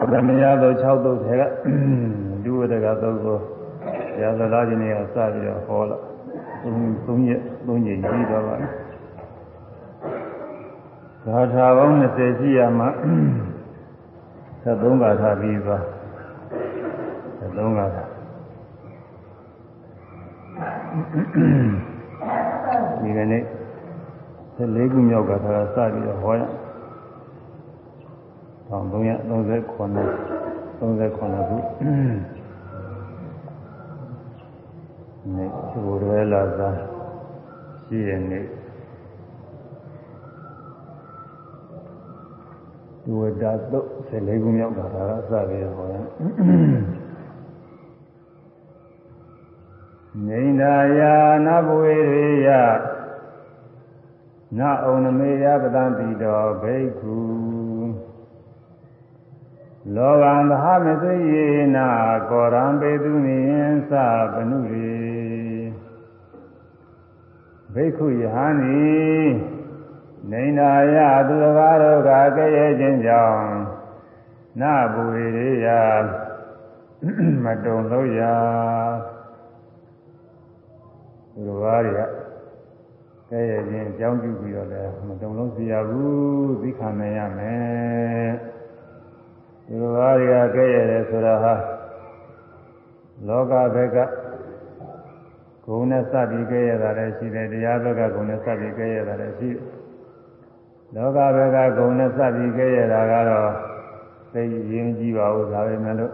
ဗမယသော6သုတ်ထဲကဒုဝဒကသုတ်ကိုရာဇလာခြင်းတွေကစပြီးတော့ဟောလာသုံးရက်သုံးချိန်ပြီးတော့ပါဂါထာပေါင်း20ရှိရမှာ73ဂါထာပြီးသွား73ဂါထာဒီကနေ့14ခုမြောက်ကထာစပြီးတော့ဟောရအောင် 339 39ခုနေ့ချိုးရဲလာသာရှိရနေ့ဒုဝဒသုတ်14ခုမြောက်ကထာကစပြီးတော့ဟောရနေန္ဒာယာနဘဝေရိယနဩနမေယပတံတိတောဘိက္ခု လောကံသဟမသိယေနာကောရံပေတုနိယံသပနုရေဘိက္ခုယဟန်ဤနေနာယသူတစ်ပါးတို့ကကဲ့ရဲ့ခြင်းကြောင့်နဘဝေရိယမတုံလို့ရာသူတော်ဘာတွေကကဲရခြင်းအကြောင်းပြုပြီးတော့လည်းမတုံလုံးစီရဘူးသိခံနိုင်ရမယ် သူတော်ဘာတွေကကဲရတယ်ဆိုတာဟာလောကဘက်ကဂုဏ်နဲ့စပြီးကဲရတာလည်းရှိတယ်တရားဘက်ကဂုဏ်နဲ့စပြီးကဲရတာလည်းရှိတယ်လောကဘက်ကဂုဏ်နဲ့စပြီးကဲရတာကတော့သိရင်ကြည့်ပါဦးဒါပဲမဲ့လို့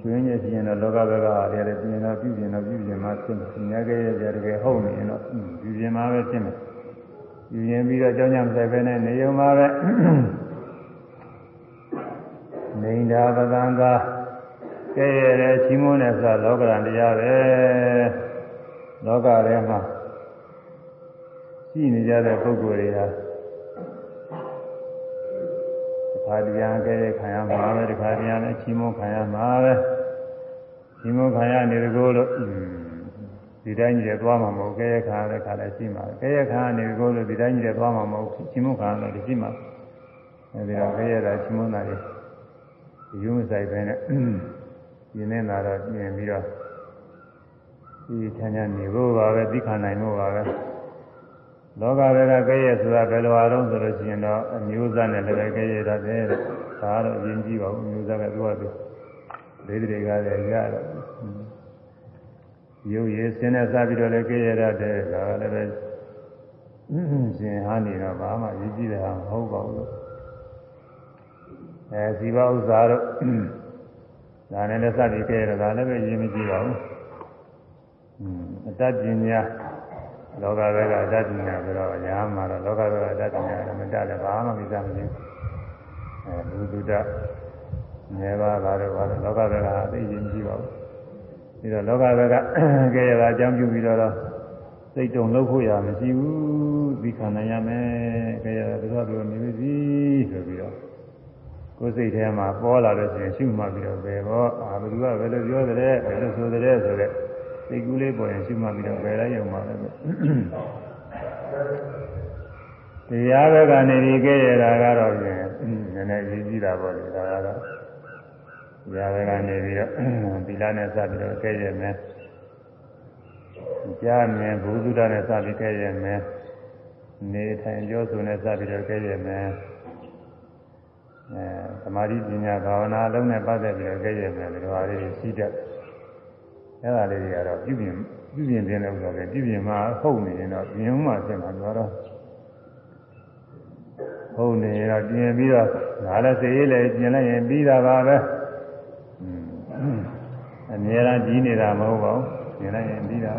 ကျွင်းရဲ့ပြင်တော့လောကဘက်ကအားလည်းပြင်တော့ပြုပြင်တော့ပြုပြင်မှဖြစ်မယ်။ဉာဏ်ကြရဲ့ကြတကယ်ဟုတ်နေရင်တော့ပြုပြင်မှပဲဖြစ်မယ်။ပြုပြင်ပြီးတော့ကြောင်းကြမဆိုင်ပဲနဲ့နေုံမှပဲ နေန္ဒာပဒံသာကဲရတဲ့ချီးမွမ်းတဲ့ဆိုလောကရန်တရားပဲ။လောကထဲမှာရှိနေကြတဲ့ပုဂ္ဂိုလ်တွေဟာခါတရားကဲခံရမှာပဲဒီခါတရားနဲ့ချီးမွမ်းခံရမှာပဲချီးမွမ်းခံရနေတကောလို့ဒီတိုင်းကြီးသွားမှာမဟုတ်ကဲခံရတဲ့ခါလည်းရှိမှာကဲခံရနေတကောလို့ဒီတိုင်းကြီးသွားမှာမဟုတ်ချီးမွမ်းခံရလို့ရှိမှာအဲဒီတော့ကဲရတာချီးမွမ်းတာတွေ ရုံးဆိုင်ပဲနဲ့ရင်းနေတာတော့ပြင်ပြီးတော့ဒီထမ်းထမ်းနေဖို့ပါပဲသိခံနိုင်ဖို့ပါပဲလောကဘက်ကကဲ့ရဲ့ဆိုတာဘယ်လိုအားလုံးဆိုလို့ရှိရင်တော့အမျိုးသားနဲ့လည်းကဲ့ရဲ့ရတယ်တဲ့ဒါကတော့အရင်ကြည့်ပါဦးအမျိုးသားကသူ့အတူလေးတွေကလည်းရတော့ရုပ်ရည်စင်းနဲ့စပြီးတော့လည်းကဲ့ရဲ့ရတယ်ဒါကလည်းပဲရှင်ဟာနေတော့ဘာမှရည်ကြည့်တာမဟုတ်ပါဘူးလို့ အဲဇီဝဥစ္စာတို့ဒါနဲ့လည်းစပြီးကဲ့ရတာလည်းပဲရည်မကြည့်ပါဘူးအတ္တပညာလောကဘက်ကတတ်ညာဆိုတော့ညာမှာတော့လောကဘက်ကတတ်ညာလည်းမတတ်လည်းဘာမှမသိဘူးအဲဘုဒ္ဓတနေပါပါတော့ဘာလို့လောကဘက်ကအသိချင်းကြည့်ပါဘူးပြီးတော့လောကဘက်ကကဲရတာအကြောင်းပြုပြီးတော့စိတ်တုံလှုပ်ဖို့ရမရှိဘူးဒီခန္ဓာရမယ်ကဲရတာတို့တို့နေပြီဆိုပြီးတော့ ကိုယ်စိတ်ထဲမှာပေါ်လာလို့ရှိရင်ရှုမှတ်ပြီးတော့ဘယ်ဘောအာဘယ်သူကဘယ်လိုပြောတဲ့ဘယ်လိုဆိုတဲ့ဆိုတဲ့စိတ်ကူးလေးပေါ်ရင်ရှုမှတ်ပြီးတော့ပယ်လိုက်ရုံပါပဲတရားဘက်ကနေဒီခဲ့ရတာကတော့ပြင်နည်းနည်းရည်ကြည့်တာပေါ့လေဒါကတော့တရားဘက်ကနေပြီးတော့သီလနဲ့စပြီးတော့ခဲ့ရမယ်ကြားမြင်ဘုဒ္ဓတာနဲ့စပြီးခဲ့ရမယ်နေထိုင်ပြောဆိုနဲ့စပြီးတော့ခဲ့ရမယ် အဲသမာဓိပညာဘာဝနာအလုံးနဲ့ပတ်သက်ပြီးတော့ခဲ့ရမယ်ဒီလိုအားလေးရှိတတ်အဲ့ဒါလေးတွေကတော့ပြုပြင်ပြုပြင်တဲ့ဥစ္စာပဲပြုပြင်မှဟုတ်နေရင်တော့ပြင်မှဖြစ်မှာတော့ဟုတ်နေရင်တော့ပြင်ပြီးတော့ဒါလည်းစိတ်ရေးလည်းပြင်လိုက်ရင်ပြီးတာပါပဲအမြဲတမ်းကြီးနေတာမဟုတ်ပါဘူးပြင်လိုက်ရင်ပြီးတာ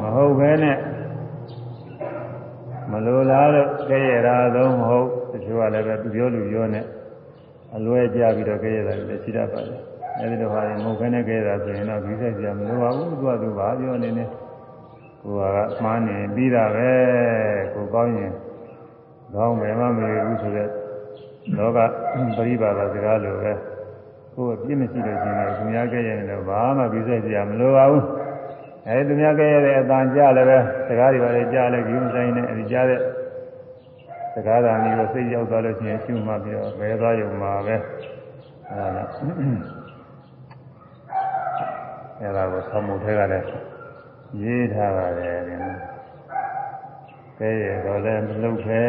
မဟုတ်ပဲနဲ့ မလိုလားလို့ကြည့်ရတာသုံးမဟုတ်တချို့ကလည်းပဲသူပြောလူပြောနဲ့အလွဲကြပြီးတော့ကြည့်ရတာလည်းရှိတတ်ပါတယ်အဲဒီတော့ဟာရင်မဟုတ်ဘဲနဲ့ကြဲတာဆိုရင်တော့ဒီဆိုင်ကြမလိုပါဘူးသူကသူပါပြောနေနေကိုကမှားနေပြီးတာပဲကိုကောင်းရင်ကောင်းမယ်မမရဘူးဆိုတော့လောကပရိပါဒစကားလိုပဲကိုယ်အပြစ်မရှိလို့ရှင်တော့သူများကြဲရင်တော့ဘာမှဒီဆိုင်ကြမလိုပါဘူး အဲဒီသူများကြဲရတဲ့အတန်ကြလည်းပဲစကားတွေပါလေကြားလဲဒီမဆိုင်နဲ့အဲဒီကြားတဲ့စကားသာမျိုးစိတ်ရောက်သွားလို့ရှိရင်ရှုမှပြီးတော့ဘယ်သွားရုံမှာပဲအဲဒါလားအဲဒါကိုသမှုထဲကလည်းရေးထားပါတယ်ကဲရတော့လည်းမလုပ်ခဲ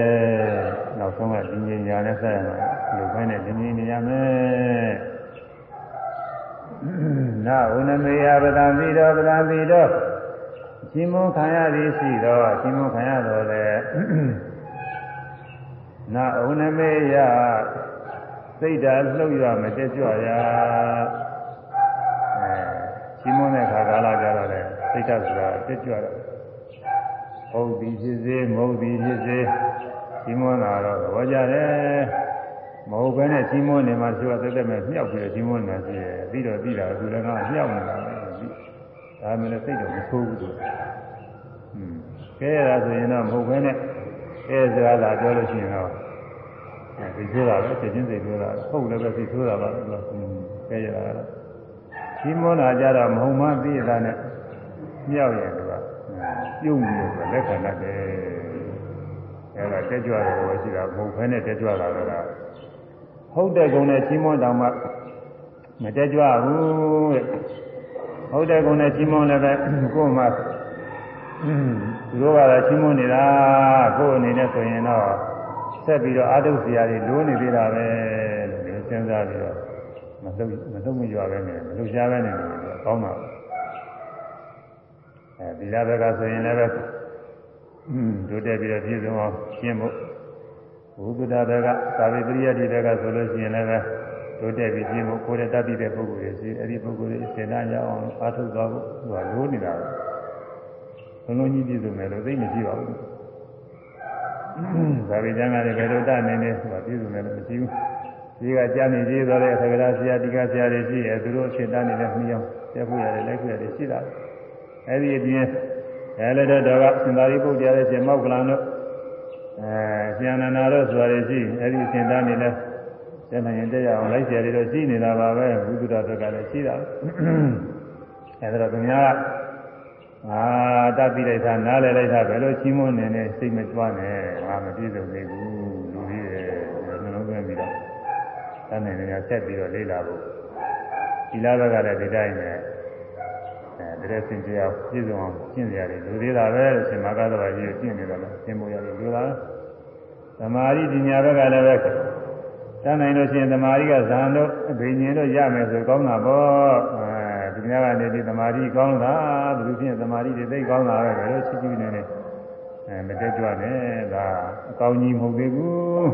နောက်ဆုံးကဒီညညာနဲ့ဆက်ရမှာလူခိုင်းတဲ့ဒီညနေရမယ် နာဥနမေယပဒံတိတော်ပဒံတိတော်ရှင်မွန်ခံရသည်ရှိတော့ရှင်မွန်ခံရတော့လေနာဥနမေယစိတ်ဓာတ်လှုပ်ရမတက်ကြွရအဲရှင်မွန်တဲ့ခါကာလကြတော့လေစိတ်ဓာတ်ဆိုတာတက်ကြွတော့ဟုတ်ပြီဖြစ်စေမဟုတ်ပြီဖြစ်စေရှင်မွန်တာတော့သဘောကျတယ် မဟုတ်ဘဲနဲ့ကြီးမွန်းနေမှသူကတက်တက်မဲ့မြောက်ပြီးတော့ကြီးမွန်းနေရှိတယ်ပြီးတော့ပြီးတာသူလည်းကမြောက်နေတာပဲဒါမှလည်းစိတ်တော့မဆိုးဘူးသူอืมကဲရတာဆိုရင်တော့မဟုတ်ဘဲနဲ့အဲစကားလာပြောလို့ရှိရင်တော့ဒီဆိုးတာပဲသိချင်းစိတ်ပြောတာဟုတ်လည်းပဲသိဆိုးတာပါလို့ကဲရတာကတော့ကြီးမွန်းတာကြတော့မဟုတ်မှသိရတာနဲ့မြောက်ရင်သူကပြုံးပြီးတော့လက်ခံတတ်တယ်အဲဒါတက်ကြွတယ်လို့ရှိတာမဟုတ်ဘဲနဲ့တက်ကြွတာကတော့ ဟုတ်တဲ့ကုံနဲ့ကြီးမွန်းတောင်မှမတက်ကြွဘူးတဲ့ဟုတ်တဲ့ကုံနဲ့ကြီးမွန်းလည်းပဲကိုယ်မှသူတို့ကတော့ကြီးမွန်းနေတာကိုယ်အနေနဲ့ဆိုရင်တော့ဆက်ပြီးတော့အာထုပ်စရာတွေလိုးနေသေးတာပဲလို့ဒီစဉ်းစားပြီးတော့မလုပ်မလုပ်မကြွပဲနေမလုပ်ရှားပဲနေတယ်ကောင်းတာအဲဒီလာဘက်ကဆိုရင်လည်းပဲတို့တက်ပြီးတော့ပြည့်စုံအောင်ရှင်းဖို့ ဘုဒ္ဓဘက်ကသာဝေပရိယတိဘက်ကဆိုလို့ရှိရင်လည်းပဲတို့တက်ပြီးရှင်းဖို့ကိုယ်ရတတ်ပြီးတဲ့ပုဂ္ဂိုလ်တွေရှိအဲဒီပုဂ္ဂိုလ်တွေအစဉ်သားကြအောင်အားထုတ်သွားဖို့သူကလိုးနေတာပဲလုံးလုံးကြီးပြည့်စုံတယ်လို့သိမရှိပါဘူးသာဝေကျမ်းကလည်းဘယ်လိုတတ်နေနေဆိုတာပြည့်စုံတယ်လို့မရှိဘူးဒီကကြားနေသေးတော့တဲ့သက္ကရာဆရာတိကဆရာတွေရှိရဲ့သူတို့အဖြစ်တန်းနေတဲ့မြီးအောင်ပြဖို့ရတယ်လိုက်ဖို့ရတယ်ရှိတာအဲဒီအပြင်အဲလည်းတော့ကစင်္သာရိပုတ္တရာရဲ့ရှင်မောက္ကလန်တို့ အဲရှင်အနန္ဒာတို့ဆိုတာတွေရှိအဲဒီစင်တန်းနေလဲတဲ့နိုင်ရင်တက်ရအောင်လိုက်ဆရာတွေတော့ရှိနေတာပါပဲဘုဒ္ဓတော်ကလည်းရှိတာအဲဒါတော့သူများကအာတတ်ပြီးလိုက်တာနားလည်လိုက်တာဘယ်လိုချီးမွမ်းနေနေစိတ်မကြွနဲ့ငါမပြည့်စုံသေးဘူးလူကြီးရဲ့နှလုံးသွင်းပြီးတော့တန်းနေနေဆက်ပြီးတော့လေးလာဖို့ဒီလားဘက်ကလည်းဒီတိုင်းနဲ့ အဲတရေစင်ကြရပြည့်စုံအောင်ကျင့်ကြရတယ်လူသေးတာပဲလို့ရှင်မာကသဘာကြီးကျင့်နေတယ်လို့သင်ဖို့ရတယ်လူသားသမာဓိပညာဘက်ကလည်းပဲတတ်နိုင်လို့ရှိရင်သမာဓိကဇာန်တို့ဘိညာဉ်တို့ရမယ်ဆိုကောင်းတာပေါ့အဲဒီများကနေဒီသမာဓိကောင်းတာဘယ်လိုဖြစ်သမာဓိတွေသိကောင်းတာပဲဘယ်လိုချစ်ကြည့်နေလဲအဲမတက်ကြွနဲ့ဒါအကောင်းကြီးမဟုတ်သေးဘူး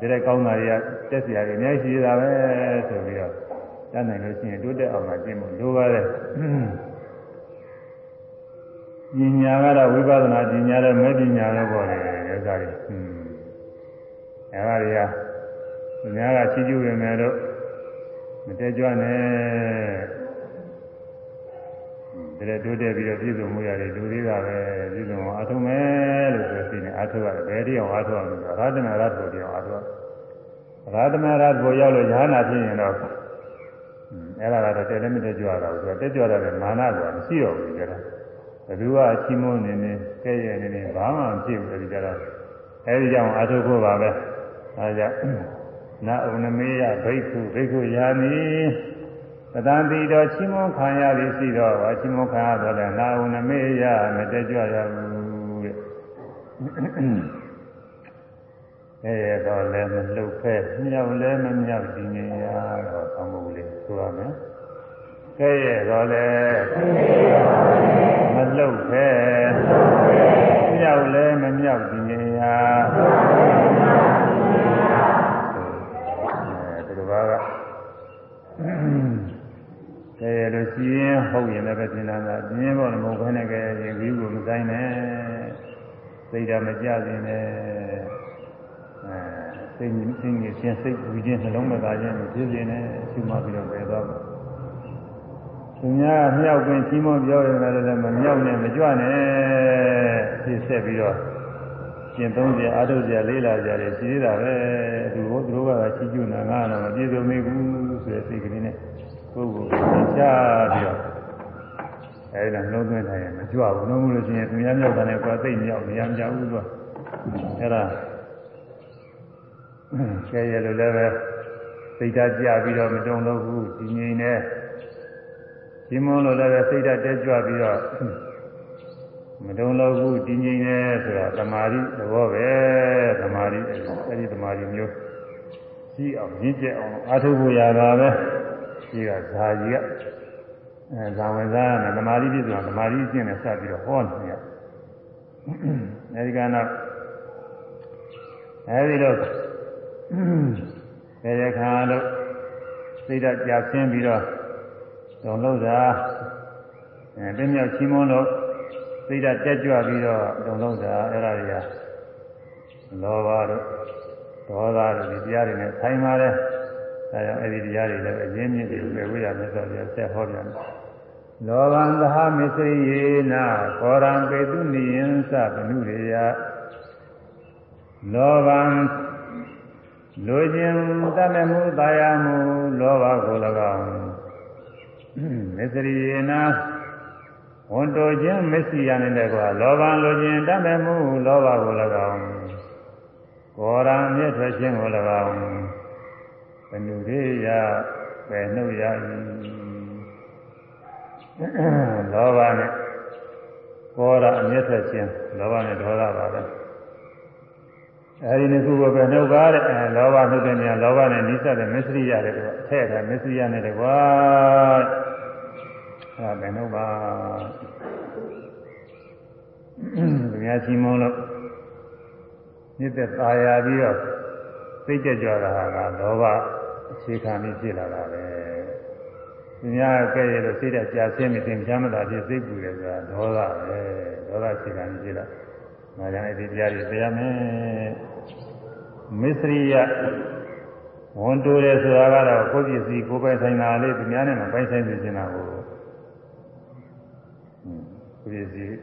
ဒါလည်းကောင်းတာတွေကတက်စရာတွေအများကြီးရှိသေးတာပဲဆိုပြီးတော့ တတ်နိုင်လို့ရှိရင်တိုးတက်အောင်မှကျင့်ဖို့လိုပါတယ်ပညာကတော့ဝိပဿနာပညာတော့မဲ့ပညာတော့ပေါ့လေဥစ္စာတွေဟွန်းအဲဒါတွေကသူများကချီးကျူးရမယ်တော့မတဲကြွနဲ့တည်းတိုးတက်ပြီးတော့ပြည့်စုံမှုရတယ်လူသေးတာပဲပြည့်စုံအောင်အထုံးမယ်လို့ဆိုပြီးနေအထုရတယ်ဘယ်တရားအထုအောင်လဲရာသနာရတ်ဘုရားအထုရာသနာရတ်ဘုရားလို့ရဟနာဖြစ်ရင်တော့ အဲ့ဒါကတော့တက်လည်းမတက်ကြွတာဘူးသူကတက်ကြွတယ်မာနဆိုတာမရှိတော့ဘူးကြတော့ဘယ်သူကချီးမွမ်းနေနေကဲ့ရဲ့နေနေဘာမှမဖြစ်ဘူးအဲဒီကြတော့အဲဒီကြောင့်အထုဖို့ပါပဲအဲဒါကြောင့်နာဥနမေယဘိက္ခုဘိက္ခုယာနိပဒံတိတော်ချီးမွမ်းခံရသည်ရှိတော့ဝါချီးမွမ်းခံရတော့လည်းနာဥနမေယမတက်ကြွရဘူးတဲ့ အဲတော့လည်းမလှုပ်ဖဲမြောက်လည်းမမြောက်ဒီနေရတော့ဆောင်းဖို့လေးဆိုရမယ်ကဲရဲ့တော့လည်းမလှုပ်ဖဲမြောက်လည်းမမြောက်ဒီနေရအဲဒီလိုပါကကဲလို့ရှိရင်ဟုတ်ရင်လည်းပဲသင်္နာတာပြင်းဖို့လည်းမဟုတ်ဘဲနဲ့ကဲရင်ပြီးကိုမဆိုင်နဲ့စိတ်ဓာတ်မကြစင်နဲ့ အဲစိတ်စိတ်ကြီးရှင်းစိတ်ဘူးချင်းနှလုံးမသားချင်းကိုဖြစ်နေရှိမှပြီးတော့ပဲသွားပါသူများမြောက်ပင်ကြီးမွန်ပြောရင်လည်းမမြောက်နဲ့မကြွနဲ့ဖြစ်ဆက်ပြီးတော့ကျင့်သုံးကြအားထုတ်ကြလေးလာကြတယ်ရှိသေးတာပဲသူတို့သူတို့ကချီးကျူးနာငါတော့မပြည့်စုံသေးဘူးဆိုတဲ့စိတ်ကလေးနဲ့ပုဂ္ဂိုလ်ချပြီးတော့အဲဒီတော့နှလုံးသွင်းထားရင်မကြွဘူးနှလုံးလို့ရှိရင်သူများမြောက်တာနဲ့ကိုယ်သိမြောက်နေရမကြဘူးသူကအဲဒါ ကျဲရလို့လည်းပဲစိတ်ဓာတ်ကြပြီးတော့မတုံလို့ဘူးဒီငိမ့်နဲ့ဒီမုန်းလို့လည်းပဲစိတ်ဓာတ်တက်ကြွပြီးတော့မတုံလို့ဘူးဒီငိမ့်နဲ့ဆိုတာသမာဓိသဘောပဲသမာဓိအဲဒီသမာဓိမျိုးရှိအောင်ရင့်ကျက်အောင်အားထုတ်ဖို့ရတာပဲဒီကဇာကြီးကအဲဇာဝင်စားနဲ့သမာဓိပြည့်စုံသမာဓိကျင့်နဲ့စပြီးတော့ဟောနေရအဲဒီကနောက်အဲဒီတော့ ဘယ်ရခါလို့စိတ်ဓာတ်ကြာဆင်းပြီးတော့တုံလို့သာအဲတင်းမြောက်ချီးမွမ်းလို့စိတ်ဓာတ်တက်ကြွပြီးတော့တုံလို့သာအဲ့ဒါတွေကလောဘတို့ဒေါသတို့ဒီတရားတွေနဲ့ဆိုင်ပါတယ်ဒါကြောင့်အဲ့ဒီတရားတွေလည်းအရင်းမြစ်တွေပဲဝိရမြတ်စွာဘုရားဆက်ဟောပြန်တယ်လောဘံသဟမစ္စရိယေနာခောရံပေတုနိယံသဗနုရေယလောဘံ လူချင်းတတ်မှုတာယာမှုလောဘကို၎င်းမစ္စရိယေနာဝန်တိုခြင်းမစ္စရိယနဲ့ကွာလောဘလူချင်းတတ်မှုလောဘကို၎င်းကိုယ်ရံမြတ်ထွက်ခြင်းကို၎င်းဘနုရေယပဲနှုတ်ရ၏လောဘနဲ့ကိုယ်ရအမျက်ထွက်ခြင်းလောဘနဲ့ဒေါသပါပဲ အဲဒီနှစ်ခုကိုပဲနှုတ်ပါတဲ့အဲလောဘနှုတ်တဲ့နေရာလောဘနဲ့နိစ္စတဲ့မစ္စရိယတဲ့ကွာအထက်ကမစ္စရိယနဲ့တကွာအဲဒါပဲနှုတ်ပါသူများချီးမွမ်းလို့မြစ်သက်သာယာပြီးတော့သိကြကြတာကလောဘအခြေခံပြီးဖြစ်လာတာပဲသူများကဲ့ရလို့စိတ်ဓာတ်ကြာဆင်းမတင်ချမ်းမသာဖြစ်စိတ်ပူတယ်ဆိုတာဒေါသပဲဒေါသအခြေခံပြီးဖြစ်လာ။ ဒါကြောင့်အဲ့ဒီတရားတွေသိရမယ်။မစ္စရိယဝန်တိုးတယ်ဆိုတာကတော့ကိုယ်ပစ္စည်းကိုယ်ပိုင်ဆိုင်တာလေးသူများနဲ့မပိုင်ဆိုင်နေချင်တာကိုကိုယ်ပစ္စည်း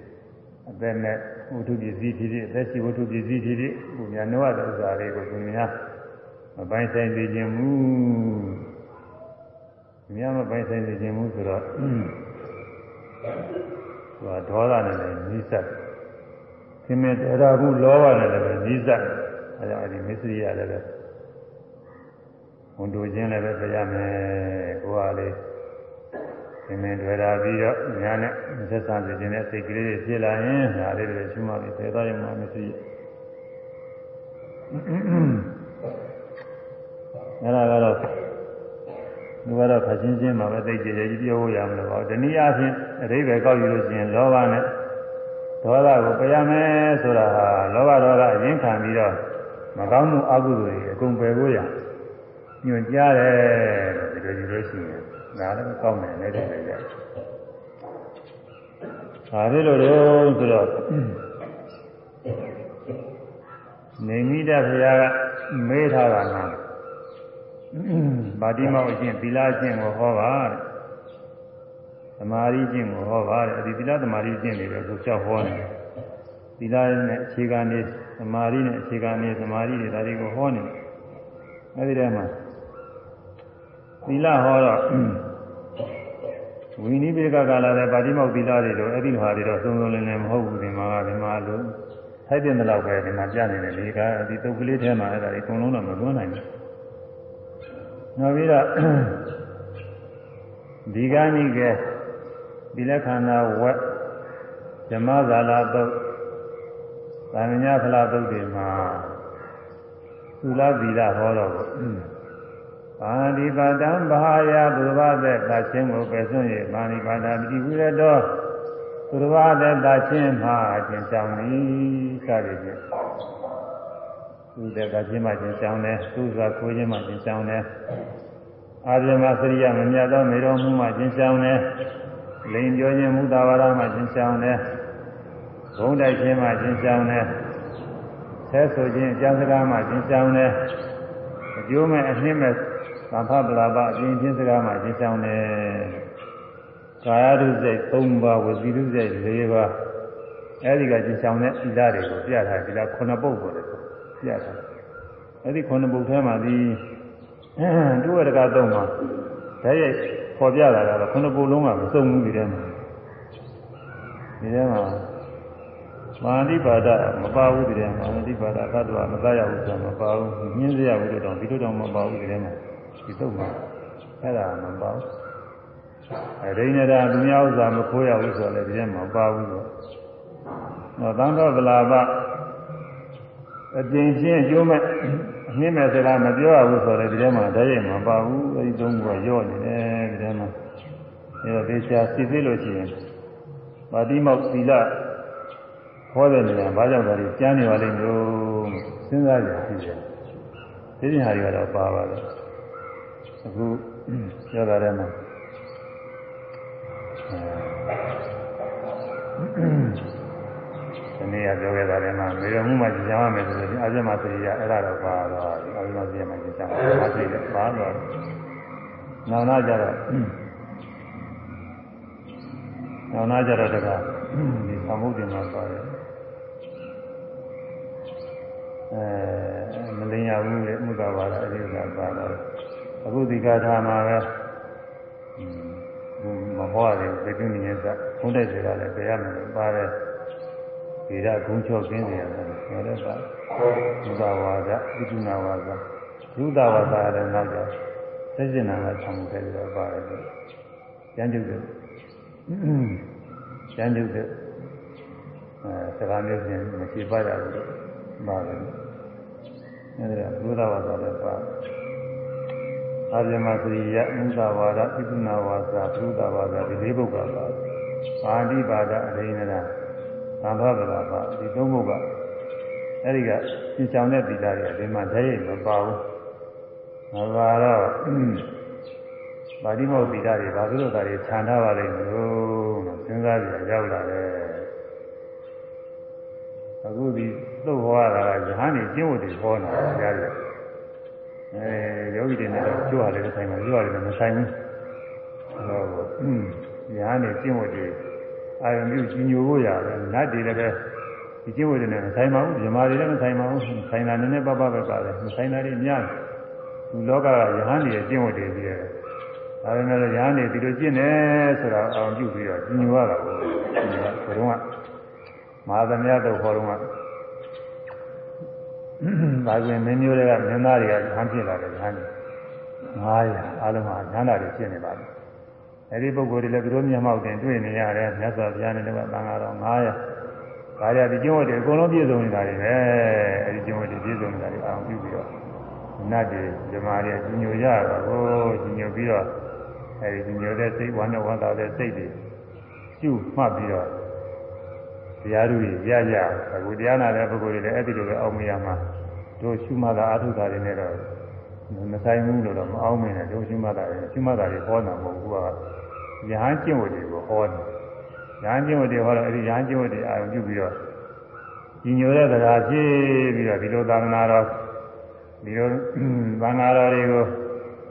အသက်နဲ့ဝတ္ထုပစ္စည်းဖြစ်ဖြစ်အသက်ရှိဝတ္ထုပစ္စည်းဖြစ်ဖြစ်ကိုများနှောရတဲ့ဥစ္စာလေးကိုသူများမပိုင်ဆိုင်နေခြင်းမူသူများမပိုင်ဆိုင်နေခြင်းမူဆိုတော့ဟိုဒေါသနဲ့လည်းနိစ္စ ခင်မေတရာဟုလောဘနဲ့လည်းနိစ္စအဲကြောင့်အဲဒီမစ္စရိယလည်းပဲဝန်တို့ချင်းလည်းပဲပြရမယ်ကိုယ်ကလေးသင်္မင်တွေ့တာပြီးတော့ညာနဲ့ဆက်ဆံနေခြင်းနဲ့စိတ်ကလေးတွေဖြစ်လာရင်ဒါလေးတွေရှုမှတ်ပြီးသေသွားရင်မှမရှိအဲ့ဒါကတော့သူကတော့ခချင်းချင်းမှာပဲသိကြတယ်ကြီးပြောဖို့ရမလို့ပါတနည်းအားဖြင့်အရိပဲကောက်ယူလို့ရှိရင်လောဘနဲ့ ဒေါသကိုပယ်ရမယ်ဆိုတာဟာလောဘဒေါသအရင်ခံပြီးတော့မကောင်းမှုအကုသိုလ်တွေအကုန်ပယ်ဖို့ရညွှန်ကြားတယ်ဒီလိုယူလို့ရှိရင်ဒါလည်းကောင်းတယ်လည်းတည်းရတယ်။ဒါလေးလိုတော့ဆိုတော့နေမိတဘုရားကမေးထားတာကဗာတိမောက်အကျင့်သီလအကျင့်ကိုဟောပါတဲ့။ သမာဓိကျင့်ကိုဟောပါတဲ့။ဒီသီလသမာဓိကျင့်တွေလည်းကိုကြောက်ဟောနေတယ်။သီလနဲ့အခြေခံနေသမာဓိနဲ့အခြေခံနေသမာဓိတွေဒါတွေကိုဟောနေတယ်။အဲဒီထဲမှာသီလဟောတော့ဝိနိဘေကကာလာတဲ့ပါတိမောက်သီလတွေတော့အဲ့ဒီဟာတွေတော့သုံးသုံးလင်းလင်းမဟုတ်ဘူးဒီမှာကဒီမှာလို့ထိုက်တဲ့လောက်ပဲဒီမှာပြနေတယ်လေကဒီတုပ်ကလေးထဲမှာအဲ့ဒါတွေအကုန်လုံးတော့မလွန်းနိုင်ဘူး။နောက်ပြီးတော့ဒီကနိကေ ဒီလက္ခဏာဝက်ဓမ္မဇာလာတုတ်သာမညဖလားတုတ်တွေမှာသုလသီလဟောတော့ပါဏိပါတံဘာယသူဘသက်တာချင်းကိုပဲစွန့်၍ပါဏိပါဒပိဝိရတောသူဘသက်တာချင်းမှာအကျဉ်းဆောင်သည်စသည်ဖြင့်သူတဲ့ကချင်းမှကျဉ်းဆောင်တယ်သူစွာကိုချင်းမှကျဉ်းဆောင်တယ်အာရမစရိယမမြတ်သောမေတော်မူမှကျဉ်းဆောင်တယ် လိန်ပြောခြင်းမူတာဝါဒမှကျဉ်းဆောင်တယ်ဘုံတိုက်ခြင်းမှကျဉ်းဆောင်တယ်ဆဲဆိုခြင်းအကျမ်းစကားမှကျဉ်းဆောင်တယ်အကျိုးမဲ့အနှင်းမဲ့သံဖပလာပအပြင်ချင်းစကားမှရှင်းဆောင်တယ်။ကာယဒုစိတ်၃ပါးဝစီဒုစိတ်၄ပါးအဲဒီကရှင်းဆောင်တဲ့သီလတွေကိုပြထားသီလ9ပုဒ်ကိုလည်းပြထား။အဲဒီ9ပုဒ်ထဲမှာဒီဒုဝရကသုံးပါဓာတ်ရိုက် ပေါ်ပြတာကတော့9ပုဒ်လုံးကမစုံဘူးဒီထဲမှာ။ဒီထဲမှာမာနတိပါဒမပါဘူးတည်းမာနတိပါဒသတ္တဝါမသားရဘူးဆိုတော့မပါဘူးညင်းစရာဘူးတော့ဒီလိုတော့မပါဘူးတည်းမှာဒီတော့မှာအဲ့ဒါမပါဘူးအရိနေရာသူများဥစ္စာမခိုးရဘူးဆိုတော့လည်းဒီထဲမှာမပါဘူးတော့တော့သံဃဗလာပအပြင်ချင်းအကျိုးမဲ့နှင်းမဲ့စကားမပြောရဘူးဆိုတော့ဒီထဲမှာတည်းရဲ့မပါဘူးအဲဒီသုံးခုကရော့နေတယ်ဒီထဲမှာ အဲတော့ဒေရှာစစ်စစ်လို့ရှိရင်ပါတိမောက်သီလဟောတဲ့နေရာဘာကြောင့်ဒါတွေကျမ်းနေပါလိမ့်လို့စဉ်းစားကြည့်ရှိတယ်ဒီပြင်ဟာတွေကတော့ပါပါတယ်အခုပြောတာထဲမှာဒီနေ့ကပြောခဲ့တာထဲမှာမေရမှုမှကျမ်းရမယ်ဆိုရင်အာဇမသရိယအဲ့ဒါတော့ပါတော့အာဇမသရိယမှကျမ်းပါပါသိတယ်ပါတော့နောင်နာကြတော့ နောင်နာကြတော့တကဒီသမုဒ္ဒင်မှာပါတယ်အဲမလင်ရဘူးလေမှုသာပါလားအဲဒီကပါတော့အခုဒီကထာမှာပဲမဟောရတယ်သိပြုနေစဘုန်းတဲ့တွေကလည်းပြရမယ်ပါတယ်ဒီရဂုံချောကင်းနေရတယ်ဆိုတော့ပါဘုရားဝါဒဣတုနာဝါဒဘုဒ္ဓဝါဒလည်းနောက်ကြသိစင်နာကဆံခဲ့ပြီးတော့ပါတယ်ကျမ်းကျုပ်တယ် ကျမ်းကျုပ်တဲ့အဲစကားမျိုးဖြင့်မရှိပါရဘူးပါတယ်အဲဒီကဘုရားဝါဒလည်းပါအာဇမသရိယမုသဝါဒဣတုနာဝါဒဘုဒ္ဓဝါဒဒီလေးပုဂ္ဂိုလ်ပါပါဠိပါဒအရိဏရာသံဃာဗလာပါဒီသုံးပုဂ္ဂိုလ်အဲဒီကရှင်းချောင်တဲ့သီလတွေဒီမှာတည်းရမပါဘူးငါကတော့ ဗာတိမောသီလတွေဘာလို့လဲဒါတွေခြံထားပါလိမ့်မလို့စဉ်းစားကြရောက်လာတယ်အခုဒီသုတ်ဟောရတာကယဟန်နေကျင့်ဝတ်တွေဟောနေတာကြားရတယ်အဲယောဂီတွေနဲ့တော့ကျွတ်ရတယ်ဆိုင်မှာကျွတ်ရတယ်မဆိုင်ဘူးအဲတော့ယဟန်နေကျင့်ဝတ်တွေအာယုံပြုကြီးညိုဖို့ရတယ်နတ်တွေလည်းပဲဒီကျင့်ဝတ်တွေနဲ့မဆိုင်ပါဘူးဇမားတွေလည်းမဆိုင်ပါဘူးဆိုင်တာနည်းနည်းပါးပါးပဲပါတယ်မဆိုင်တာတွေများတယ်ဒီလောကကယဟန်နေကျင့်ဝတ်တွေကြီးတယ် ဒါပေမဲ့ရဟန်းနေဒီလိုကျင့်တယ်ဆိုတာအောင်ပြုပြီးတော့ညိုရတာကိုဘုရားကမဟာသမယတော့ခေါ်တော့ကဒါပြင်မင်းမျိုးတွေကမင်းသားတွေကဟန်ဖြစ်လာတယ်ဟန်900အားလုံးဟာဉာဏ်ဓာတ်တွေဖြစ်နေပါပြီအဲဒီပုဂ္ဂိုလ်တွေလည်းသူတို့မျက်မှောက်တင်တွေ့နေရတယ်မြတ်စွာဘုရားနဲ့လည်းသံဃာတော်900ဒါရဒီကျင့်ဝတ်တွေအကုန်လုံးပြည့်စုံနေတာတွေပဲအဲဒီကျင့်ဝတ်တွေပြည့်စုံနေတာတွေအောင်ပြုပြီးတော့နတ်တွေဇမားတွေညညိုရတာကိုညညိုပြီးတော့ အဲဒီညညိုတဲ့စိတ်ဝမ်းနဲ့ဝမ်းသာတဲ့စိတ်တွေရှုမှတ်ပြီးတော့တရားသူကြီးရရအခုတရားနာတဲ့ပုဂ္ဂိုလ်တွေလည်းအဲ့ဒီလိုပဲအောက်မရမှာတို့ရှုမှတ်တာအထုတာတွေနဲ့တော့မဆိုင်ဘူးလို့တော့မအောင်မင်းနဲ့တို့ရှုမှတ်တာတွေရှုမှတ်တာတွေဟောတာမဟုတ်ဘူးကယဟန်ကျင့်ဝတ်တွေကိုဟောတယ်ယဟန်ကျင့်ဝတ်တွေဟောတော့အဲ့ဒီယဟန်ကျင့်ဝတ်တွေအာရုံပြုပြီးတော့ညီညွတ်တဲ့တရားဖြစ်ပြီးတော့ဒီလိုသာသနာတော်ဒီလိုသံဃာတော်တွေကို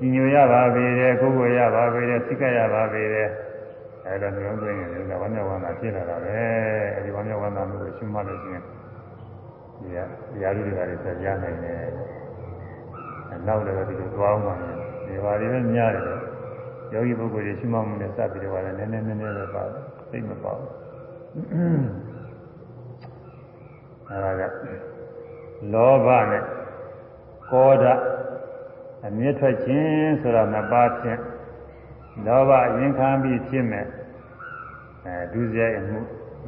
ညီညွတ်ရပါပေတယ်ကိုယ်ကိုရပါပေတယ်စိတ်ကရပါပေတယ်အဲဒါမျိုးသွင်းရင်လည်းဝမ်းမြောက်ဝမ်းသာဖြစ်လာတာပဲအဲဒီဝမ်းမြောက်ဝမ်းသာမှုကိုရှုမှတ်လို့ရှိရင်ဒီကရာထူးတွေကလည်းဆက်ရနိုင်တယ်အဲနောက်လည်းဒီလိုသွားအောင်ပါမယ်ဒီပါတွေလည်းများတယ်ယောဂီပုဂ္ဂိုလ်တွေရှုမှတ်မှုနဲ့စပ်ပြီးတော့လည်းနည်းနည်းနည်းနည်းပဲပါတယ်သိမပါဘူးအဲဒါကလောဘနဲ့ကောဓ အမြင့်ထွက်ခြင်းဆိုတာနှစ်ပါးဖြင့်လောဘအရင်ခံပြီးဖြစ်မဲ့အဲဒုစရိုက်မှု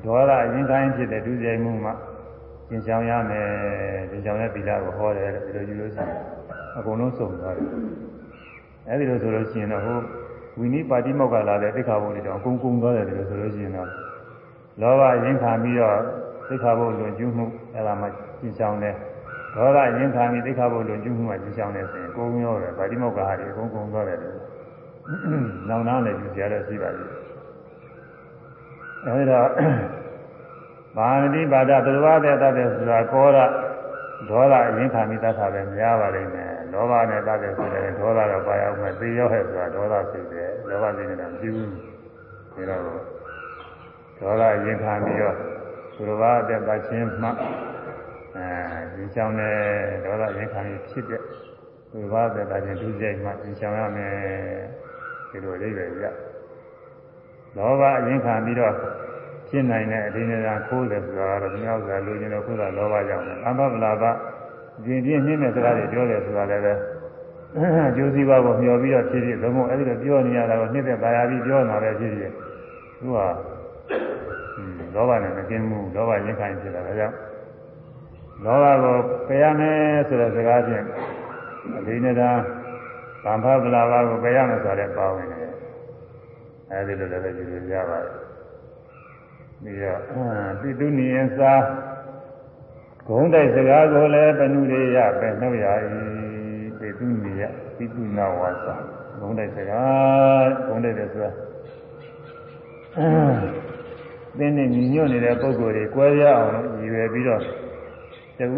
ဒေါသအရင်ခံဖြစ်တဲ့ဒုစရိုက်မှုမှာကျင်ဆောင်ရမယ်ကျင်ဆောင်တဲ့သီလကိုဟောတယ်ဒီလိုယူလို့ရှိရင်အကုန်လုံးစုံသွားတယ်အဲဒီလိုဆိုလို့ရှိရင်တော့ဟိုဝိနည်းပါတိမောက္ခလာတဲ့သိက္ခာပုဒ်တွေတော့အကုန်ကုန်သွားတယ်ဒီလိုဆိုလို့ရှိရင်တော့လောဘအရင်ခံပြီးတော့သိက္ခာပုဒ်လွန်ကျူးမှုအဲဒါမှကျင်ဆောင်တယ် ဒေါသရင်ခံပြီးသိက္ခာပုဒ်လွန်ကျူးမှုမှကျင်ဆောင်တယ်ဆိုရင်ကိုယ်ရောတယ်ပါတိမောက္ခဟာဒီအကုန်ကုန်သွားတယ်လို့နောင်နာလည်းယူကြရရှိပါလိမ့်အဲဒီတော့မာနတိပါဒသရဝတဲ့တတ်တဲ့ဆိုတာကောရဒေါသအရင်ခံပြီးတတ်တာပဲများပါလိမ့်မယ်လောဘနဲ့တတ်တဲ့ဆိုတဲ့ဒေါသတော့ပါရောက်မယ်သိရောက်ဟဲ့ဆိုတာဒေါသစိတ်ပဲလောဘစိတ်နဲ့မရှိဘူးဒါတော့ဒေါသအရင်ခံပြီးတော့သရဝတဲ့တတ်ခြင်းမှ အဲဒီကြောင့်နဲ့ဒေါသရင်ခံပြီးဖြစ်တဲ့သရဝတဲ့တတ်ခြင်းဒုစရိုက်မှသင်ဆောင်ရမယ်ဒီလိုအိဗယ်ရလောဘအရင်ခံပြီးတော့ဖြစ်နိုင်တဲ့အဒိနေတာခိုးတယ်ဆိုတာကတော့ဒီမျိုးကလူချင်းတော့ခိုးတာလောဘကြောင့်ပဲအဘဗလာဘကျင်ပြင်းနှင်းတဲ့စကားတွေပြောတယ်ဆိုတာလည်းပဲကျိုးစည်းပါးကိုမျှော်ပြီးတော့ဖြစ်ဖြစ်သုံးဖို့အဲ့ဒီလိုပြောနေရတာကိုနှိမ့်သက်ပါရပြီးပြောနေတာပဲဖြစ်ဖြစ်သူကလောဘနဲ့မကင်းဘူးလောဘရင်ခိုင်ဖြစ်တာဒါကြောင့် လောဘကိုပယ်ရမယ်ဆိုတဲ့စကားဖြင့်အဒိနေတာဗမ္ဖဗလာဘကိုပယ်ရမယ်ဆိုတဲ့ပါဝင်တယ်အဲဒီလိုလည်းပဲကြည့်လို့ရပါတယ်ပြီးတော့တိတုနိယသာဂုံးတိုက်စကားကိုလည်းဘနုရေရပဲနှုတ်ရ၏တိတုနိယတိတုနာဝါစာဂုံးတိုက်စကားဂုံးတိုက်တယ်ဆိုတာသင်နဲ့ညီညွတ်နေတဲ့ပုံကိုယ်တွေကွဲရအောင်လို့ရည်ရွယ်ပြီးတော့ တူ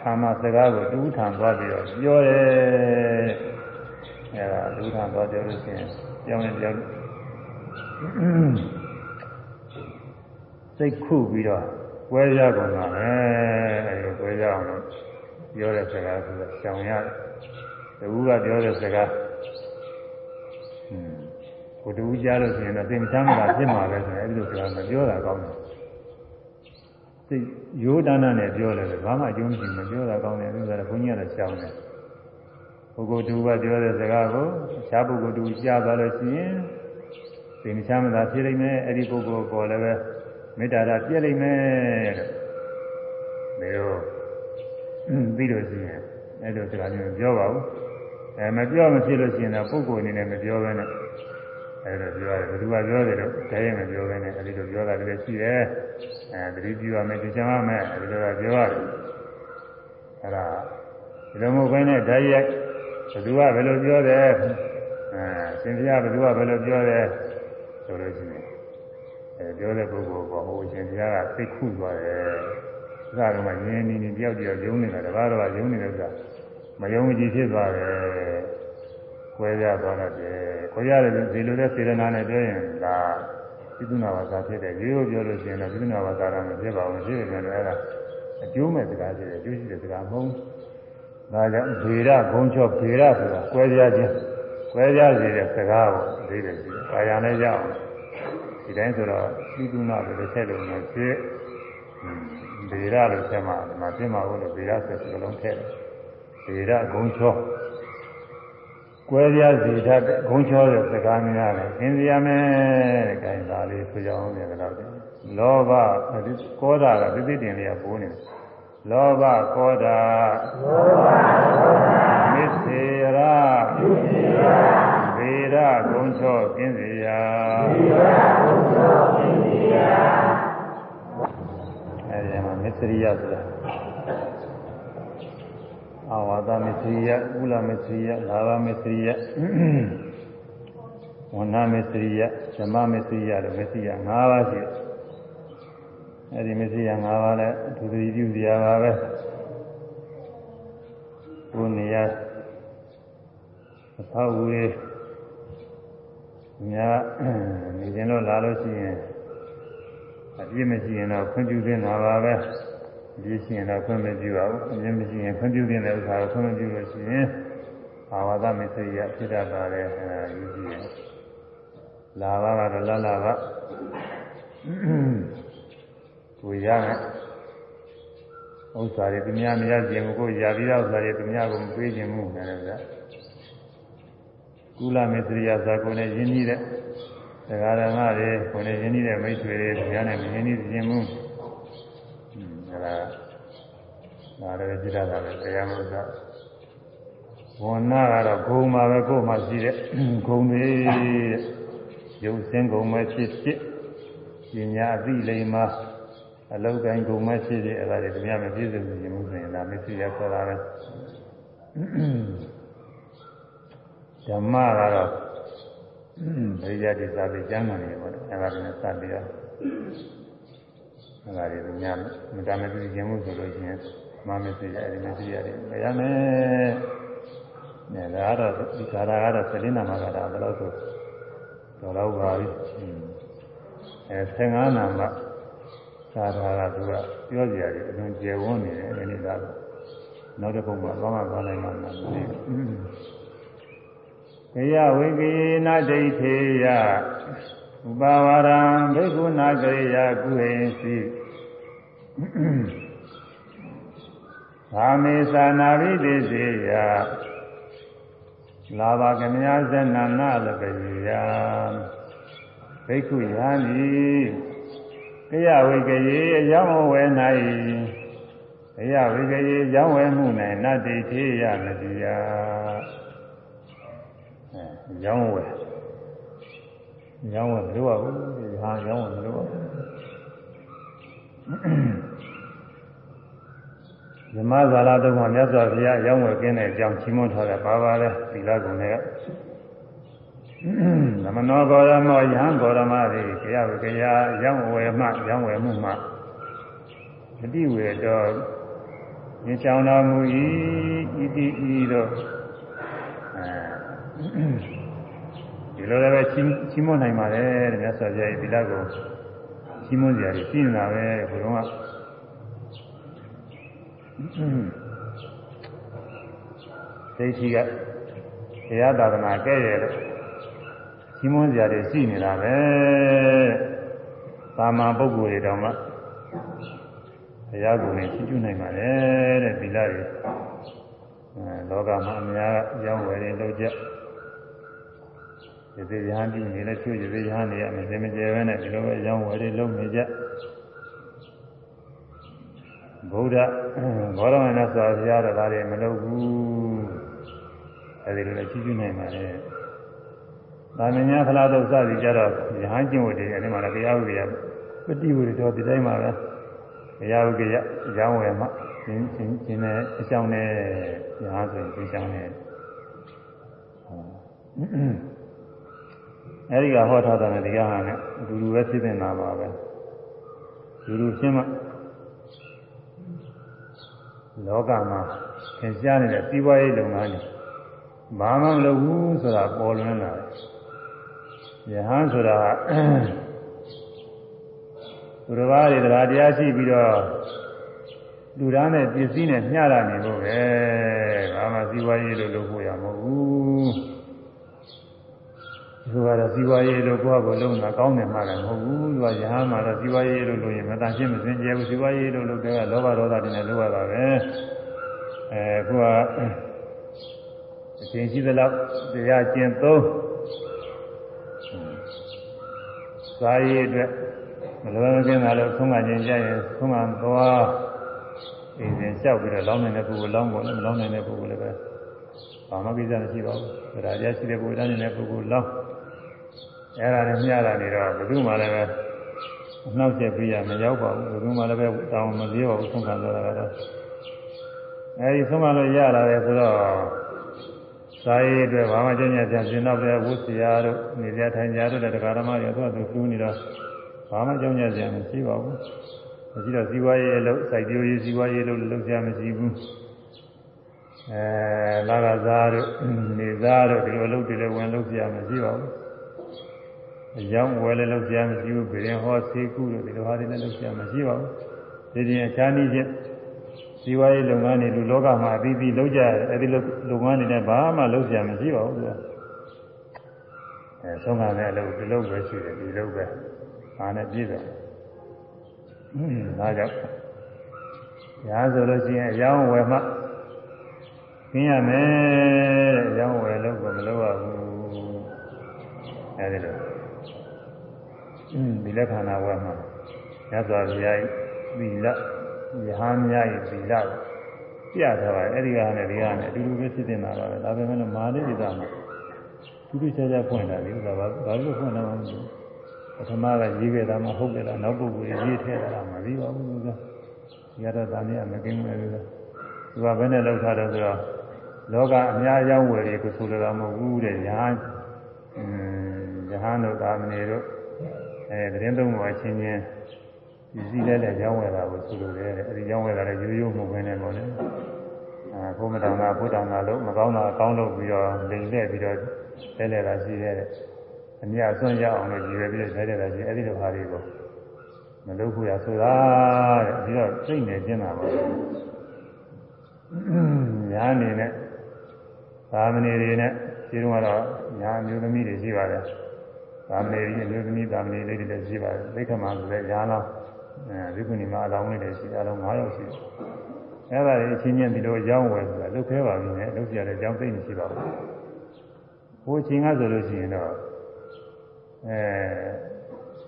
ဌာမစကားကိုတူထံသွားပြီးတော့ပြောတယ်အဲဒါတူထံသွားပြောလို့ရှိရင်ပြောင်းရင်ပြောင်းစိတ်ခုပြီးတော့ကွဲရကုန်တာပဲအဲဒီကွဲရအောင်လို့ပြောတဲ့စကားဆိုတော့ရှောင်ရတယ်တူကပြောတဲ့စကားอืมကိုတူကြားလို့ရှိရင်တော့သင်္ချမ်းမှာဖြစ်မှာပဲဆိုရင်အဲဒီလိုစကားမပြောတာကောင်းတယ် စိတ်ရိုးတန်းတန်းနဲ့ပြောတယ်ဘာမှအကျိုးမရှိမပြောတာကောင်းတယ်သူကလည်းဘုန်းကြီးကတော့ရှောင်တယ်ပုဂ္ဂိုလ်တူကပြောတဲ့စကားကိုအခြားပုဂ္ဂိုလ်တူကြားသွားလို့ရှိရင်သင်္ချမ်းမှာဖြစ်လိမ့်မယ်အဲဒီပုဂ္ဂိုလ်ပေါ်လည်းပဲမေတ္တာဓာတ်ပြည့်လိမ့်မယ်လို့ဒါရောပြီးလို့ရှိရင်အဲ့လိုစကားမျိုးပြောပါဘူးအဲမပြောမဖြစ်လို့ရှိရင်တော့ပုဂ္ဂိုလ်အနေနဲ့မပြောဘဲနဲ့ အဲ့ဒါပြောရတယ်ဘယ်သူကပြောတယ်လို့တကယ်မပြောဘဲနဲ့အဲ့ဒီလိုပြောတာလည်းရှိတယ်အဲတတိပြုရမယ်သိချင်ရမယ်အဲ့ဒီလိုကပြောရတယ်အဲ့ဒါဒီလိုမဟုတ်ဘဲနဲ့ဓာတ်ရိုက်ဘယ်သူကဘယ်လိုပြောတယ်အဲရှင်ပြဘယ်သူကဘယ်လိုပြောတယ်ဆိုလို့ရှိရင်အဲပြောတဲ့ပုဂ္ဂိုလ်ကဟိုရှင်ပြကသိခုသွားတယ်။ဒါကတော့မှရင်းနေနေတယောက်တယောက်ယုံနေတာတကားတော့ယုံနေတဲ့ဥစ္စာမယုံကြည်ဖြစ်သွားတယ်။ ကွဲပြားသွားတတ်တယ်။ကိုရတယ်ဒီလိုတဲ့စေရနာနဲ့ပြောရင်ဒါပြိဿနာဘာသာဖြစ်တယ်။ရိုးရိုးပြောလို့ရှိရင်တော့ပြိဿနာဘာသာတော့မဖြစ်ပါဘူး။ဖြစ်တယ်လည်းအဲ့ဒါအကျိုးမဲ့စကားဖြစ်တယ်။အကျိုးရှိတဲ့စကားမဟုတ်ဘူး။ဒါကြောင့်ဗေဒဂုံချောဗေဒဆိုတာကွဲပြားခြင်းကွဲပြားစေတဲ့စကားကိုအသေးတယ်ရှိတယ်။အာရနဲ့ရအောင်ဒီတိုင်းဆိုတော့ပြိဿနာပဲဆက်လို့မဖြစ်ဗေဒလို့ဆက်မှာဒီမှာပြင်းမှာလို့ဗေဒဆိုစကလုံးထည့်တယ်။ဗေဒဂုံချော ကွဲပြားစေတတ်တဲ့ဂုံချောတဲ့စကားများတယ်သင်စီရမယ်တဲ့။အဲဒါလေးဆိုကြအောင်ပြန်တော့တယ်။လောဘကောတာကသိသိတင်လေးကပိုးနေတယ်။လောဘကောတာလောဘကောတာမစ္စေရာမစ္စေရာဗေဒဂုံချောကင်းစီရာဗေဒဂုံချောကင်းစီရာအဲဒီမှာမစ္စရိယဆိုတာ အာဝါဒမစ္စရိယကုလမစ္စရိယလာဘမစ္စရိယဝဏမစ္စရိယဓမ္မမစ္စရိယလို့မစ္စရိယ၅ပါးရှိတယ်အဲဒီမစ္စရိယ၅ပါးလည်းအထူးသဖြင့်ပြုစရာပါပဲဘုနေရအဖောက်ဝေးများနေခြင်းလို့လာလို့ရှိရင်အပြည့်မရှိရင်တော့ခွင့်ပြုသင့်တာပါပဲ အပြည့်ရှိရင်တော့ခွင့်မပြုပါဘူးအပြည့်မရှိရင်ခွင့်ပြုသင့်တဲ့ဥစ္စာကိုခွင့်မပြုလို့ရှိရင်ဘာဝသမစ္စရိယဖြစ်တတ်ပါတယ်အဲဒါယူကြည့်ရင်လာပါကတော့လာလာပါကိုရမယ်ဥစ္စာတွေသူများမရခြင်းကိုရပြီးတော့ဥစ္စာတွေသူများကိုမပေးခြင်းမှုနဲ့လည်းကုလမစ္စရိယဇာကိုနဲ့ယဉ်ကြီးတဲ့ဒကာဓမ္မတွေကိုယ်နဲ့ယဉ်နေတဲ့မိတ်ဆွေတွေတရားနဲ့မယဉ်နေခြင်းမှု အဲဒါဒါလည်းကြည့်ရတာပဲတရားမလို့ဝဏကတော့ဂုံမှာပဲကိုယ်မှရှိတဲ့ဂုံတွေရုပ်စင်းဂုံမဲ့ဖြစ်ဖြစ်ပညာအသိလိမ္မာအလောက်တိုင်းဂုံမဲ့ဖြစ်ဖြစ်အဲဒါတွေတရားမပြည့်စုံခြင်းမှုဆိုရင်ဒါမရှိရဆိုတာပဲဓမ္မကတော့ဒိယတိသာပြီးကျမ်းဂန်နေပေါ့အဲဒါလည်းစပြီးတော့ အဲဒါတွေညမတမသိခြင်းမှုဆိုလို့ရှိရင်မမသိရအဲဒီမသိရတယ်ရမယ်နဲ့ဒါကတော့ဒီကာရာကတော့သတိနာမှာကတော့ဘယ်လိုဆိုတော့တော့ပါပြီအဲ15နာမှာသာသာကသူကပြောကြရတယ်အလုံးကျယ်ဝန်းနေတယ်ဒီနေ့သားနောက်တစ်ပုံမှာသွားမှသွားနိုင်မှာမသိဘူးေယဝိကေနဒိဋ္ဌေယ ဥပဝါရံဘိက္ခုနာကရိယာကုဟိစီသာမေသာနာဘိသေစေယလာဘကမြာဇဏနာလပရိယာဘိက္ခုယာနိကရဝိကရေအကြောင်းဝဲ၌ကရဝိကရေအကြောင်းဝဲမှု၌နတ္တိထေယမတိယအဲအကြောင်းဝဲ ရောင်းဝယ်မလို့ပါဘူးဒီဟာရောင်းဝယ်မလို့ပါဘူးဓမ္မဇာလတုံးမှာမြတ်စွာဘုရားရောင်းဝယ်ကင်းတဲ့အကြောင်းချီးမွမ်းထားတဲ့ပါပါလဲသီလကုံတွေကသမနောဂေါရမောယဟန်ဂေါရမတွေတရားဝေကရာရောင်းဝယ်မှရောင်းဝယ်မှုမှမတိဝေတော့ညချောင်းတော်မူ၏ဣတိဤတော့အဲ ဒီလိုလည်းပဲချီးချီးမွမ်းနိုင်ပါတယ်တဲ့မြတ်စွာဘုရားရဲ့သီလကိုချီးမွမ်းစရာကြီးရှိနေတာပဲဘုရားကသိရှိကတရားသာသနာကဲ့ရဲ့လို့ချီးမွမ်းစရာတွေရှိနေတာပဲသာမန်ပုဂ္ဂိုလ်တွေတောင်မှဘုရားကိုယ်နဲ့ချီးကျူးနိုင်ပါတယ်တဲ့သီလတွေအဲလောကမှာအများရောင်းဝယ်နေလို့ကြ ဒီသေးရဟန်းပြုနေလဲချွတ်ရသေးရဟန်းနေရမစင်မကြဲပဲနဲ့ဒီလိုပဲရောင်းဝယ်တွေလုပ်နေကြဗုဒ္ဓဘောရမနဲ့ဆိုဘုရားတော်သားတွေမလုပ်ဘူးအဲဒီလိုလည်းချီးကျူးနိုင်ပါလေသာမညဖလားတော့စသည်ကြတော့ရဟန်းကျင့်ဝတ်တွေအဲဒီမှာလည်းတရားဥပဒေပฏิဝေတော်ဒီတိုင်းမှာပဲတရားဥပဒေအကြောင်းဝယ်မှရှင်းရှင်းရှင်းနဲ့အကြောင်းနဲ့ရဟန်းဆိုရင်ရှင်းရှင်းနဲ့ အဲဒီကဟောထားတဲ့ဒီကဟာနဲ့အတူတူပဲဖြစ်နေတာပါပဲလူလူရှင်းမှလောကမှာသင်ကြားနေတဲ့စီးပွားရေးလုပ်ငန်းတွေဘာမှမလုပ်ဘူးဆိုတာပေါ်လွင်လာတယ်ယဟန်ဆိုတာသူတော်ဘာတွေတရားတရားရှိပြီးတော့လူသားနဲ့ပစ္စည်းနဲ့မျှတာနေလို့ပဲဘာမှစီးပွားရေးလို့လုပ်ဖို့ရမဟုတ်ဘူး သူကတော့ဇီဝရေးလို့ကိုယ့်ကိုယ်လုံးတာကောင်းတယ်မှလည်းမဟုတ်ဘူးသူကယဟန်မှာတော့ဇီဝရေးလို့လို့ရင်မတန်ရှင်းမစင်ကြဘူးဇီဝရေးလို့လို့တဲ့ကလောဘဒေါသတွေနဲ့လုပ်ရတာပဲအဲခုကအချိန်ရှိသလောက်တရားကျင့်သုံးစာရေးအတွက်မလွယ်မကင်းတာလို့ဆုံးမခြင်းကြရင်ဆုံးမသွားအင်းစဉ်လျှောက်ပြီးတော့လောင်းနေတဲ့ပုဂ္ဂိုလ်လောင်းပေါ်လည်းမလောင်းနိုင်တဲ့ပုဂ္ဂိုလ်လည်းပဲဘာမှကိစ္စမရှိပါဘူး။ဒါတရားရှိတဲ့ပုဂ္ဂိုလ်တန်းနေတဲ့ပုဂ္ဂိုလ်လောင်း အဲ့ဒါနဲ့မျှတာနေတော့ဘယ်သူမှလည်းပဲအနှောက်ယှက်ပြရမရောက်ပါဘူးဘယ်သူမှလည်းပဲတောင်းမလေးပါဘူးဆုံးခံတော့တာကတော့အဲဒီဆုံးမလို့ရလာတယ်ဆိုတော့စာရေးအတွက်ဘာမှကျင့်ကြံပြန်ပြင်တော့တဲ့ဝုစီယာတို့နေကြထိုင်ကြတို့တဲ့တရားဓမ္မတွေတော့သူတူးနေတော့ဘာမှကြောင်းကြံမရှိပါဘူးမရှိတော့ဇီဝရေးအလုပ်စိုက်ပျိုးရေးဇီဝရေးလို့လုပ်ကြမရှိဘူးအဲလာကစားတို့နေစားတို့ဒီလိုအလုပ်တွေလည်းဝင်လုပ်ကြမရှိပါဘူး အကြောင်းဝယ်လည်းလုပ်ကြမရှိဘူးပြည်ရင်ဟောဆေးကုလို့ဒီလိုဟာတွေလည်းလုပ်ကြမရှိပါဘူးဒီပြင်အခြားနည်းချင်းစီဝါရေးလုပ်ငန်းတွေလူလောကမှာအပြီးပြီးလုပ်ကြတယ်အဲဒီလိုလုပ်ငန်းတွေနဲ့ဘာမှလုပ်ကြမရှိပါဘူးသူကအဲဆုံးကလည်းအလုပ်ဒီလုပ်ပဲရှိတယ်ဒီလုပ်ပဲအားနဲ့ပြည့်စုံဒါကြောင့်ညာဆိုလို့ရှိရင်အကြောင်းဝယ်မှခင်းရမယ်တဲ့အကြောင်းဝယ်လို့ကမလုပ်ရဘူးအဲဒီလို သီလခန္ဓာဝတ်မှာရသော်ဘုရားသီလယဟန်များရဲ့သီလပြထားပါတယ်အဲဒီဟာနဲ့ဒီဟာနဲ့အတူတူပဲဖြစ်နေတာပါပဲဒါပေမဲ့လည်းမာနစိတ်ကမှာသူတို့ချာချာဖွင့်တာလေဒါပါဘာလို့ဖွင့်တာမှမဟုတ်ဘူးပထမကရေးခဲ့တာမှဟုတ်တယ်လားနောက်ပုဂ္ဂိုလ်ရေးထည့်တာမှမပြီးပါဘူးသူကရတတာနဲ့မကင်းဘူးလေသူကဘယ်နဲ့လောက်ထားတယ်ဆိုတော့လောကအများကြောင်းဝယ်တွေကိုဆိုလိုတာမဟုတ်ဘူးတဲ့ညာအင်းညာတို့သာမဏေတို့ အဲသတင်းသုံးပါချင်းချင်းဒီစည်းလဲလဲကြောင်းဝယ်တာကိုဆိုလိုတယ်အဲဒီကြောင်းဝယ်တာလည်းရိုးရိုးမှုပဲနဲ့ပေါ့လေအာဘုမတောင်ကဘုတောင်ကလို့မကောင်းတာအကောင်းလို့ပြီးတော့လိန်လက်ပြီးတော့လဲလဲတာရှိတယ်အမြတ်ဆွန့်ရအောင်လို့ကြည်ရပြီးတော့လဲလဲတာရှိအဲဒီလိုဟာတွေကိုမလုပ်ဘူးရဆိုတာတဲ့ပြီးတော့စိတ်နဲ့ကျင်းတာပါညာအနေနဲ့သာမဏေတွေနဲ့ဒီတော့ကတော့ညာမျိုးသမီးတွေရှိပါတယ် သာမဏေကြီးအမျိုးသမီးသာမဏေလေးတွေလည်းရှိပါတယ်သိက္ခာမဆိုတဲ့ညာလောင်းအဲဒီကုဏီမှာအလောင်းလေးတွေရှိအလုံး9ယောက်ရှိတယ်အဲ့ဒါတွေအချင်းချင်းဒီလိုရောင်းဝယ်ဆိုတာလုတ်ခဲပါပြီနဲ့လုတ်ပြရတဲ့အကြောင်းသိနေရှိပါဘူးဟိုချင်းကဆိုလို့ရှိရင်တော့အဲ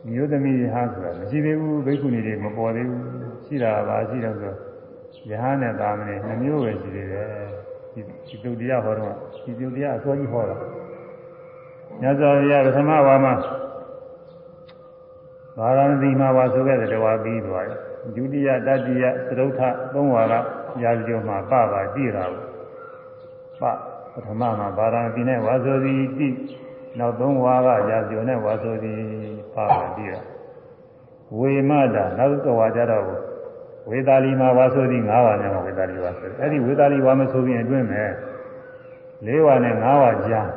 မျိုးသမီးဟာဆိုတာမရှိသေးဘူးဘိက္ခုနီတွေမပေါ်သေးဘူးရှိတာပါရှိတော့ဆိုယဟန်နဲ့သာမဏေနှမျိုးပဲရှိသေးတယ်ဒီဒီတုတ်တရားဟောတော့ဒီတုတ်တရားအစောကြီးဟောတာ မြတ်စွာဘုရားပထမဝါမှာဗာရာဏသီမှာဝါဆိုခဲ့တဲ့တဝါပြီးသွားတယ်ဒုတိယတတိယသရုတ်ထသုံးဝါကရာဇကျော်မှာပပါကြည့်တာကိုပပထမမှာဗာရာဏသီနဲ့ဝါဆိုသည်တိနောက်သုံးဝါကရာဇကျော်နဲ့ဝါဆိုသည်ပပါကြည့်တာဝေမတာနောက်တစ်ဝါကြတော့ဝေသာလီမှာဝါဆိုသည်၅ဝါနဲ့ဝေသာလီဝါဆိုအဲ့ဒီဝေသာလီဝါမဆိုရင်အတွင်းမဲ့၄ဝါနဲ့၅ဝါကြား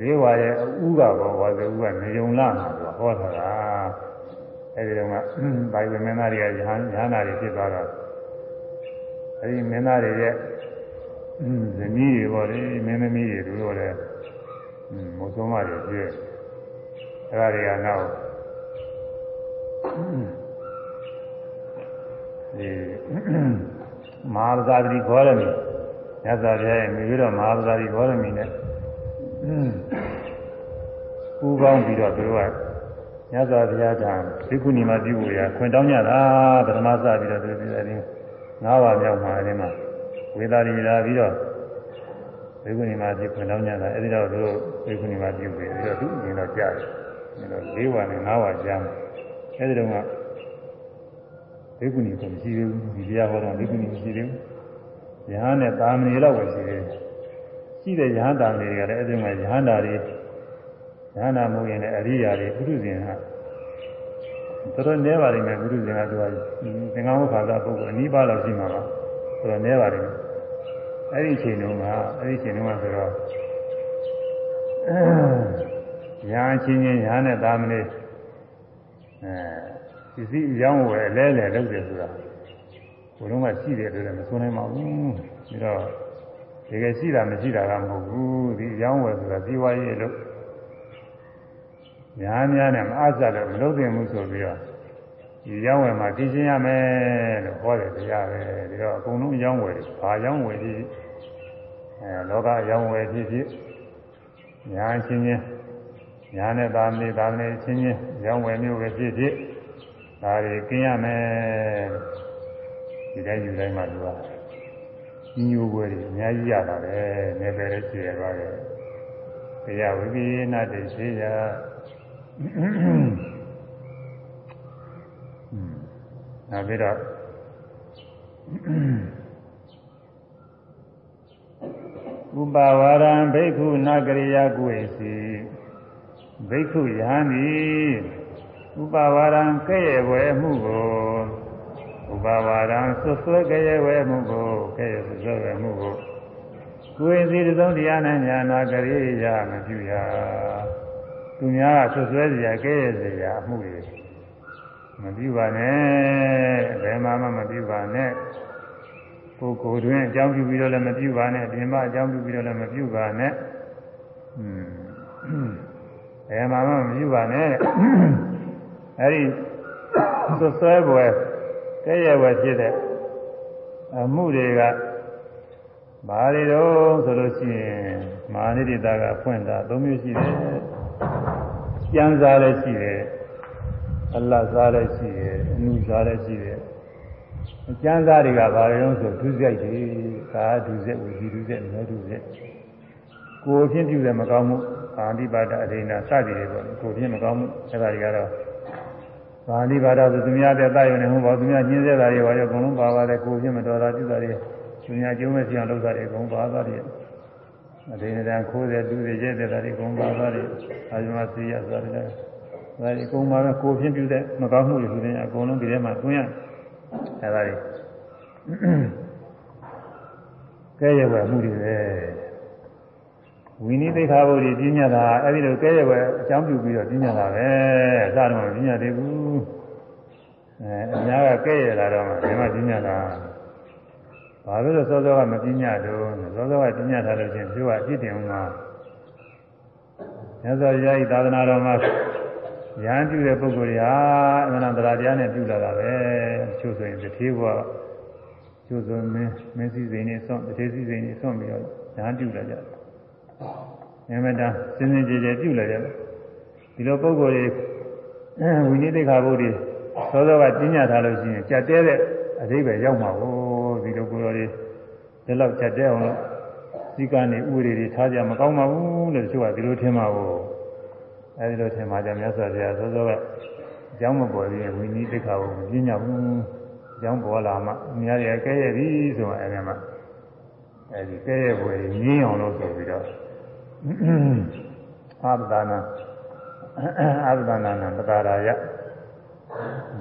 ၄ဝါရဲ့ဥကဘောဝါဆိုဥကနေုံလာမှာဆိုဟောတာအဲဒီတော့ကဘိုင်ဝမင်းသားတွေကရဟန်းရဟန္တာတွေဖြစ်သွားတော့အဲဒီမင်းသားတွေရဲ့ဇနီးတွေပေါ့လေမင်းသမီးတွေတို့လည်းမုတ်ဆုံးမတွေပြည့်အဲဒါတွေကနောက်ဒီမဟာပဇာတိဘောရမီညဇာပြရဲ့မိပြီးတော့မဟာပဇာတိဘောရမီနဲ့ ပူပေါင်းပြီးတော့သူတို့ကညဇာဘုရားကဘိက္ခုနီမပြုဖို့ရခွင့်တောင်းကြတာပထမစပြီးတော့သူပြည်တယ်ငါးပါးမြောက်မှာအဲဒီမှာဝေသာရီလာပြီးတော့ဘိက္ခုနီမပြုခွင့်တောင်းကြတာအဲဒီတော့သူတို့ဘိက္ခုနီမပြုပြီးပြီးတော့သူအရင်တော့ကြားတယ်အဲတော့၄ဝါနဲ့၅ဝါကြားအဲဒီတော့ကဘိက္ခုနီကိုမရှိသေးဘူးဒီတရားဟောတော့ဘိက္ခုနီမရှိသေးဘူးယဟန်နဲ့တာမဏေလောက်ပဲရှိသေးတယ် ရှိတဲ့ယဟန်တာမဏေတွေကလည်းအဲဒီမှာယဟန်တာတွေဉာဏ်မူရင်လည်းအရိယာတွေပုရုဇဉ်ကတော်တော်နည်းပါလိမ့်မယ်ပုရုဇဉ်ကသူကသင်္ကန်းဝခါသာပုဂ္ဂိုလ်အနိဗ္ဗာန်လောက်ရှိမှာပါတော်တော်နည်းပါလိမ့်မယ်အဲ့ဒီအချိန်တုန်းကအဲ့ဒီအချိန်တုန်းကဆိုတော့ညာချင်းချင်းညာနဲ့သားမလေးအဲပစ္စည်းရောင်းဝယ်အလဲလဲလုပ်တယ်ဆိုတာဘုလုံးကရှိတယ်လို့လည်းမဆိုနိုင်ပါဘူးပြီးတော့ တကယ်ရှိတာမရှိတာကမဟုတ်ဘူးဒီရောင်းဝယ်ဆိုတာဇီဝရေးလို့များများနဲ့မအားစလို့မလုပ်သင့်ဘူးဆိုပြီးတော့ဒီရောင်းဝယ်မှာသိချင်းရမယ်လို့ဟောတယ်တရားပဲဒီတော့အကုန်လုံးရောင်းဝယ်တယ်ဘာရောင်းဝယ်ဖြစ်အဲလောကရောင်းဝယ်ဖြစ်ဖြစ်ညာချင်းချင်းညာနဲ့သာမဏေသာမဏေချင်းချင်းရောင်းဝယ်မျိုးပဲဖြစ်ဖြစ်ဒါတွေကင်းရမယ်ဒီတိုင်းယူတိုင်းမှာသူက ညိုွယ်တွေအများကြီးရတာပဲနေပဲလေးရှိရသွားတယ်တရားဝိပိနာတိရှိရာနောက်ပြီးတော့ဥပဝါရံဘိက္ခုနာကရိယာကုဝေစီဘိက္ခုယဟန်ဤဥပဝါရံကဲ့ရဲ့ဝဲမှုကို ဥပဝါရံဆွဆွဲကဲ့ရဲ့ဝဲမှုကိုကဲ့ရဲ့ဆွဆွဲဝဲမှုကိုကိုယ်စီသုံးတရားနဲ့ညာနာကရိယာမပြုရသူများကဆွဆွဲစရာကဲရစရာအမှုတွေမပြုပါနဲ့ဘယ်မှမပြုပါနဲ့ကိုယ်ကိုယ်တွင်အကြောင်းပြုပြီးတော့လည်းမပြုပါနဲ့ပြင်ပအကြောင်းပြုပြီးတော့လည်းမပြုပါနဲ့อืมဘယ်မှမပြုပါနဲ့အဲဒီဆွဆွဲပွဲ ကဲရဝဲဖြစ်တဲ့အမှုတွေကဘာတွေတော့ဆိုလို့ရှိရင်မာနိတိတာကဖွင့်တာ၃မျိုးရှိတယ်ကျမ်းစားလည်းရှိတယ်အလတ်စားလည်းရှိတယ်အမှုစားလည်းရှိတယ်အကျမ်းစားတွေကဘာလဲဆိုဒုစရိုက်တွေကာဒုစရိုက်ဝစီဒုစရိုက်မဲဒုစရိုက်ကိုယ်ဖြင့်ပြုတယ်မကောင်းမှုအာတိပါဒအဒိနာစသည်တွေပေါ့ကိုယ်ဖြင့်မကောင်းမှုအဲဒါတွေကတော့ ဘာတိပါဒဆိုသူများတဲ့တာရုံနဲ့ဟောပါသူများညင်းစေတာတွေပါရောအကုန်လုံးပါပါတယ်ကိုယ်ဖြင့်မတော်တာပြုတာတွေသူများကျုံးမဲ့စီအောင်လုပ်တာတွေအကုန်ပါသွားတယ်အဒိနတန်ခိုးတယ်တူးတယ်ရဲတယ်ဒါတွေအကုန်ပါသွားတယ်အာဇမစီရဆိုတာတွေဒါတွေအကုန်ပါပဲကိုယ်ဖြင့်ပြုတဲ့မကောင်းမှုတွေဆိုတဲ့အကုန်လုံးဒီထဲမှာတွင်းရအဲဒါတွေကဲရဝဲမှုတွေပဲဝိနည်းသိက္ခာပုဒ်ကြီးပြညာတာအဲ့ဒီလိုကဲရဝဲအကြောင်းပြုပြီးတော့ပြညာတာပဲအစတော့မပြညာသေးဘူး အဲအများကကဲရလာတော့မှဒီမှာပြညာတာဘာလို့လဲစောစောကမပြညာတော့စောစောကပြညာထားလို့ချင်းသူကအပြစ်တင်မှာမြတ်စွာဘုရားဤသာသနာတော်မှာရဟန်းပြုတဲ့ပုဂ္ဂိုလ်တွေဟာအမှန်တရားတရားနဲ့ပြုလာတာပဲချို့ဆိုရင်တထေးဘုရားချို့ဆိုမင်းမင်းစည်းစိမ်နေဆွန့်တထေးစည်းစိမ်နေဆွန့်ပြီးတော့ရဟန်းပြုလာကြတယ်။အမှန်တရားစင်စင်ကြယ်ကြယ်ပြုလာကြတယ်။ဒီလိုပုဂ္ဂိုလ်တွေဝိနည်းတိခါဘုရား သောသောကပြညာထားလို့ရှိရင်ကြက်တဲတဲ့အဓိပ္ပာယ်ရောက်မှာကိုဒီလိုကိုယ်တော်တွေဒီလောက်ကြက်တဲအောင်လို့စီကနေဥပဒေတွေထားကြမကောင်းပါဘူးလို့တချို့ကဒီလိုထင်ပါဘူးအဲဒီလိုထင်ပါကြမြတ်စွာဘုရားသောသောကအကြောင်းမပေါ်သေးရင်ဝိနည်းတိခါဘုရားပြညာဘူးအကြောင်းပေါ်လာမှအများကြီးကဲရပြီဆိုတော့အဲဒီမှာအဲဒီကဲရပွဲငင်းအောင်လို့ဆိုပြီးတော့အာပဒနာအာပဒနာနာပတာရာယ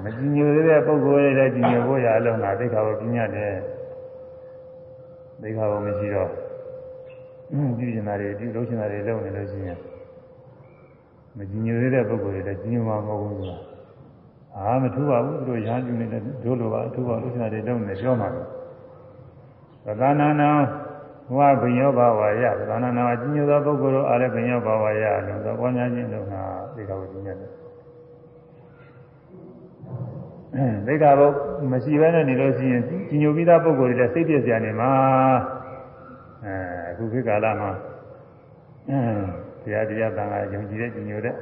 မကြည်ညိုသေးတဲ့ပုဂ္ဂိုလ်တွေလည်းကြည်ညိုဖို့ရအလုံးကသိက္ခာဘုပညာတဲ့သိက္ခာဘုမရှိတော့ပြုကျင်တာတွေပြုလုပ်ကျင်တာတွေလုပ်နေလို့ရှိရင်မကြည်ညိုသေးတဲ့ပုဂ္ဂိုလ်တွေလည်းကြည်ညိုမှာမဟုတ်ဘူးကွာအာမထူပါဘူးသူတို့ရဟန်းပြုနေတဲ့တို့လိုပါအထူပါလုပ်ကျင်တာတွေလုပ်နေပြောမှာပဲသက္ကနာနာဘဝဘိညောဘာဝရသက္ကနာနာကြည်ညိုသောပုဂ္ဂိုလ်တို့အားလည်းဘိညောဘာဝရလို့သောပေါ်များခြင်းတို့ကသိက္ခာဘုပညာတဲ့ သိက္ခာပုမရှိဘဲနဲ့နေလို့ရှိရင်ကြီးညိုပြီးသားပုဂ္ဂိုလ်တွေလည်းစိတ်ပြည့်စရာနေမှာအဲအခုခေတ်ကာလမှာတရားတရားတန်ခါယုံကြည်တဲ့ကြီးညိုတဲ့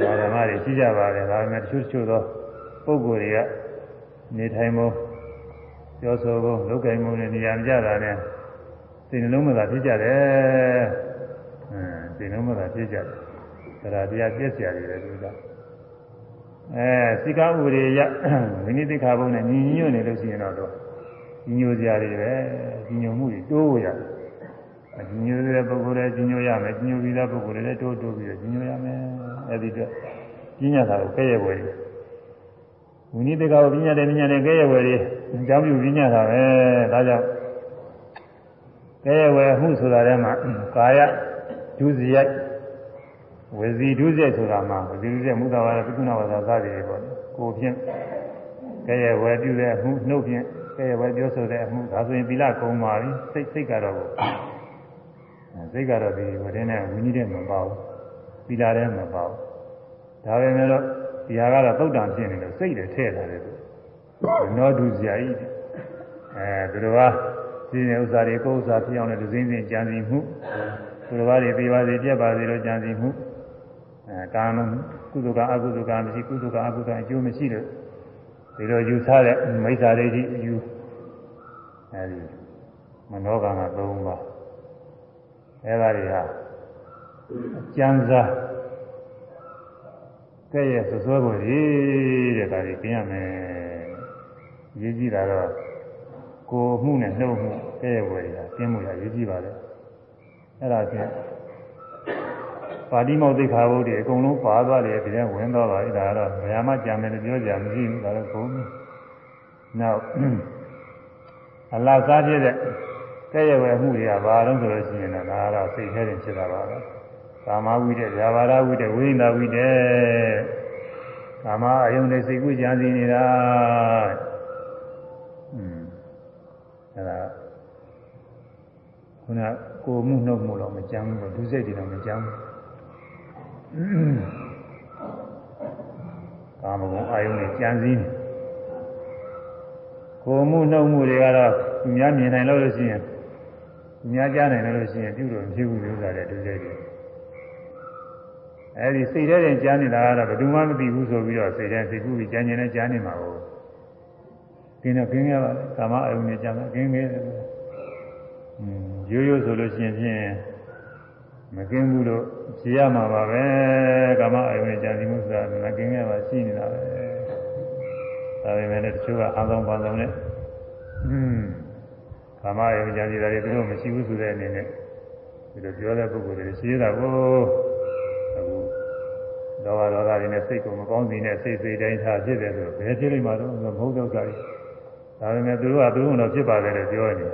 တရားဓမ္မတွေရှိကြပါတယ်ဒါပေမဲ့တချို့တချို့သောပုဂ္ဂိုလ်တွေကနေထိုင်မှုပြောဆိုမှုလုပ်ကိုင်မှုနဲ့နေရာမကျတာနဲ့စိတ်နှလုံးမသာဖြစ်ကြတယ်အဲစိတ်နှလုံးမသာဖြစ်ကြတယ်တရားတရားပြည့်စရာတွေလည်းဒီက အဲစိကဥပဒေရဝိနည်းသိက္ခာပုဒ်နဲ့ညီညွတ်နေလို့ရှိရင်တော့ညီညွတ်စရာတွေပဲညီညွတ်မှုတွေတိုးရတယ်အညီညွတ်တဲ့ပုဂ္ဂိုလ်လည်းညီညွတ်ရမယ်ညီညွတ်ပြီးသားပုဂ္ဂိုလ်လည်းတိုးတိုးပြီးတော့ညီညွတ်ရမယ်အဲဒီတော့ပညာသာကိုကဲ့ရဲ့ွယ်တွေဝိနည်းသိက္ခာပုဒ်ပညာတဲ့ပညာတဲ့ကဲ့ရဲ့ွယ်တွေအကြောင်းပြုပညာသာပဲဒါကြောင့်ကဲ့ရဲ့ွယ်မှုဆိုတာထဲမှာကာယဒုစရိုက် ဝစီဒုစရိုက်ဆိုတာမှာဝစီဒုစရိုက်မုသဝါဒပိကုဏဝါဒစသည်တွေပေါ့ကိုဖြင့်ကဲ့ရဲ့ဝယ်ပြုတဲ့အမှုနှုတ်ဖြင့်ကဲ့ရဲ့ဝယ်ပြောဆိုတဲ့အမှုဒါဆိုရင်သီလကုံပါပြီစိတ်စိတ်ကတော့စိတ်ကတော့ဒီဝတင်းနဲ့ဝိနည်းတဲ့မပါဘူးသီလတဲ့မပါဘူးဒါပေမဲ့လို့ဒီဟာကတော့သုတ်တံဖြစ်နေလို့စိတ်တွေထည့်လာတယ်သူနောဒုစရိုက်အဲသူတော်ကဒီဥစ္စာတွေကိုဥစ္စာဖြစ်အောင်လည်းဒုစင်းစင်းကြံစီမှုသူတော်ဘာတွေပြပါစေပြက်ပါစေလို့ကြံစီမှု အဲကာမကုသကအကုသကမရှိကုသကအကုသအကျိုးမရှိလို့ဒီလိုယူဆတဲ့မိစ္ဆာဒိဋ္ဌိယူအဲဒီမနောကံက၃ပါးအဲဒါတွေဟာကျမ်းစာကဲ့ရဲ့ဆွဆွဲပေါ်ကြီးတဲ့ဒါတွေပြင်ရမယ်ရေးကြည့်တာတော့ကိုမှုနဲ့နှုတ်မှုကဲ့ရဲ့ပေါ်ကြီးကပြင်းမှုရရေးကြည့်ပါလေအဲ့ဒါဖြင့် ပါဠိမောက်သိက္ခာပုဒ်တွေအကုန်လုံးပါသွားတယ်ဒီထဲဝင်သွားပါပြီဒါကတော့ဘယ်မှာကြံမယ်လို့ပြောကြမရှိဘူးဒါတော့ဘုံနောက်အလားစားဖြစ်တဲ့ကဲ့ရဲ့ဝယ်မှုတွေကဘာလို့ဆိုလို့ရှိရင်တော့ဒါကတော့စိတ်ထဲတင်ဖြစ်တာပါပဲကာမဝိတ္တ၊ဇာဘာရဝိတ္တ၊ဝိညာဝိတ္တကာမအယုံနဲ့စိတ်ကူးကြံစီနေတာอืมအဲဒါခုနကိုမှုနှုတ်မှုတော့မကြမ်းဘူးဒုစိတ်တွေတော့မကြမ်းဘူး ကာမဂုဏ်အာယုန်နဲ့ကြံစည်နေကိုမှုနှုတ်မှုတွေကတော့သူများမြင်နိုင်လို့ရှိရင်သူများကြားနိုင်လို့ရှိရင်ပြုလို့မဖြစ်ဘူးလို့ဆိုတာတဲ့ဒုစိတ်တွေအဲဒီစိတ်ထဲတင်ကြားနေတာကတော့ဘယ်သူမှမသိဘူးဆိုပြီးတော့စိတ်ထဲစိတ်ကူးပြီးကြားနေနဲ့ကြားနေမှာပေါ့ဒီတော့ခင်းရပါကာမအာယုန်နဲ့ကြားမှာခင်းခဲ့တယ်ရိုးရိုးဆိုလို့ရှိရင်ဖြင့် မကင်းဘူးလို့ဖြေရမှာပါပဲကာမအယုံနဲ့ကြံစီမှုဆိုတာမကင်းခဲ့ပါရှိနေတာပဲဒါပေမဲ့လည်းတချို့ကအာသောပန်ဆောင်နဲ့อืมကာမအယုံကြံစီတာတွေသူတို့မရှိဘူးဆိုတဲ့အနေနဲ့ဒီလိုပြောတဲ့ပုဂ္ဂိုလ်တွေရှိတာကိုအခုဒေါဝဒေါသတွေနဲ့စိတ်ကိုမကောင်းစီနဲ့စိတ်စိတ်တိုင်းထားဖြစ်တယ်ဆိုဘယ်ဖြစ်လိမ့်မှာတော့မဟုတ်တော့ကြဘူးဒါပေမဲ့သူတို့ကသူတို့ကတော့ဖြစ်ပါတယ်လို့ပြောနေတယ်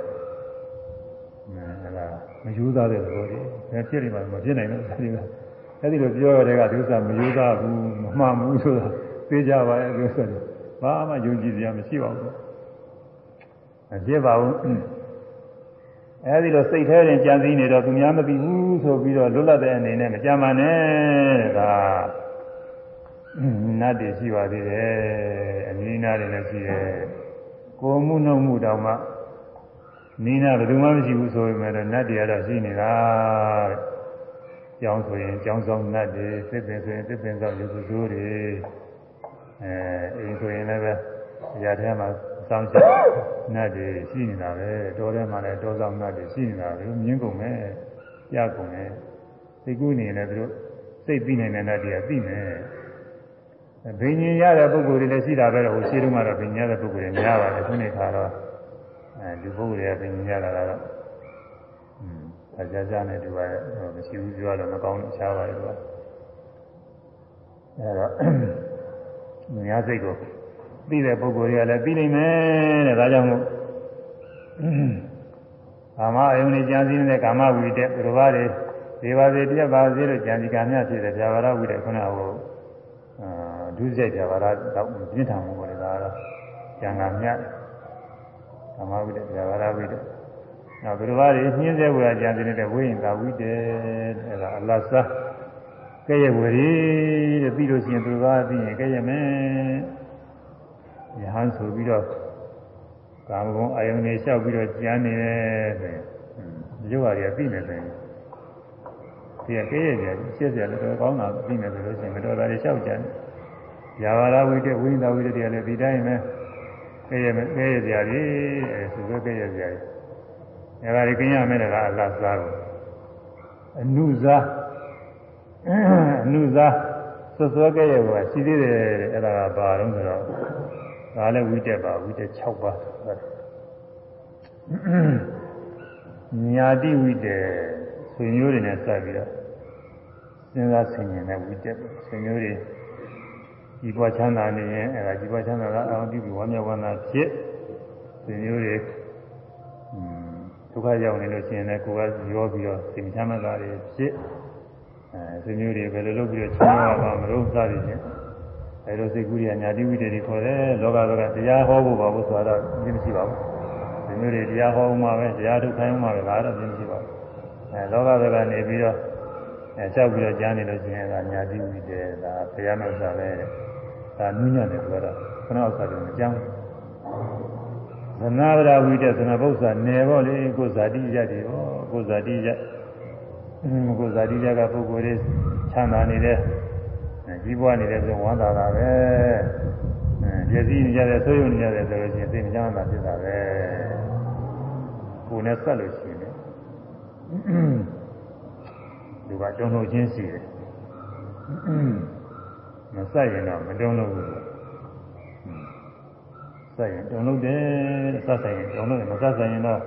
မယူသားတဲ့သဘောကြီး ဘယ်ဖြစ်နေမှမဖြစ်နိုင်တော့အဲဒီကအဲဒီလိုပြောရတဲ့ကဒီဥစ္စာမယူသားဘူးမမှန်ဘူးဆိုတာသိကြပါရဲ့ဒီဥစ္စာဘာမှယုံကြည်စရာမရှိပါဘူးမဖြစ်ပါဘူးအဲဒီလိုစိတ်ထဲတင်ကြံစည်နေတော့သူများမသိဘူးဆိုပြီးတော့လွတ်လပ်တဲ့အနေနဲ့မကြမ်းပါနဲ့တဲ့ဒါနတ်တွေရှိပါသေးတယ်အမီနာတွေလည်းရှိတယ်ကိုမှုနှုတ်မှုတောင်မှ နီးနာဘယ်သူမှမရှိဘူးဆိုပေမဲ့နတ်တွေကတော့ရှိနေတာတဲ့ကျောင်းဆိုရင်ကျောင်းဆောင်နတ်တွေသစ်ပင်ဆိုရင်သစ်ပင်ဆောင်လူစုစိုးတွေအဲအိမ်ဆိုရင်လည်းပဲရာထဲမှာစောင့်ချက်နတ်တွေရှိနေတာပဲတောထဲမှာလည်းတောဆောင်နတ်တွေရှိနေတာပဲမြင်းကုန်မယ်ကြကုန်မယ်သိကူးနေလည်းသူတို့စိတ်ပြီးနေတဲ့နတ်တွေကသိမယ်ဘိညာဉ်ရတဲ့ပုဂ္ဂိုလ်တွေလည်းရှိတာပဲဟိုရှိတုန်းကတော့ဘိညာဉ်ရတဲ့ပုဂ္ဂိုလ်တွေများပါတယ်ခုနေခါတော့ အဲလူပုဂ္ဂိုလ်တွေကဘိညာဉ်ရတာကတော့อืมအကြကြနဲ့တူပါရဲ့မရှိဘူးပြောတော့မကောင်းလို့ရှားပါတယ်ကွာအဲတော့ညာစိတ်ကိုသိတဲ့ပုဂ္ဂိုလ်တွေကလည်းသိနိုင်မယ်တဲ့ဒါကြောင့်မို့ကာမအယုန်နဲ့ကြံစည်နေတဲ့ကာမဝိတက်သူတော်ဘာတွေဒေဝစေပြတ်ပါစေလို့ကြံစည်ကမြဖြစ်တဲ့ဇာဝရဝိတက်ခုနကဟိုအာဒုစရိုက်ဇာဝရတော့ပြင်းထန်မှုပေါ်နေတာတော့ကြံကမြ ကာမဝိတက်ဇာဝရဝိတက်နောက်သူတော်ဘာတွေညှင်းဆဲဝေကြံစည်နေတဲ့ဝိရင်သာဝိတက်အဲဒါအလတ်စားကဲ့ရဲ့ဝရီတဲ့ပြီးလို့ရှိရင်သူတော်ဘာသိရင်ကဲ့ရဲ့မယ်ယဟန်ဆိုပြီးတော့ကာမဂုဏ်အာယုန်တွေလျှောက်ပြီးတော့ကြမ်းနေတယ်ဆိုရင်ရုပ်ဟာတွေသိနေတယ်ဒီကဲရကြရှင်းစရာလည်းတော်ကောင်းတာသိနေတယ်လို့ရှိရင်မတော်တာတွေလျှောက်ကြတယ်။ယာဝရဝိတ္တဝိသဝိတ္တတွေလည်းဒီတိုင်းပဲ ကဲရမယ်ကဲရကြပြီအဲဆိုဆိုကဲရကြပြီ။အဲဒါတွေကျင်းရမယ်ကအလတ်စားကိုအနုဇာအနုဇာစွစွဲကဲရကရှိသေးတယ်အဲ့ဒါကဘာတော့ဆိုတော့ဒါလည်းဝိတက်ပါဝိတက်6ပါးညာတိဝိတက်ဆွေမျိုးတွေနဲ့စပ်ပြီးတော့စဉ်းစားဆင်ခြင်တဲ့ဝိတက်ဆွေမျိုးတွေ ဒီပွားချမ်းသာနေရင်အဲဒါဒီပွားချမ်းသာကအောင်ပြုပြီးဝမ်းမြောက်ဝမ်းသာဖြစ်ဆွေမျိုးတွေဒုက္ခရောက်နေလို့ရှိရင်လည်းကိုယ်ကရောပြီးတော့စိတ်ချမ်းသာတွေဖြစ်အဲဆွေမျိုးတွေဘယ်လိုလုပ်ပြီးတော့ချမ်းသာပါမလို့စသည်ဖြင့်အဲလိုစိတ်ကူးရညာတိဝိတ္တေတွေခေါ်တယ်လောကလောကတရားဟောဖို့ပါဘူးဆိုတော့ပြင်းမရှိပါဘူးဒီမျိုးတွေတရားဟောမှပဲတရားထုတ်ခိုင်းမှပဲဒါတော့ပြင်းမရှိပါဘူးအဲလောကလောကနေပြီးတော့အဲကြောက်ပြီးတော့ကြားနေလို့ရှိရင်ကညာတိဝိတ္တေဒါဘုရားမြတ်စွာပဲ ဒါနုညံ့တယ်ဆိုတော့ခဏဥစ္စာတွေမကြောင်းသနာဗရာဝိတ္တသနာပု္ပ္ပာနယ်ပေါ့လေကိုဇာတိရတည်ပေါ့ကိုဇာတိရကိုဇာတိရကပုဂ္ဂိုလ်တွေချမ်းသာနေတဲ့ကြီးပွားနေတယ်ဆိုဝမ်းသာတာပဲအဲပြည့်စည်နေကြတယ်ဆိုးရုံနေကြတယ်ဆိုလို့ရှိရင်သိမချမ်းသာဖြစ်တာပဲကိုယ်နဲ့ဆက်လို့ရှိရင်ဒီကတုံ့လို့ချင်းရှိတယ် မဆက်ရင်တော့မတုံ့လို့ဘူးဆက်ရင်တုံ့လို့တယ်ဆက်ဆိုင်ရင်တုံ့လို့တယ်မဆက်ဆိုင်ရင်တော့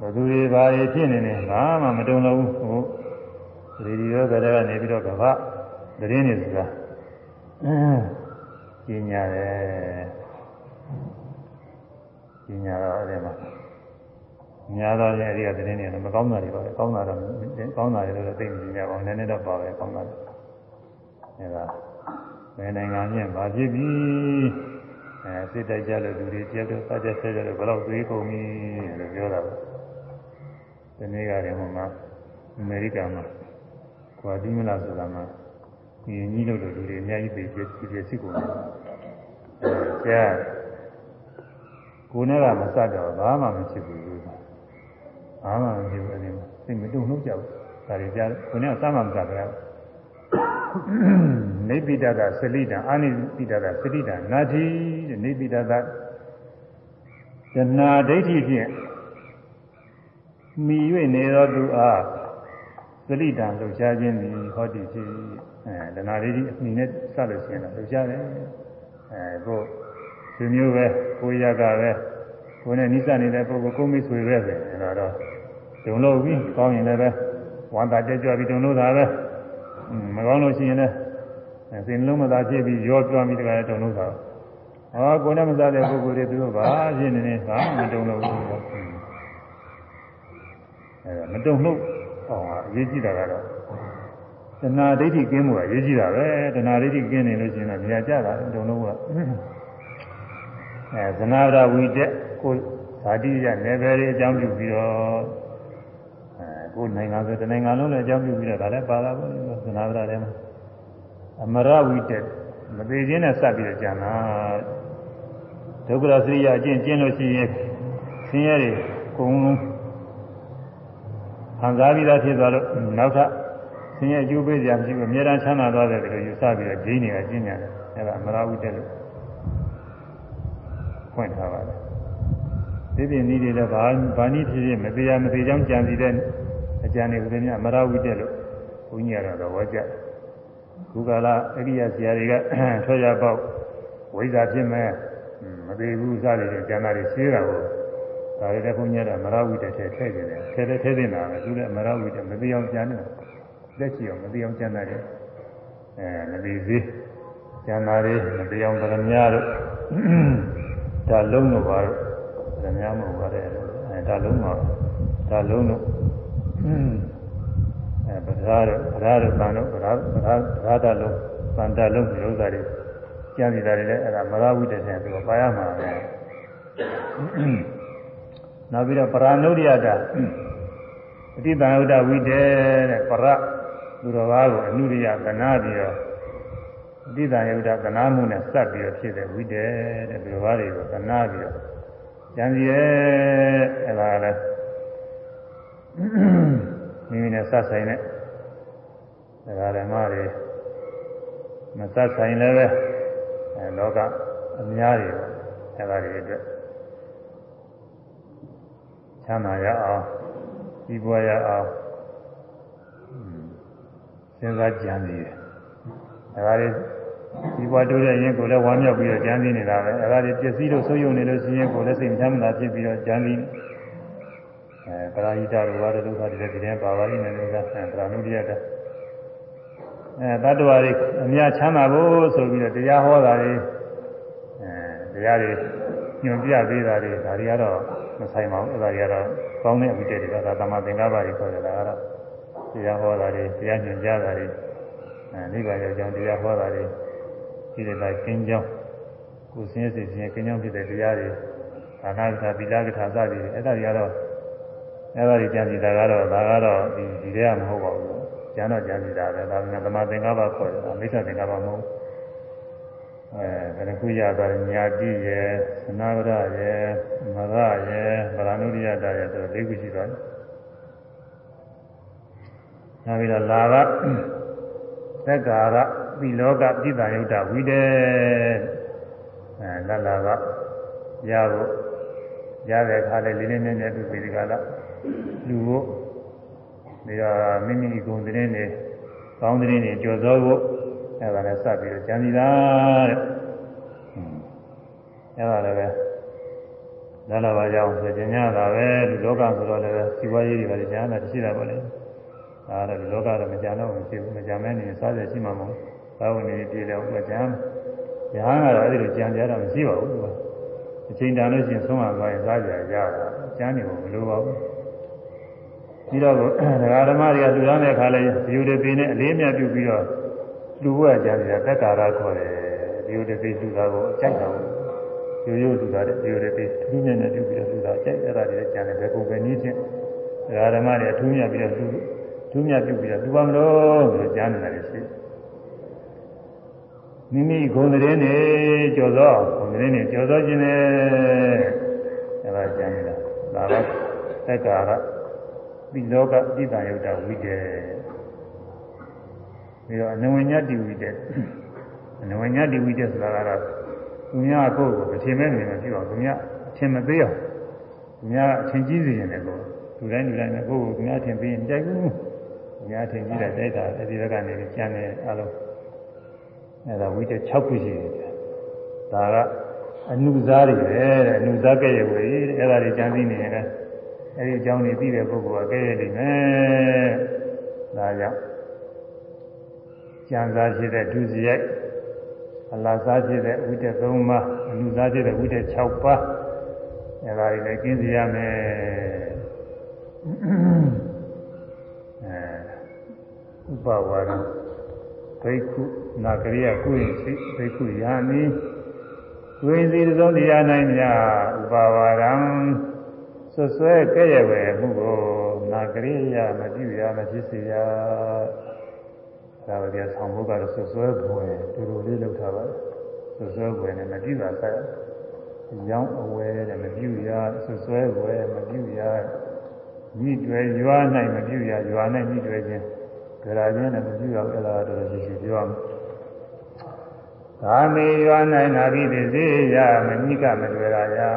ဘယ်သူတွေဘာတွေဖြစ်နေနေဘာမှမတုံ့လို့ဘူးဟုတ်ဒီဒီရောကတည်းကနေပြီးတော့ကဘာသတင်းတွေဆိုတာအင်းကျင်ညာတယ်ကျင်ညာတော့အဲ့ဒါမှာများသောရဲ့အဲဒီကသတင်းတွေလည်းမကောင်းတာတွေပါပဲကောင်းတာတော့ကောင်းတာတွေလည်းသိနေကြပါအောင်နည်းနည်းတော့ပါပဲကောင်းတာအဲဒါ ဘယ်နိုင်ငံချင်းဗာဖြစ်ပြီအဲစစ်တိုက်ကြလို့လူတွေကြက်တော့စားကြဆက်ကြလို့ဘယ်တော့သွေးကုန်ပြီလို့ပြောတာပဲဒီနေ့ကတည်းကမှအမေရိကန်မှာကွာဒီမလားဆိုတာမှာဒီကြီးလို့လူတွေအများကြီးပြေပြေပြေစစ်ကုန်တယ်ကျာကိုယ်နဲ့ကမစတော့ဘာမှမဖြစ်ဘူးလို့ဘာမှမဖြစ်ဘူးအဲ့ဒီစိတ်မတုံ့နှုတ်ကြဘူးဒါတွေကြားကိုယ်နဲ့ကစမှမစတော့ နေပိတကသလိတံအာနိပိတကသလိတံနာတိတဲ့နေပိတကတဏှာဒိဋ္ဌိဖြင့်မိ၍နေတော်သူအားသလိတံလှုပ်ရှားခြင်းသည်ဟောတိဖြစ်အဲတဏှာဒိဋ္ဌိအမိနဲ့စလို့ရှိရင်တော့လှုပ်ရှားတယ်အဲကိုသူမျိုးပဲကိုရကပဲကိုနဲ့နိစ္စနေတဲ့ပုဂ္ဂိုလ်ကိုမိတ်ဆွေပဲပဲအဲတော့ဒုံလို့ပြီးကောင်းရင်လည်းပဲဝမ်းသာတက်ကြွပြီးဒုံလို့တာပဲ မကောင်းလို့ရှိရင်လည်းစိတ်နှလုံးမသာဖြစ်ပြီးရောပြောပြီးတခါတုံလို့တာဟောကိုနဲ့မစားတဲ့ပုဂ္ဂိုလ်တွေသူတို့ဘာဖြစ်နေနေဘာမတုံလို့ဘူးအဲမတုံလို့အောင်အရေးကြီးတာကတော့တဏှာဒိဋ္ဌိကင်းမှုကအရေးကြီးတာပဲတဏှာဒိဋ္ဌိကင်းနေလို့ရှိရင်တော့မြာကြတာတုံလို့ကအဲဇနာရဝိတက်ကိုဇာတိရနယ်ပယ်လေးအကြောင်းပြုပြီးတော့အဲ ကိုယ်နိုင်ငံဆိုတနိုင်ငံလုံးလည်းအကြောင်းပြုပြီးတော့ဒါလည်းပါတာပေါ့သနာဗရာထဲမှာအမရဝိတက်မသေးခြင်းနဲ့စပ်ပြီးတော့ကြံတာဒုက္ခရစရိယအကျင့်ကျင့်လို့ရှိရင်ဆင်းရဲတွေအကုန်လုံးခံစားပြီးသားဖြစ်သွားလို့နောက်ထပ်ဆင်းရဲအကျိုးပေးကြမရှိဘူးအများအားချမ်းသာသွားတယ်လို့ယူဆပြီးတော့ဂျင်းနေတာကျင့်ကြတယ်အဲဒါအမရဝိတက်လို့ဖွင့်ထားပါတယ်ဒီပြင်နည်းတွေလည်းဘာဘာနည်းဖြစ်ဖြစ်မတရားမသေးချောင်းကြံစီတဲ့ အကြံတွေကိုလည်းအမရဝိတက်လို့ဘုန်းကြီးကတော့ဝါကြခုကလာအရိယာဆရာတွေကထွက်ရပေါက်ဝိဇ္ဇာဖြစ်မဲ့မသေးဘူးစသည်ဖြင့်ကျန်တာတွေရှင်းတာကိုဒါတွေလည်းဘုန်းကြီးကမရဝိတက်ထဲထည့်နေတယ်ထဲထဲထည့်နေတာပဲသူလည်းမရဝိတက်မသေးအောင်ကြံနေလက်ချီအောင်မသေးအောင်ကြံတာတယ်အဲမသေးသေးကျန်တာတွေမသေးအောင်ဗရမ ्या တို့ဒါလုံးတော့ပါတော့ဗရမ ्या မဟုတ်ပါတဲ့အဲဒါလုံးတော့ဒါလုံးတော့ အဲပဓာရပဓာရတန်တို့ပဓာပဓာပဓာတလုံးသန္တာလုံးဒီဥစ္စာတွေကျန်နေတာတွေလည်းအဲ့ဒါမရဝိတ္တတဲ့သူကပါရမှာပဲနောက်ပြီးတော့ပရာနုဒ္ဒယတာအတိတန်ဥဒ္ဒဝိတ္တတဲ့ပရသူတော်ဘာကိုအနုရိယကနာပြီးတော့အတိတန်ဥဒ္ဒကနာမှုနဲ့စပ်ပြီးတော့ဖြစ်တဲ့ဝိတ္တတဲ့သူတော်ဘာတွေကိုကနာပြီးတော့ကျန်စီရဲ့အဲ့ဒါလည်း မိမိနဲ့စပ်ဆိုင်တဲ့ဒကာဓမ္မတွေမစပ်ဆိုင်လည်းပဲအဲလောကအများကြီးအဲ့ဒါတွေအတွက်ချမ်းသာရအောင်ပြီးပွားရအောင်စဉ်းစားကြံစီတယ်အဲ့ဒါတွေပြီးပွားတိုးတဲ့ရင်ကိုလည်းဝမ်းမြောက်ပြီးတော့ကြံစီနေတာပဲအဲ့ဒါတွေပျက်စီးလို့ဆိုးရုံနေလို့ရှိရင်ကိုလည်းစိတ်မချမ်းသာဖြစ်ပြီးတော့ကြံစီ အဲပရာဟိတတို့ဘာလို့ဒုက္ခတွေလည်းဒီထဲပါပါလိမ့်မယ်လို့ကအဲပရာနုရိယတအဲတတ္တဝါတွေအများချမ်းသာဖို့ဆိုပြီးတော့တရားဟောတာတွေအဲတရားတွေညွန်ပြပေးတာတွေဒါတွေကတော့မဆိုင်ပါဘူးအဲဒါတွေကတော့ကောင်းတဲ့အဝိတ္တတွေကဒါသမသင်္ကပ္ပတွေခေါ်တယ်ဒါကတော့တရားဟောတာတွေတရားညွှန်ကြားတာတွေအဲနိဗ္ဗာန်ရောက်ကြောင်းတရားဟောတာတွေဒီလိုလိုကင်းကြောင်းကိုယ်စင်းရဲစိတ်စင်းရဲကင်းကြောင်းဖြစ်တဲ့တရားတွေဒါနကထာသီလကထာစသည်တွေအဲဒါတွေကတော့ အဲဒါတွေကြံစီတာကတော့ဒါကတော့ဒီဒီထဲကမဟုတ်ပါဘူးကျန်တော့ကြံစီတာပဲဒါကသမသင်္ကပ္ပခေါ်တယ်မိစ္ဆာသင်္ကပ္ပမဟုတ်အဲဒါခုရသွားညာတိရဲ့သနာဝရရဲ့မရရဲ့ဗလာနုရိယတာရဲ့ဆိုတော့၄ခုရှိသွားတယ်နောက်ပြီးတော့လာဘသက္ကာရပိလောကပိတယုတ်တဝိတေအဲလလာကရဖို့ရတဲ့အခါလေးလေးလေးနည်းနည်းသူပြီးဒီကလာ လူဖို့ဒီကမိမိဂုဏ်သတင်းတွေကောင်းသတင်းတွေကြော်စောဖို့အဲဒါလည်းစပ်ပြီးတော့ကြံစီတာတဲ့အဲဒါလည်းပဲလလာပါကြောင်းဆိုကြညာတာပဲလူလောကဆိုတော့လည်းစီဝါရေးတွေပဲညာတာရှိတာပေါ့လေဒါတော့လူလောကတော့မကြံတော့မရှိဘူးမကြံမဲနေစားရရှိမှာမဟုတ်သာဝနေပြည်တယ်မကြံရဟန်းကတော့အဲ့ဒီလိုကြံကြတာမရှိပါဘူးသူကအချိန်တန်လို့ရှိရင်ဆုံးမသွားရင်စားကြရတာကြံနေဖို့မလိုပါဘူး ပြီးတော့ဒကာဓမ္မတွေကလူသားတဲ့အခါလဲဒီလိုတွေပင်နဲ့အလေးအမြတ်ပြုပြီးတော့လူဘဝကြံနေတာသက်ကာရခေါ်တယ်ဒီလိုတွေပင်လူသားကိုအကြိုက်တာဘူးရိုးရိုးလူသားတဲ့ဒီလိုတွေပင်ထူးမြတ်နဲ့ပြုပြီးတော့လူသားအကြိုက်အဲ့ဒါတွေကြံတယ်ဘယ်ပုံပဲနည်းချင်းဒကာဓမ္မတွေအထူးမြတ်ပြီးတော့လူထူးမြတ်ပြုပြီးတော့လူပါမလို့ဆိုကြံနေတာတွေရှိမိမိဂုဏ်သတင်းတွေကြော်သောဂုဏ်သတင်းတွေကြော်သောခြင်းနဲ့အဲ့ဒါကြံနေတာဒါတော့သက်ကာရ ဒီလောကပိတံယုတ်တဝိတေပြီးတော့အနဝညတိဝိတေအနဝညတိဝိတေဆိုတာကတော့သူများကိုယ်ကိုအထင်မဲ့နေမှဖြစ်အောင်သူများအထင်မသေးအောင်သူများအထင်ကြီးစေရင်လည်းကိုလူတိုင်းလူတိုင်းနဲ့ကိုယ်ကိုသူများအထင်ပေးရင်ကြိုက်ဘူးသူများအထင်ကြီးတဲ့တိုက်တာအဲဒီဘက်ကနေကျန်တယ်အလုံးအဲဒါဝိတေ6ခုရှိတယ်ဒါကအနုဇာတွေပဲတဲ့အနုဇာကဲ့ရဲ့ဝေးတဲ့အဲဒါတွေကျန်သိနေရင်လည်း အဲဒီအကြောင်းတွေသိတဲ့ပုဂ္ဂိုလ်ကကဲရနေမယ်ဒါကြောင့်ကျန်စားဖြစ်တဲ့ဒုစရိုက်အလားစားဖြစ်တဲ့ဝိတက်3ပါးအနုစားဖြစ်တဲ့ဝိတက်6ပါးအဲဒါတွေလည်းကျင်းစီရမယ်အဲဥပဝါဒဘိက္ခုနာကရိယကုရင်စီဘိက္ခုယာနိဝိစီသုံးတရားနိုင်မြဥပဝါဒံ ဆွဆွဲကဲ့ရဲ့ပဲမှုကိုနာကရိယာမပြုရမဖြစ်စေရဒါပဲပြဆောင်ဖို့ကတော့ဆွဆွဲပွယ်တူတူလေးလောက်ထားပါဆွဆွဲပွယ်နဲ့မပြုတာဆက်ရောင်းအဝဲတဲ့မပြုရဆွဆွဲပွယ်မပြုရညှိတွယ်ရွာနိုင်မပြုရရွာနိုင်ညှိတွယ်ခြင်းကြရာချင်းနဲ့မပြုရအဲ့ဒါတော့ရှိရှိပြောအောင် ကာမေရွာ၌နာပြီးသည်စေရမညိကမတွေ့ရရာ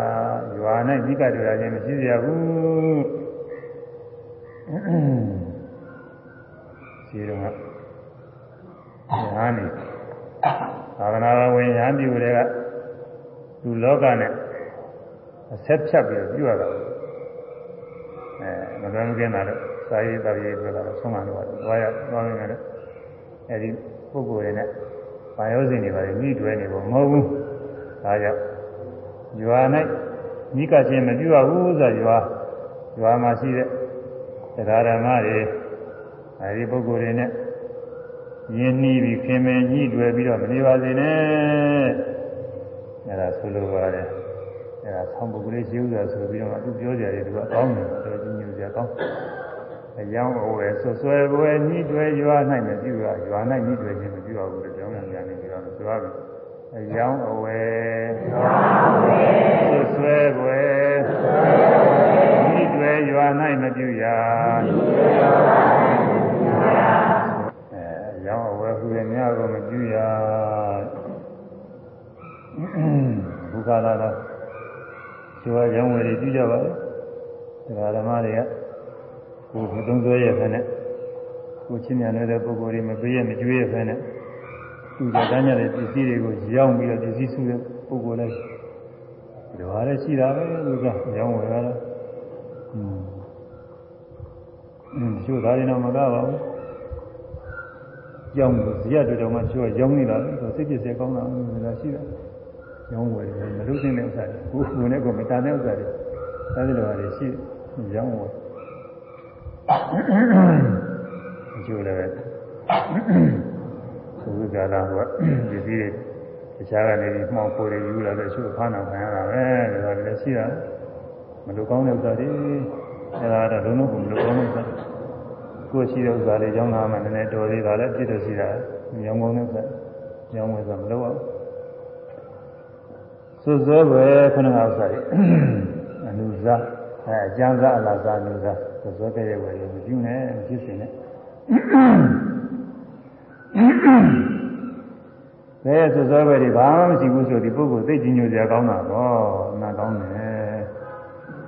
ရွာ၌ညိကတွေ့ရခြင်းမရှိရဘူးရှိတော့ညာနေသာသနာ့ဝင်ညာပြူတွေကလူလောကနဲ့အဆက်ဖြတ်ပြီးပြုရတာအဲမလွန်ကင်းတာတော့စာရေးတော်ရေးပြောတာဆုံးမလို့တော့သွားရသွားနေတယ်အဲဒီပုဂ္ဂိုလ်တွေနဲ့ ဘာယောဇဉ်တွေပါညှိတွဲနေဖို့မဟုတ်ဘူးဒါကြောင့်ရွာ၌ညှိကခြင်းမပြုရဘူးဆိုရွာရွာမှာရှိတဲ့တရားဓမ္မတွေအဲဒီပုဂ္ဂိုလ်တွေနဲ့ယဉ်နှီးပြီးခင်မင်ညှိတွဲပြီးတော့မနေပါစေနဲ့အဲဒါဆိုလိုပါတယ်အဲဒါဆောင်းပုဂ္ဂိုလ်ရှိဥစွာဆိုပြီးတော့သူပြောကြတယ်သူကကောင်းတယ်တော်ကြီးညိုကြကောင်း အယောင်းအဝယ်ဆွဆွဲပွဲညှိတွဲရွာ၌မပြုရရွာ၌ညှိတွဲခြင်းမပြုရဘူးလို့ပြောနေတယ်ပြီးတော့ဆိုရပြီအယောင်းအဝယ်ဆွဆွဲပွဲညှိတွဲရွာ၌မပြုရအဲအယောင်းအဝယ်ဟူရများကိုမပြုရဘုရားလာတော့ကျွာရောင်းဝယ်တွေပြုကြပါလေတရားဓမ္မတွေက ကိုယ်မသုံးဆွဲရဖက်နဲ့ကိုချင်းမြန်နေတဲ့ပုဂ္ဂိုလ်တွေမပေးရမကျွေးရဖက်နဲ့သူကြတန်းကြတဲ့ပစ္စည်းတွေကိုရောင်းပြီးတော့ပစ္စည်းစုတဲ့ပုဂ္ဂိုလ်လိုက်ဒီဟာလည်းရှိတာပဲလူကရောင်းဝယ်ရတာอืมอืมကျိုးသားရင်တော့မကားပါဘူးကြောင်းလို့ဇရက်တွေတော့မှကျိုးရောင်းနေတာလေသူစိတ်ပြည့်စဲကောင်းတာလည်းရှိတာရောင်းဝယ်တယ်မလို့တဲ့ဥစ္စာတွေကိုကိုယ်နဲ့ကိုမတန်တဲ့ဥစ္စာတွေအဲဒီလိုပါလေရှိရောင်းဝယ် ကျိုးလည်းသုဝိကာလာကပစ္စည်းတွေတခြားကနေပြီးမှောင်ပိုတွေယူလာတဲ့ချို့ဖားနာခံရတာပဲဒါလည်းရှိတာမလိုကောင်းတဲ့ဥစ္စာတွေအဲဒါတော့လုံးလုံးမလိုကောင်းတဲ့ဥစ္စာကိုယ်ရှိတဲ့ဥစ္စာလေးကြောင်းသားမှလည်းနည်းနည်းတော်သေးတာလည်းပြည့်တယ်ရှိတာညောင်းကောင်းတဲ့ဥစ္စာညောင်းဝင်ဆိုမလိုအောင်စွစွဲပဲခဏကဥစ္စာတွေအနုဇာအဲအကျမ်းစားအလားစားအနုဇာစွ စွဲတဲ့ရဲ့ဝယ်လို့မပြုနဲ့မဖြစ်စင်နဲ့ဘယ်စွစွဲပဲတွေဘာမှမရှိဘူးဆိုဒီပုဂ္ဂိုလ်သိကျင်ညိုစရာကောင်းတာပေါ့အမှန်ကောင်းတယ်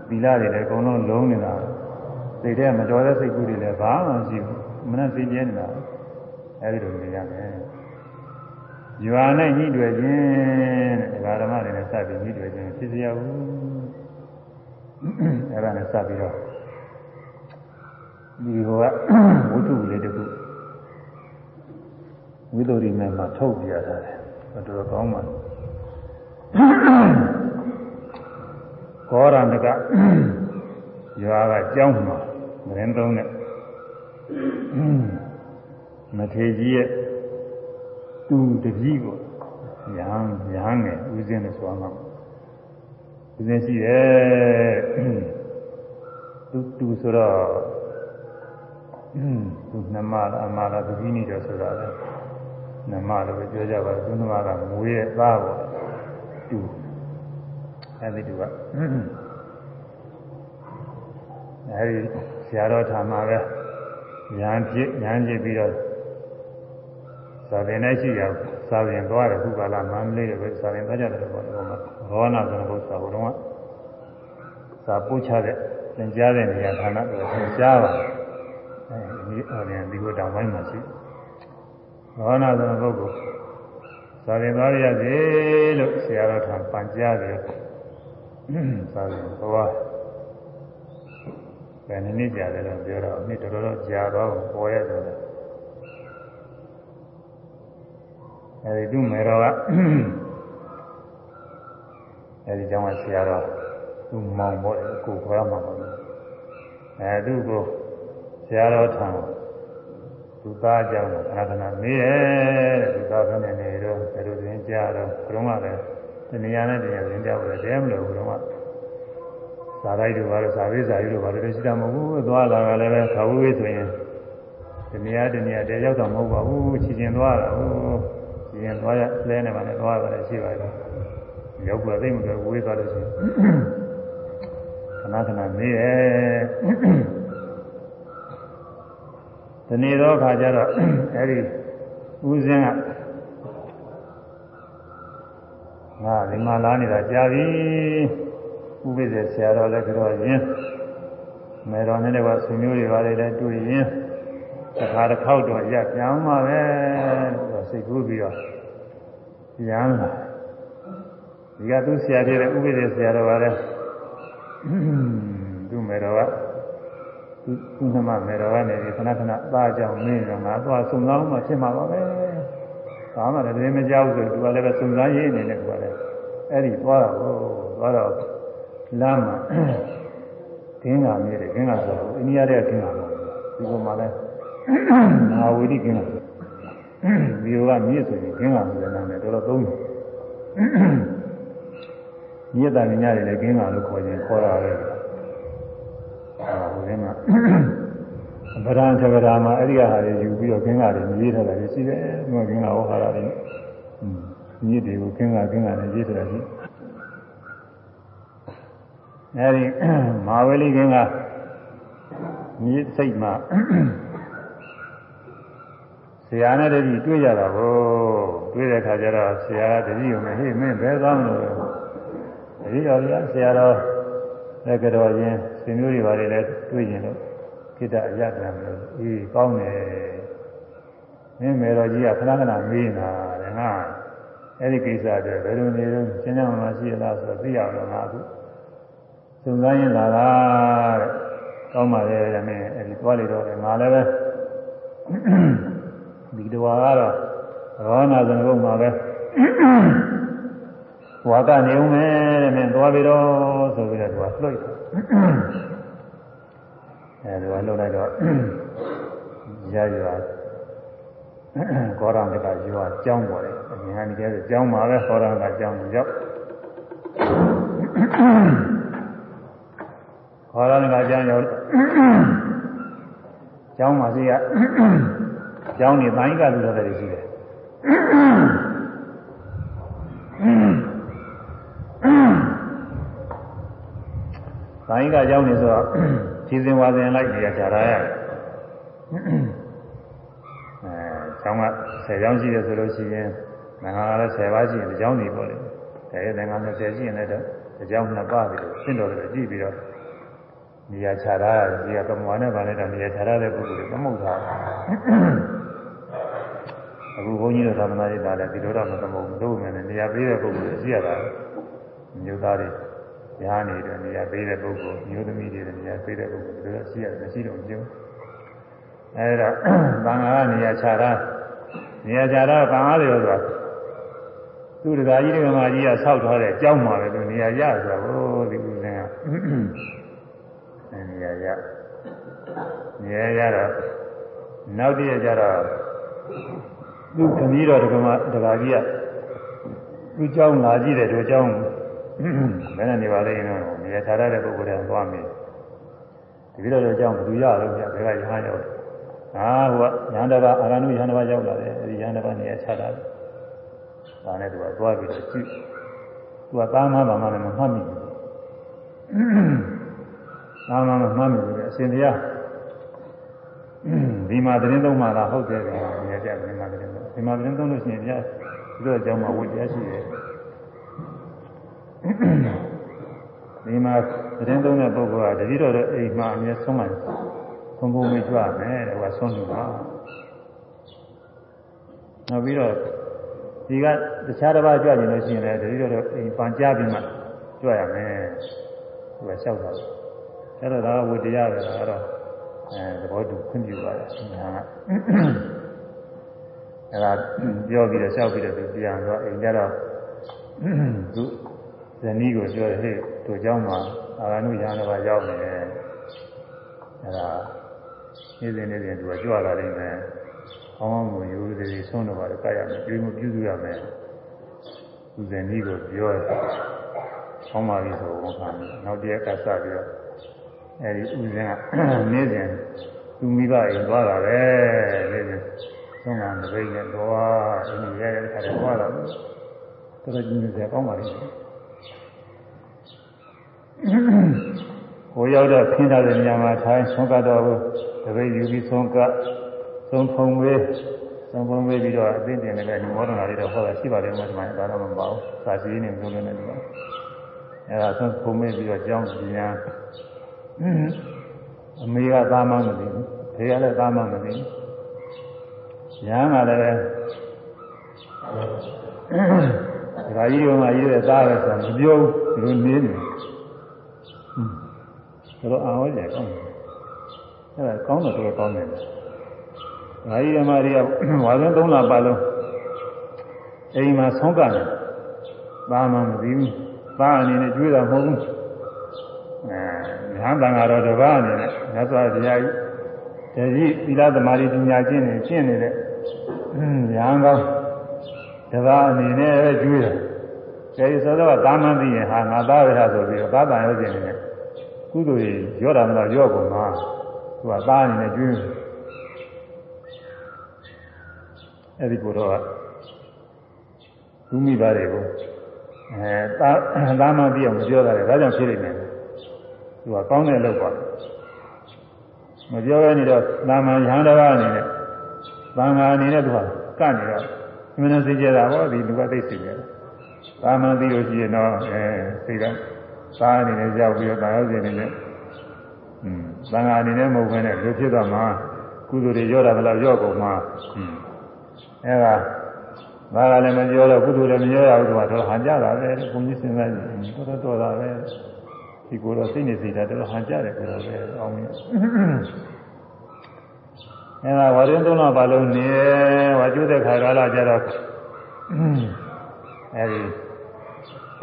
သီလတွေလည်းအကုန်လုံးလုံးနေတာစိတ်ထဲမတော်တဲ့စိတ်ကူးတွေလည်းဘာမှမရှိဘူးမနဲ့သိကျဲနေတာအဲဒီလိုနေရမယ်ရွာနဲ့ညှိတွေ့ခြင်းတဲ့ဒါဓမ္မတွေနဲ့စပြီးညှိတွေ့ခြင်းဖြစ်စရာဘူးအဲဒါနဲ့စပြီးတော့ ဒီဟိုကဝိတုလေးတခုဝိသုရိမေမှာထုတ်ပြရတာလေတော်တော်ကောင်းပါကောရဏကရွာကကြောင်းမှာမရင်သုံးတဲ့မထေကြီးရဲ့သူတကြီးကိုရဟန်းရဟန်းငယ်ဦးစင်းနဲ့ဆိုအောင်ဦးစင်းရှိတယ်သူသူဆိုတော့ သူနှမလားအမလားသူကြီးနေတယ်ဆိုတာလေနှမလို့ပဲပြောကြပါသူနှမကမွေးရဲ့သားပေါ့သူအဲဒီသူကအဲဒီဆရာတော်ထာမှာပဲညာဖြစ်ညာဖြစ်ပြီးတော့သာသနာရှိရသာရင်သွားတယ်ခုကလာမန္တလေးပဲသာရင်သွားကြတယ်ပေါ့ဒီမှာဘောနာဆိုတဲ့ဘုရားဘုတော်ကသာပို့ချတဲ့သင်ကြားတဲ့နေရာဌာနကိုသင်ကြားပါအဲ ဒီအော်ရင်ဒီကိုတောင်ပိုင်းမှာရှိဘောနာဆိုတဲ့ပုဂ္ဂိုလ်သာရင်သွားရစေလို့ဆရာတော်ထံပန်ကြားတယ်သာရင်သွားဘယ်နည်းနည်းကြာတယ်လို့ပြောတော့နေ့တော်တော်ကြာတော့ပေါ်ရဆိုတယ်အဲဒီသူ့မေတော်ကအဲဒီကျောင်းကဆရာတော်သူ့မောင်ပေါ့ကိုခေါ်ရမှာပါအဲသူ့ကို ဆရာတော်ထံသူသားကြောင့်ခဏခဏမေးတယ်သူသားကနေနေတော့ဘယ်လိုသင်ကြားတော့ဘုံကလည်းတဏှာနဲ့တရားသင်ကြားလို့တဲမလို့ဘုံကဆဇာလိုက်တို့ဘာလို့ဇာဝိဇာယူတို့ဘာလို့ရှိတာမဟုတ်ဘူးသွားလာကလည်းပဲခါဝေးဆိုရင်ဒီနေရာဒီနေရာတည်းရောက်တော့မဟုတ်ပါဘူးချီကျင်သွားတာဟုတ်ချီကျင်သွားရလဲနေပါနဲ့သွားရတယ်ရှိပါတယ်ရောက်ပါသိမ့်မလို့ဝေးသွားလို့ရှိရင်ခဏခဏနေရဲ့ ဒီနေ့တော့ခါကျတော့အဲ့ဒီဦးစင်းကငါဒီမှာလာနေတာကြာပြီဥပိ္ပဇေဆရာတော်လည်းကြောရင်းမေတော်နဲ့လည်းကဆွေမျိုးတွေပါလေလည်းတွေ့ရင်တစ်ခါတစ်ခေါက်တော့ရပြန်မှာပဲဆိုစိတ်ကူးပြီးတော့ရမ်းလာဒီကသူဆရာကြီးတဲ့ဥပိ္ပဇေဆရာတော်ကလည်းသူမေတော်က သူနှမမေတော်ကနေဒီခဏခဏသားကြောင့်မင်းတော့ငါသွားစုံလောင်းမှဖြစ်မှာပါပဲဘာမှလည်းမကြောက်ဘူးသူကလည်းစုံစမ်းရေးနေတယ်သူကလည်းအဲ့ဒီသွားတော့သွားတော့လမ်းမှာဒင်းကမြည်တယ်ဒင်းကဆိုတော့အိန္ဒိယတဲ့ဒင်းကပေါ့ဒီကောင်မှလည်းငါဝိတိဒင်းကဆိုဒီလိုကမြည်ဆိုရင်ဒင်းကဆိုတဲ့နာမည်တော်တော်သုံးတယ်မြည်တာညရတယ်လည်းဒင်းကလို့ခေါ်ရင်ခေါ်တာပဲ အာဟိုထဲမှာဗရံသဗရာမှာအဲ့ဒီဟာတွေယူပြီးတော့ဒင်းကတွေမြည်ထားတာရှိတယ်ဒီမှာဒင်းကဟောဟာတာတွေမြည်တွေကိုဒင်းကဒင်းကနဲ့ရေးထားတာရှိတယ်အဲဒီမာဝလိကင်းကမြေစိတ်မှာဆရာနဲ့တည်းတွေ့ကြတာကိုတွေ့တဲ့ခါကျတော့ဆရာတည်းကမဟေ့မင်းဘယ်သွားမလို့တည်းတော်ရဆရာတော်လက်ကြောချင်း ဆွေမျိုးတွေပါလေလဲတွေ့ကျင်လို့ခိတ္တအရပြန်လို့အေးကောင်းတယ်မင်းမေတော်ကြီးကခဏခဏမေးနေတာတဲ့ငါအဲ့ဒီကိစ္စအတွက်ဘယ်လိုနေလို့ရှင်းရှင်းမှမရှိရလားဆိုတော့သိရအောင်ငါအခုစုံစမ်းရင်လာတာတဲ့ကောင်းပါလေတဲ့မင်းအဲဒီသွားလေတော့ငါလည်းပဲဒီတော်ကတော့ရောနာဇနဘုံမှာပဲဝါကနေဦးမယ်တဲ့မင်းသွားပြီတော့ဆိုပြီးတော့သူကလှုပ် အဲသူကလှုပ်လိုက်တော့ရရွာကောရံကရွာကျောင်းပေါ်တယ်အမြင်ကနေကျတော့ကျောင်းမှာပဲကောရံကကျောင်းရောက်ခေါ်ရတဲ့ကကျမ်းရောက်ကျောင်းမှာစီကကျောင်းနေတိုင်းကလူတော်တွေရှိတယ် တိုင်းကကျောင်းနေဆိုတော့စီစဉ်ဝါစဉ်လိုက်နေရကြရရတယ်အဲကျောင်းက10ကျောင်းရှိတယ်ဆိုလို့ရှိရင်နိုင်ငံကလည်း10ပါးရှိရင်ဒီကျောင်းနေပေါ့လေဒါရဲ့နိုင်ငံ20ရှိရင်လည်းဒီကျောင်းနှစ်ပါးပြီးတော့ရှင်းတော်တယ်ကြည့်ပြီးတော့နေရာခြားထားတယ်ဒီကပမောနဲ့ဗာနဲ့တော့နေရာခြားထားတဲ့ပုဂ္ဂိုလ်တွေသမုတ်ထားအခုဘုန်းကြီးတို့သာမဏေတွေဒါလည်းဒီလိုတော့မသမုတ်ဘူးတို့မယ်နေရာပေးတဲ့ပုဂ္ဂိုလ်တွေရှိရတာမျိုးသားတွေ ရားနေတယ်နေရာပေးတဲ့ပုဂ္ဂိုလ်မျိုးသမီးတွေနေရာပေးတဲ့ပုဂ္ဂိုလ်တွေရှိရတယ်မရှိတော့ပြုံးအဲဒါသံဃာကနေရာခြားထားနေရာခြားထားသံဃာတွေဆိုတာသူ့တရားကြီးတွေကမာကြီးကဆောက်ထားတဲ့အကြောင်းမှာပဲသူနေရာရဆိုတာဟိုဒီဥစဉ်ကနေရာရနေရာရတော့နောက်တည့်ကြတော့သူခမည်းတော်ဒကမဒကာကြီးကသူ့เจ้าလာကြည့်တယ်တို့เจ้า ဘယ်နဲ့နေပါလိမ့်နော်နေရာထားတဲ့ပုဂ္ဂိုလ်တွေကသွားမယ်ဒီလိုလိုကြောင့်ဘယ်သူရလို့ပြဘယ်ကရဟန်းရောက်လဲဟာဟိုကရဟန်းတစ်ပါးအာရဏုရဟန်းတစ်ပါးရောက်လာတယ်အဲဒီရဟန်းတစ်ပါးနေရာချတာဒါနဲ့သူကသွားပြီးတော့ကြည့်သူကသာမဘာမှလည်းမမှတ်မိဘူးသာမမမှတ်မိဘူးအရှင်တရားဒီမှာသတင်းသုံးမှာလားဟုတ်တယ်ဗျာနေရာကျဒီမှာသတင်းသုံးဒီမှာသတင်းသုံးလို့ရှိရင်ဗျာဒီလိုအကြောင်းမှဝတ်တရားရှိတယ် ဒီမှာသတင်းသုံးတဲ့ပုဂ္ဂိုလ်ကတတိတော်တဲ့အိမ်မှာအမြဲဆုံးမှသုံးဖို့မကြွမယ်တဲ့ဟိုဆုံးလို့ပါနောက်ပြီးတော့ဒီကတခြားတစ်ပါးကြွကျင်လို့ရှိရင်လည်းတတိတော်တဲ့အိမ်ပန်ကြပြီးမှကြွရမယ်ဟိုကလျှောက်တာအဲ့တော့ဒါကဝိတရားပဲဒါကတော့အဲသဘောတူခွင့်ပြုပါတယ်ညာကအဲ့ဒါပြောပြီးတော့လျှောက်ပြီးတော့သူပြန်တော့အိမ်ကြတော့သူ ဇနီးကိုပြောတယ်ဟဲ့တို့เจ้าမှာအာရဏုရဟန်းတော်ရောက်နေတယ်အဲ့ဒါနေ့စဉ်နေ့စဉ်သူကကြွလာနေတယ်အောင်းအောင်ကိုယူသေးသေးဆုံးတော့ပါတယ်ကြရမယ်ပြုမှုပြုစုရမယ်သူဇနီးကိုပြောတယ် ကောင်းပါပြီဆိုဝန်ခံတယ်နောက်တရက်ကစပြီးတော့အဲဒီဥစဉ်ကနေ့စဉ်သူမိဘအိမ်သွားတာပဲနေ့စဉ်သုံးကံတပိတ်နဲ့သွားအင်းရဲတဲ့ခါကျသွားတာတော်တော်ကြီးနေကြကောင်းပါလိမ့်မယ် ဟိုရောက်တော့ခင်းထားတဲ့နေရာမှာထိုင်ဆုံးကတော့တပိတ်ယူပြီးဆုံးကဆုံးဖုံဝေးဆုံးဖုံဝေးပြီးတော့အသိတင်နေတဲ့မောဒနာတွေတော့ဟောတာရှိပါတယ်မှာဒီမှာဒါတော့မပါဘူးစာစီနေမျိုးလေးနဲ့ဒီမှာအဲဒါဆုံးဖုံဝေးပြီးတော့ကြောင်းပြန်အမေကသားမမသိဘူးဖေကလည်းသားမမသိဘူးညာကလည်းဒါကြီးတို့မှကြီးတဲ့သားပဲဆိုမပြောဘူးဒီလိုနေနေဟွ န်းဒါတော့အာဝဲကြကောင်းတယ်အဲဒါကောင်းတယ်တော့ကောင်းတယ်ဒါကြီးဓမ္မတွေကဝါသွန်း၃လပတ်လုံးအိမ်မှာဆုံးကနေသားမမသိဘူးသားအနေနဲ့ကျွေးတာမဟုတ်ဘူးအဲညာတန်ကတော့တပါးအနေနဲ့မြတ်စွာဘုရားကြီးတတိသီလသမာဓိပညာကျင့်နေကျင့်နေတဲ့ညာကောင်းတပါးအနေနဲ့ပဲကျွေးတယ်အဲဒီဆိုတော့သာမန်သိရင်ဟာငါသားပဲဟာဆိုပြီးတော့သာတန်ရုပ်ကျင်နေတယ် ကုသိုလ်ကြီးရောတာမလားရောကုန်မှာသူကသားအနေနဲ့ကျွေးအဲဒီကိုတော့သူမိသားတွေကိုအဲသားသားမသိအောင်မပြောတာလေဒါကြောင့်ဖြစ်နေတယ်သူကကောင်းတဲ့လုပ်ပါမပြောရနေတော့သာမန်ရဟန်းတော်အနေနဲ့သံဃာအနေနဲ့သူကကန့်နေတော့အမှန်တန်သိကြတာဟောဒီလူကသိသိကြတယ်သာမန်သိလို့ရှိရင်တော့အဲသိတာ သားအနေနဲ့ရောက်ပြီးတော့တာရောက်နေတယ်อืมသံဃာအနေနဲ့မဟုတ်ဘဲနဲ့လူဖြစ်တော့မှကုသိုလ်တွေရောတာမလားရောကုန်မှอืมအဲဒါဘာကလည်းမပြောတော့ကုသိုလ်လည်းမပြောရဘူးသူကတော့ဟန်ကြတာပဲဘုန်းကြီးစဉ်းစားကြည့်တော်တော်တော်တာပဲဒီကိုယ်တော့စိတ်နေစိတ်ဓာတ်တော်ဟန်ကြတယ်ကိုယ်တော့ပဲအောင်းနေအဲဒါဝရင်သုံးတော့ဘာလို့နေဝါကျိုးတဲ့ခါကာလကြတော့အဲဒီ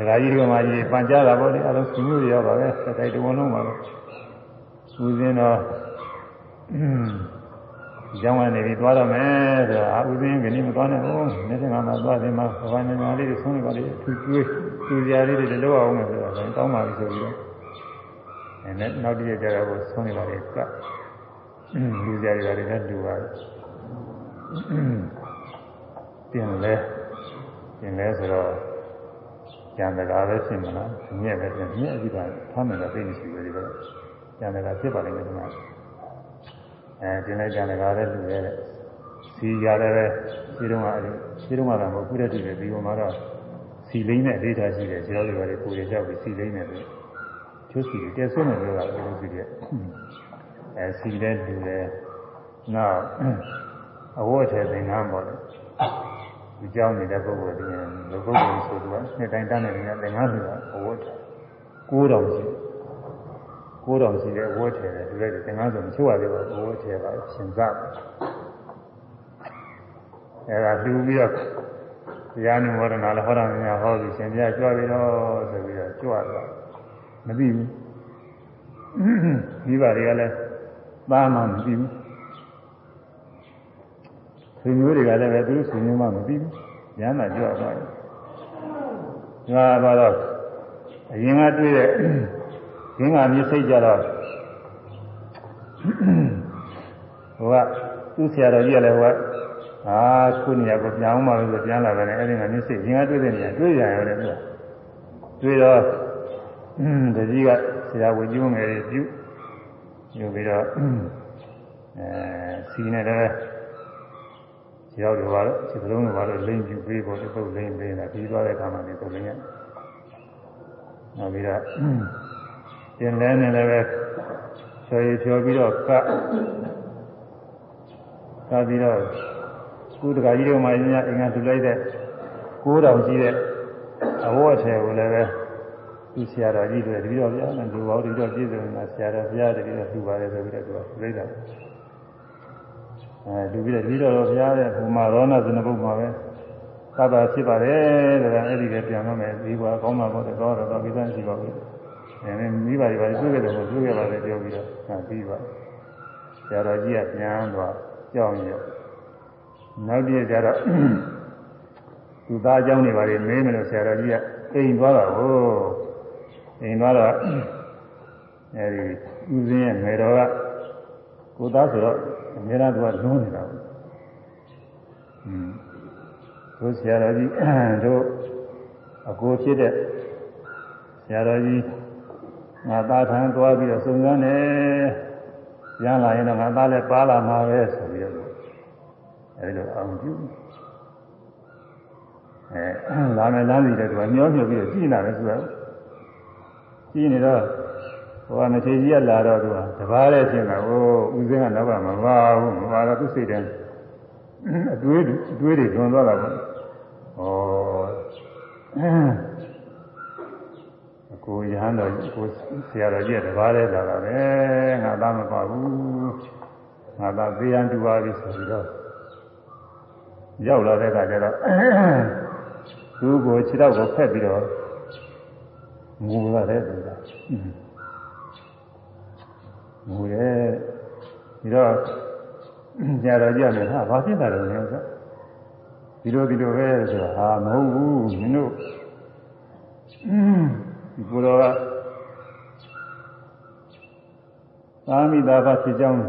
ဒကာကြီးတို့မှကြီးပန်ကြတာပေါ့လေအလုံးစုမျိုးတွေရောပါပဲစတိုက်တုံလုံးပါပဲဦးစင်းတော့ကျောင်းကနေပြီးသွားတော့မယ်ဆိုတာအာဦးစင်းကနေ့မသွားနဲ့ဟုတ်နေ့ကမှသွားတယ်မှာဘာမှညာလေးတွေဆုံးနေပါလေသူကျွေးသူစရာလေးတွေလောက်အောင်မယ်ဆိုတာတောင်းပါပြီဆိုပြီးတော့အဲနဲ့နောက်တစ်ရက်ကျတော့ဆုံးနေပါလေကလူစရာတွေလည်းတူပါတယ်ပြင်လဲပြင်လဲဆိုတော့ ကျန်တကာပဲဖြစ်မလားမြက်ပဲပြင်မြက်အကြည့်ပါဖမ်းမယ်တော့သိနေရှိတယ်ဒီလိုကျန်တကာဖြစ်ပါလိမ့်မယ်ဒီမှာအဲကျင်လိုက်ကြတယ်ကားလည်းလူရဲတဲ့စီရတယ်ပဲစီတုံးကအဲဒီစီတုံးကတော့မဟုတ်ဘူးတဲ့တူတယ်ဒီပေါ်မှာတော့စီလိမ့်နဲ့အလေးထားရှိတယ်ခြေတော်တွေကလည်းကိုယ်ရကြောက်ပြီးစီလိမ့်နဲ့ပြီးကျိုးစီတဲဆွနေလို့ကဒီလိုစီတဲ့အဲစီတဲ့လူတယ်နောက်အဝတ်ထဲသင်္ကန်းပေါ့လေ ဒီကြောင်းနေတဲ့ပုဂ္ဂိုလ်တွေလူပုဂ္ဂိုလ်ဆိုသူကနှစ်တိုင်းတန်းနေတဲ့သင်္ကန်းလူကအဝတ်ကိုးတော်ရှိတယ်ကိုးတော်ရှိတဲ့ဝတ်ထည်တယ်ဒီလိုသင်္ကန်းဆိုမချို့ရသေးပါဘူးဝတ်ထည်ပါရှင်စားအဲဒါလူပြီးတော့တရားနုမောဒနာလည်းဟောတာများဟောပြီးရှင်ပြကြွပြီးတော့ဆိုပြီးတော့ကြွတော့မသိဘူးမိဘတွေကလည်းသားမှမသိဘူး ဆွေမျိုးတွေကလည်းပဲသူတို့ဆွေမျိုးမှမသိဘူးဉာဏ်သာကြွသွားတယ်ငါဘာတော့အရင်ကတွေ့တဲ့ရင်းကမြစ်စိတ်ကြတော့ဟိုကသူ့ဆရာတော်ကြီးကလည်းဟိုကအာခုနေရာကိုပြန်အောင်ပါလို့ဆိုပြန်လာတယ်အဲ့ဒီကမြစ်စိတ်ရင်းကတွေ့တဲ့နေရာတွေ့ကြရတယ်သူကတွေ့တော့တကြီးကဆရာဝန်ကြီးငယ်တွေပြုယူပြီးတော့အဲစီနေတယ် ရောက်တယ်ပါတော့ခြေစလုံးတွေပါတော့လိမ့်ပြပေးဖို့တုတ်လိမ့်ပေးတာပြီးသွားတဲ့အခါမှာဒီတုတ်လိမ့်ရနောက်ပြီးတော့တင်လဲနေလည်းပဲဆွေဖြောပြီးတော့ကပ်ကပ်ပြီးတော့ကုတကကြီးတို့မှအင်းအင်္ဂါထူလိုက်တဲ့9000ရှိတဲ့အဝတ်အထည်ကိုလည်းပဲသူဆရာတော်ကြီးတွေတပည့်တော်ဗျာလူပေါင်းတပည့်တော်ပြည့်စုံနေတာဆရာတော်ဘုရားတပည့်တော်လှူပါတယ်ဆိုပြီးတော့သူကပြိတ္တာ အဲလူပြီးတော့တပည့်တော်ဘုရားရဲ့ဘုမာရောနာဇနဘုမှာပဲသဘာဖြစ်ပါတယ်ဆိုတာအဲ့ဒီကပြန်တော့မယ်ဒီဘွာကောင်းမှာပေါ့တော့တော့ပြီးသားရှိပါဘူးအဲမိဘတွေပါတွေ့ကြတယ်ကိုတွေ့ရပါတယ်ပြောပြီးတော့ဟာပြီးပါဆရာတော်ကြီးကပြန်သွားကြောင်းရနောက်တည့်ကျတော့သူသားအကြောင်းတွေပါလေမင်းမလို့ဆရာတော်ကြီးကအိမ်သွားတာကိုအိမ်သွားတော့အဲဒီဦးစင်းရဲ့ငယ်တော်က ကိုသားဆိုတော့အများအားသူကလုံးနေတာပေါ့อืมတို့ဆရာတော်ကြီးတို့အကိုဖြစ်တဲ့ဆရာတော်ကြီးငါသားထမ်းသွားပြီးတော့စုံစမ်းတယ်ရမ်းလာရင်တော့ငါသားလည်းပါလာမှာပဲဆိုပြီးတော့အဲဒီလိုအောင်ပြုအဲလာမယ်လမ်းစီတဲ့သူကညှောညှောပြီးတော့ကြည်လာတယ်ဆိုတာကြည်နေတော့ ဟိုကမထေကြီးကလာတော့သူကတပားလေးရှင်းတာဟိုဦးစင်းကနောက်ကမပါဘူးမပါတော့သူစိတ်တယ်အတွေးအတွေးတွေတွန်သွားတာပေါ့ဩကိုရဟန်းတော်ကိုဆရာတော်ကြီးကတပားလေးလာတာပဲငါသားမပါဘူးငါသားသေးရန်တူပါပြီဆိုပြီးတော့ရောက်လာတဲ့အခါကျတော့သူ့ကိုခြေတော့ကိုဖက်ပြီးတော့ငိုရတယ်သူက ငိုရဲဒီတော့ဆရာတော်ကြီးကလည်းဟာဘာဖြစ်တာလဲဆိုတော့ဒီလိုဒီလိုပဲဆိုတော့ဟာမဟုတ်ဘူးမင်းတို့ဒီကိုယ်တော်ကသာမိသာဖဖြစ်ကြောင်း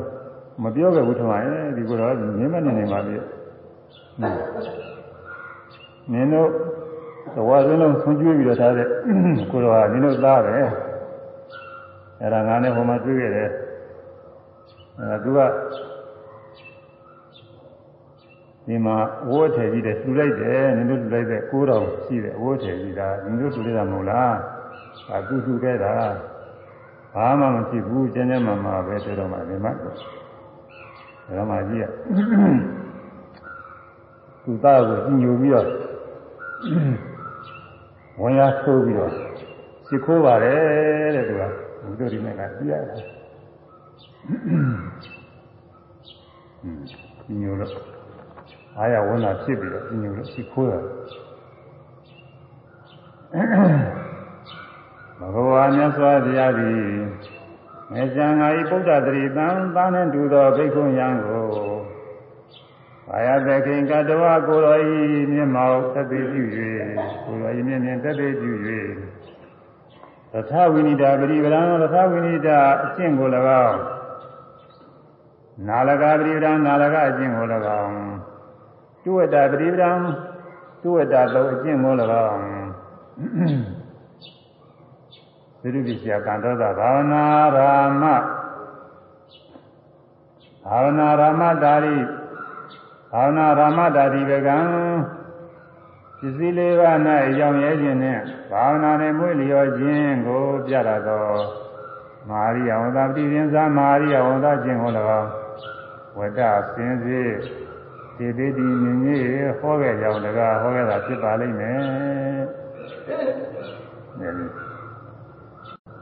မပြောခဲ့ဘူးထမရဲ့ဒီကိုယ်တော်ကမြင်မနေနေပါပြီနင်တို့သဝရင်းလုံးဆွံ့ကျွေးပြီးတော့ထားတဲ့ကိုယ်တော်ကနင်တို့သားပဲအဲ့ဒါငါနဲ့ဟိုမှာတွေ့ခဲ့တယ် အဲသူကဒီမှာဝိုးထည်ကြီးတဲ့လှူလိုက်တယ်နင်တို့လှူလိုက်တဲ့9000ရှိတဲ့ဝိုးထည်ကြီးဒါနင်တို့လှူလိုက်တာမဟုတ်လားဒါသူလှူခဲ့တာဘာမှမဖြစ်ဘူးကျန်းကျန်းမာမာပဲဆိုတော့မှဒီမှာဒါမှကြီးကသူသားကိုညှို့ပြီးတော့ဝင်ရဆိုးပြီးတော့ရှ िख ိုးပါတယ်တဲ့သူကဘုဒ္ဓဒီနဲ့ကပြရတယ် ညှို့လို့အားရဝန်တာဖြစ်ပြီးတော့ညှို့လို့ရှ िख ိုးတယ်ဘဂဝါမြတ်စွာဘုရားသည်မေဇံငါဤပုဒ္ဓတရိတံသာနှင့်တူသောဘိက္ခုယံကိုဘာယသခင်ကတဝကိုယ်တော်ဤမျက်မှောက်သက်သေပြု၍ကိုယ်တော်ဤမျက်မြင်သက်သေပြု၍သထဝိနိဒာပရိပရံသထဝိနိဒာအကျင့်ကို၎င်း နာလကပရိပရံနာလကအကျင့်ကို၎င်းတုဝတ္တပရိပရံတုဝတ္တသောအကျင့်ကို၎င်းသရုပ်ပစ္စယကံတော်သာဘာဝနာရာမဘာဝနာရာမတာရိဘာဝနာရာမတာတိပကံပစ္စည်းလေးပါး၌ရောင်ရဲခြင်းနဲ့ဘာဝနာနဲ့မွေးလျော်ခြင်းကိုပြရသောမာရိယဝန္တာပတိပင်္စမာရိယဝန္တာခြင်းကို၎င်း ဝတ္တစင်စေဒီတိတိမြင်ကြီးဟောခဲ့ကြောင်းတကားဟောခဲ့တာဖြစ်ပါလိမ့်မယ်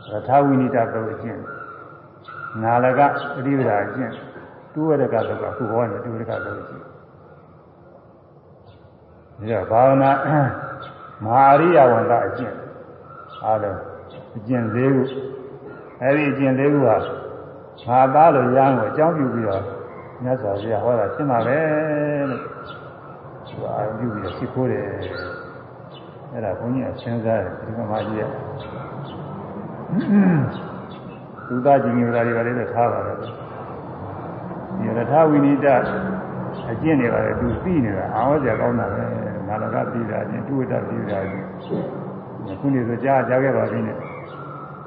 ရထဝိနိတသုတ်အကျင့်နာလကပရိပဒါအကျင့်တူဝရကသုတ်ကခုဟောနေတူဝရကသုတ်အကျင့်ဒါဘာဝနာမဟာရိယဝန္တအကျင့်အားလုံးအကျင့်သေးခုအဲဒီအကျင့်သေးခုဟာငါသားလိုရမ်းကိုအကြောင်းပြုပြီးတော့ မြတ်စွာဘုရားဟောတာရှင်းပါပဲလို့သူအာရုံပြုပြီးတော့ရှိခိုးတယ်အဲ့ဒါဘုန်းကြီးကစဉ်းစားတယ်ဒီကမာကြီးကသူသားကြီးမျိုးသားတွေပါလေတော့ထားပါတယ်ဒီရထဝိနိတအကျင့်တွေပါလေသူသိနေတာအာဝဇ္ဇကောင်းတာပဲနာလကပြည်တာချင်းတုဝတ္တပြည်တာချင်းခုနေဆိုကြားကြားခဲ့ပါပြီနဲ့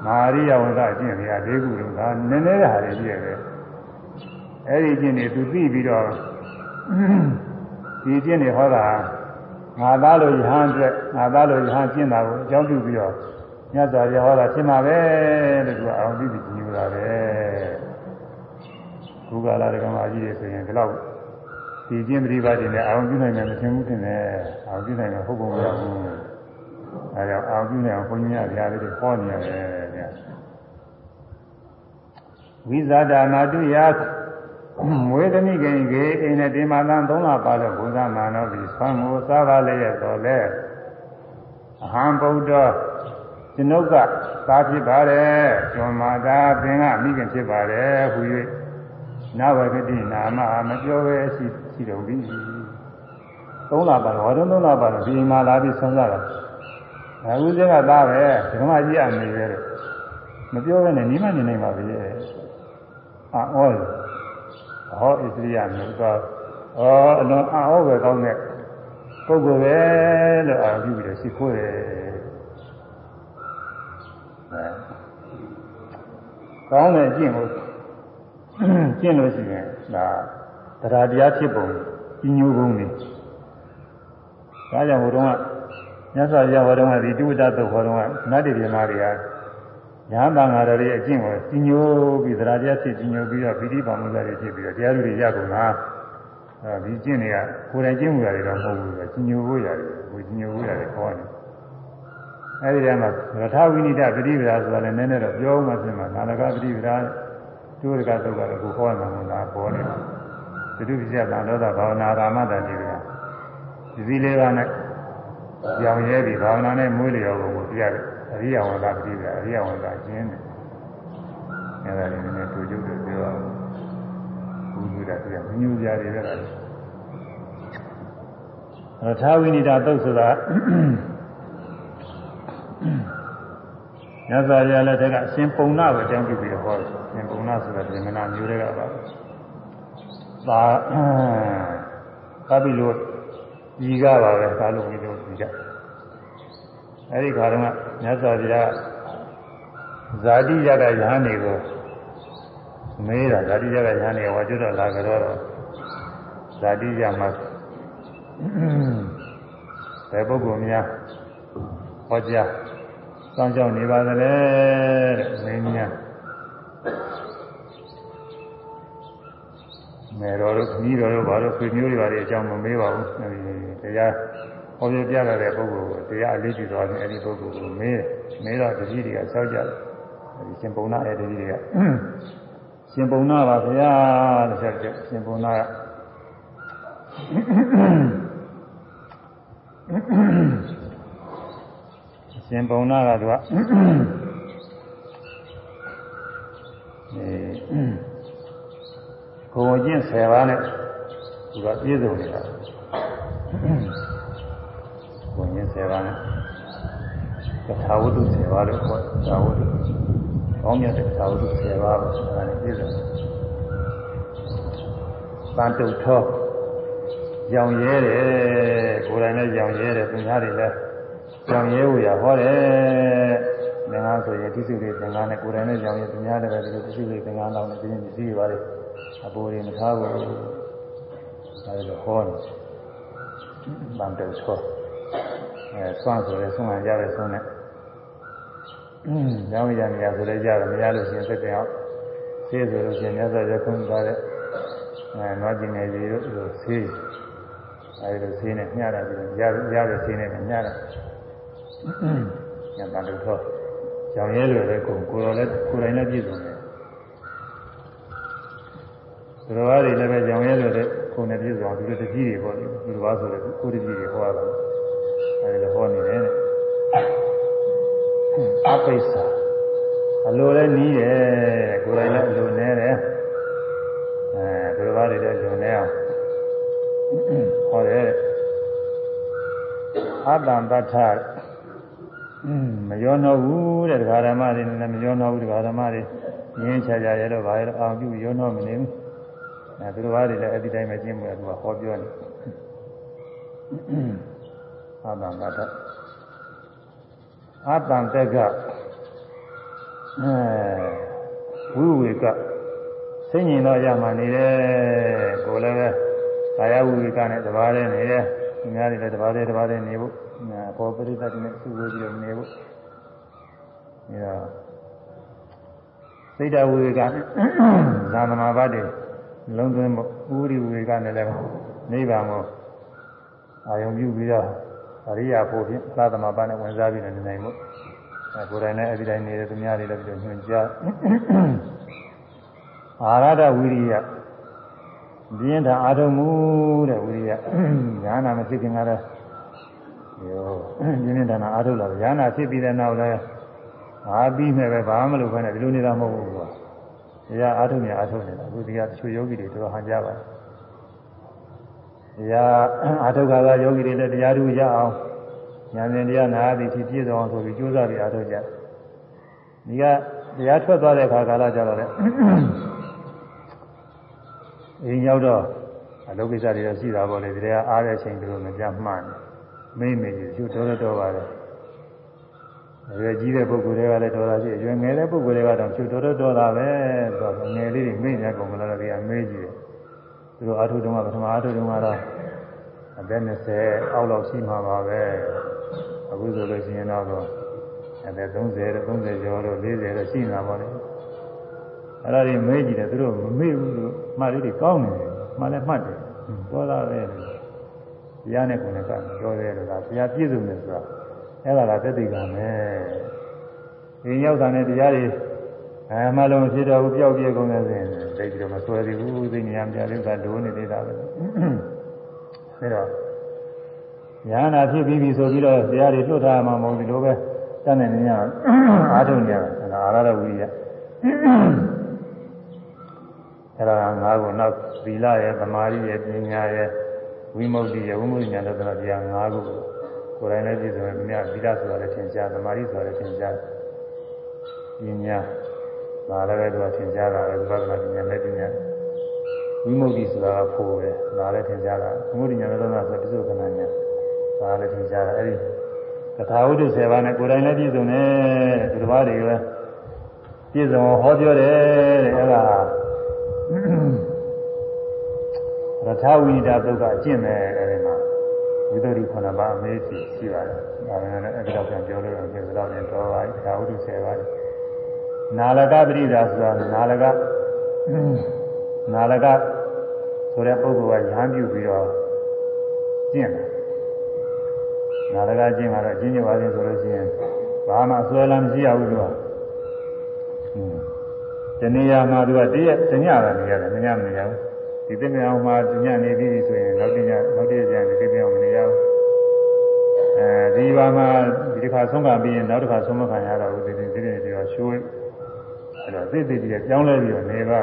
မာရိယဝန္တအကျင့်တွေက၄ခုလုံးဒါနည်းနည်းတဲ့ဟာတွေပြည့်တယ် အဲ့ဒီကျင့်တွေသူသိပြီးတော့ဒီကျင့်တွေဟောတာငါသားလိုယဟန်အတွက်ငါသားလိုယဟန်ကျင့်တာကိုအကြောင်းပြုပြီးတော့မြတ်စွာဘုရားဟောတာဖြစ်မှာပဲလို့သူအောင်သိပြီးကြည်လာတယ်ခုကလာတဲ့ကမာကြီးတွေဆိုရင်ဒီလောက်ဒီကျင့်ပရိပါတိနဲ့အောင်ပြုနိုင်မယ်မထင်ဘူးထင်တယ်အောင်ပြုနိုင်မှာဟုတ်ပုံမရဘူးအဲဒါအောင်ပြုနိုင်အောင်ဘုန်းကြီးများဗျာလေးတွေဟောနေရတယ်ဗျာဝိဇာဒနာတုယ မွေသမိခင်ကေအိမ်နဲ့ဒီမာသံသုံးလပါလို့ဘုရားမာနောပြီးဆွမ်းကိုစားပါလေရတော်လဲအဟံဗုဒ္ဓကျွန်ုပ်ကသားဖြစ်ပါတယ်ကျွမ်းမာတာသင်ကမိခင်ဖြစ်ပါတယ်ဟူ၍နာဝကတိနာမမပြောပဲရှိရှိတော်ပြီသုံးလပါတော့ဟောတုံးသုံးလပါတော့ဒီမှာလာပြီးဆုံးစားတာအခုစကသားပဲဓမ္မကြီးအမေပဲတဲ့မပြောဘဲနဲ့နီးမနေနိုင်ပါဘူးရဲ့အာဩ ဟောဣသရိယမျိုးတော့ဩအလွန်အာဩပဲကောင်းတဲ့ပုဂ္ဂိုလ်ပဲလို့အာပြုပြီးတော့ရှိခိုးတယ်ကောင်းတဲ့အကျင့်ကိုကျင့်လို့ရှိရင်ဒါတရားတရားဖြစ်ပုံကြီးညိုကုန်နေဒါကြောင့်ဘုရားကမြတ်စွာဘုရားဟောတော်ကဒီတုဝတ္တသုတ်ဟောတော်ကနတ်တိပြမာတွေက ညာတန်ဃာတော်ရဲ့အကျင့်ကိုကြီးညိုပြီးတရားတရားဖြစ်ကြီးညိုပြီးတော့ပိဋိပါမှုတွေဖြစ်ပြီးတော့တရားတွေရကုန်တာအဲဒီကျင့်တွေကကိုယ်တိုင်ကျင့်မှုရတယ်တော့မဟုတ်ဘူးကြီးညိုဖို့ရတယ်ကိုကြီးညိုဖို့ရတယ်ခေါ်တယ်အဲဒီတည်းမှာရထဝိနိဒပฏิပဒါဆိုတာလည်းနည်းနည်းတော့ပြောမှဖြစ်မှာနာလကပฏิပဒါဒုရကသုတ်ကတော့ကိုခေါ်မှာမဟုတ်လားပေါ်တယ်သတိပစ္စယသံသောတာဘာဝနာရာမတတိပဒါဒီစည်းလေးပါးနဲ့ကြောင်ရဲပြီးဘာဝနာနဲ့မွေးလျော်ပုံကိုပြရတယ် အရိယဝန္တာပฏิပဒါအရိယဝန္တာကျင်းတယ်အဲဒါလေးနည်းနည်းတူကျုပ်တို့ပြောအောင်ဘုရားကပြမညူကြတယ်ပဲလားရထဝိနိဒသုတ်ဆိုတာညဇာရလက်ထက်ကအရှင်ပုံနာကိုအကြောင်းပြုပြီးတော့ဟောတယ်ရှင်ပုံနာဆိုတာဒီမနာမျိုးတွေကပါသာကပိလို့ကြီးကားပါပဲကာလုံးကြီးလို့ကြီးကြ အဲဒီခါတော့ညဇာရဇာတိရကရဟန်းတွေကိုမေးတာဇာတိရကရဟန်းတွေဝါကျွတ်လာကြတော့ဇာတိရမှာဘယ်ပုဂ္ဂိုလ်များဟောကြားစောင့်ကြောက်နေပါသလဲတဲ့မင်းများမေတော်တို့ခီးတော်တို့ဘာလို့ဆွေမျိုးတွေဘာတွေအကြောင်းမမေးပါဘူးတရား ဟောပြပြလာတဲ့ပုဂ္ဂိုလ်ကိုတရားအလေးပြုသွားတယ်အဲ့ဒီပုဂ္ဂိုလ်ကိုမေးမေးတော့တတိတွေကစောက်ကြတယ်ဒီရှင်ပုံနာရဲ့တတိတွေကရှင်ပုံနာပါဗျာတဲ့ဆက်ကြရှင်ပုံနာကရှင်ပုံနာကသူကအဲကိုယ်ကျင့်10ပါးနဲ့သူကပြည့်စုံနေတာကိုယ်ကျင့် 10ပါးနဲ့သာဝတ္ထု10ပါးလို့ခေါ်သာဝတ္ထုကောင်းမြတ်တဲ့သာဝတ္ထု10ပါးပဲအဲဒါနဲ့ပြည့်စုံတယ်တန်တုတ်ထောရောင်ရဲတယ်ကိုယ်တိုင်လည်းရောင်ရဲတယ်သူများတွေလည်းရောင်ရဲဝရဟောတယ်ငါဆိုရင်တိစုလေးသင်္ကန်းနဲ့ကိုယ်တိုင်လည်းရောင်ရဲသူများလည်းပဲဒီလိုတိစုလေးသင်္ကန်းလောက်နဲ့ပြင်းပြင်းစီးပါလေအပေါ်တွေမထားဘူးအဲဒီလိုဟောတယ်တန်တုတ်ထော အဲဆွမ်းဆိုရဲဆွမ်းရတဲ့ဆွမ်းနဲ့อืมရောင်ရနေရဆိုလည်းရတယ်မရလို့ရှိရင်သက်တယ်အောင်ဆေးဆိုလို့ရှိရင်မြတ်စွာဘုရားခွင့်သွားတဲ့အဲနွားကျင်ငယ်ကြီးတို့ဆေးအဲဒီလိုဆေးနဲ့ညှတာပြီးရရတဲ့ဆေးနဲ့ညှတာညတာလို့တော့ရောင်ရဲလို့လည်းကိုကိုတော်လည်းကိုယ်တိုင်လည်းပြည့်စုံတယ်သူတော်ဘာတွေလည်းပဲရောင်ရဲလို့လည်းကိုယ်နဲ့ပြည့်စုံအောင်သူတို့တကြီးတွေပေါ့လေသူတော်ဘာဆိုလည်းကိုယ်တကြီးတွေဟောတာ အဲဒီလိုဟောနေတယ်အပိစ္ဆာအလိုလည်းနီးတယ်ကိုယ်တိုင်လည်းအလိုနဲတယ်အဲသူတော်ဘာတွေလည်းလွန်နေအောင်ဟောတယ်အတ္တံတထမယောနှောဘူးတဲ့ဒကာဓမ္မတွေနဲ့မယောနှောဘူးဒကာဓမ္မတွေငင်းချကြရဲတော့ဘာလဲအာပြုယောနှောမနေဘူးအဲသူတော်ဘာတွေလည်းအဲ့ဒီတိုင်းပဲကျင့်မှုရသူကဟောပြောနေ အတ္တံတထအတ္တံတက်ကအဲဝိဝေကစိတ်ညင်တော့ရမှနေတယ်ကိုလည်းပဲကာယဝိဝေကနဲ့တဘာတဲ့နေတယ်သူများတွေလည်းတဘာတဲ့တဘာတဲ့နေဖို့အပေါ်ပရိသတ်တွေနဲ့စုဝေးပြီးတော့နေဖို့အဲဒါစိတ်တဝိဝေကဇာသမာဘတ်တွေလုံးသွင်းဖို့ဥရိဝိဝေကနဲ့လည်းနိဗ္ဗာန်ကိုအာယုံပြုပြီးတော့ အရိယာဖို့ဖြင့်သာသမဘတ်နဲ့ဝင်စားပြီးနေနိုင်ဖို့အဲကိုယ်တိုင်လည်းအဲဒီတိုင်းနေတဲ့သူများတွေလည်းပြီးတော့ညွှန်ကြားအာရဒဝိရိယပြင်းထန်အာထုံမှုတဲ့ဝိရိယညာနာမဖြစ်ခင်ကတော့ရောပြင်းပြင်းထန်ထန်အာထုလာတယ်ညာနာဖြစ်ပြီးတဲ့နောက်လည်းအာပြီးမဲ့ပဲဘာမှမလုပ်ဘဲနဲ့ဒီလိုနေတာမဟုတ်ဘူးကွာတရားအာထုမြအာထုနေတာအခုဒီကတချို့ယောဂီတွေတော်ဟန်ကြပါတယ် တရားအာထုခါကယောဂီတွေလည်းတရားဓုရအောင်ညာဉာဏ်တရားနာသည်ဖြစ်ပြည့်စုံအောင်ဆိုပြီးကြိုးစားပြီးအားထုတ်ကြဒီကတရားထွက်သွားတဲ့အခါကာလကြတော့လေအိမ်ရောက်တော့အလုပ်ကိစ္စတွေတော့ရှိတာပေါ့လေဒီကအားတဲ့အချိန်တို့မကြမှန်းမိမ့်မိတ်ကျူတော်တော်ပါတယ်ရွယ်ကြီးတဲ့ပုဂ္ဂိုလ်တွေကလည်းတော်တာရှိရွယ်ငယ်တဲ့ပုဂ္ဂိုလ်တွေကတော့ကျူတော်တော်တော်တာပဲဆိုတော့ငယ်လေးတွေမိမ့်နေကုန်မလားဒီကမေးကြည့်တယ်သူ တို့အာထုတုံးကပထမအာထုတုံးကတော့အသက်20အောက်လောက်ရှိမှာပါပဲအခုဆိုလို့ရှိရင်တော့အသက်30တော့30ကျော်တော့40တော့ရှိနေတာပေါ့လေအဲ့ဒါတွေမေးကြည့်တယ်သူတို့မမေ့ဘူးလို့မှတ်လေးတွေကောင်းနေတယ်မှလည်းမှတ်တယ်တော်တာပဲဘုရားနဲ့ကိုယ်နဲ့ကပြောတယ်လို့ဒါဘုရားပြည့်စုံတယ်ဆိုတာအဲ့ဒါကသက်သေကမယ်ဒီရောက်တာနဲ့တရားတွေ အဲမှလုံးဖြစ်တော့ဘူးပျောက်ပြဲကုန်တယ်ဆိုရင်သိပြီးတော့မဆွဲသေးဘူးသိနေရမြလေးကဒိုးနေသေးတာပဲအဲတော့ညာနာဖြစ်ပြီးပြီဆိုပြီးတော့တရားတွေလွတ်ထားမှာမဟုတ်ဒီလိုပဲတတ်နေနေရအားထုတ်နေရတာအာရဝိရိယအဲ့ဒါငါးခုနောက်သီလရဲ့သမာဓိရဲ့ပညာရဲ့ဝိမု ക്തി ရဲ့ဝိမု ക്തി ဉာဏ်တော်တရားငါးခုကိုယ်တိုင်လည်းပြည့်စုံတယ်မြတ်သီလဆိုတာလည်းသင်ကြားသမာဓိဆိုတာလည်းသင်ကြားပညာ ဒါလည်းပဲသူကသင်ကြားတာပဲသုဘကနာပညာနဲ့ပညာဝိမု ക്തി ဆိုတာကဖို့ပဲဒါလည်းသင်ကြားတာသမုဒိညာနဲ့တော့ဆိုပြစ္ဆုကနာညာဒါလည်းသင်ကြားတာအဲ့ဒီကထာဝတ္ထု7ပါးနဲ့ကိုယ်တိုင်လည်းပြည့်စုံတယ်ဒီတစ်ပါးတွေကပြည့်စုံဟောပြောတယ်တဲ့အဲ့ဒါရထဝိဒဒုက္ခအကျင့်ပဲအဲ့ဒီမှာဝိသုဒ္ဓိခုနပါအမေးစီရှိပါတယ်ဒါနဲ့အဲ့ဒီတော့ပြန်ပြောလို့ရအောင်ဒီလိုလည်းတော့ပါဒါဝတ္ထု7ပါး နာလကပရိဒါဆိုတာနာလကနာလကဆိုတဲ့ပုဂ္ဂိုလ်ကရဟန်းပြုပြီးတော့ကျင့်တယ်။နာလကကျင့်ကတော့ကျင့်ကြပါစေဆိုလို့ရှိရင်ဘာမှဆွဲလမ်းမရှိရဘူးသူက။ဒီနေရာမှာသူကတည့်ရတညတာနေရတယ်မညမနေရဘူးဒီသိမြအောင်မှာညနေပြီဆိုရင်နောက်တညနောက်တရက်ကျရင်ဒီသိမြအောင်မနေရဘူးအဲဒီဘာမှာဒီတစ်ခါဆုံးခံပြီးရင်နောက်တစ်ခါဆုံးမခံရတော့ဘူးဒီဒီဒီဒီတော့ရှိုး အဲ့တော့သိသိတည်းကြောင်းလဲပြီးတော့နေပါ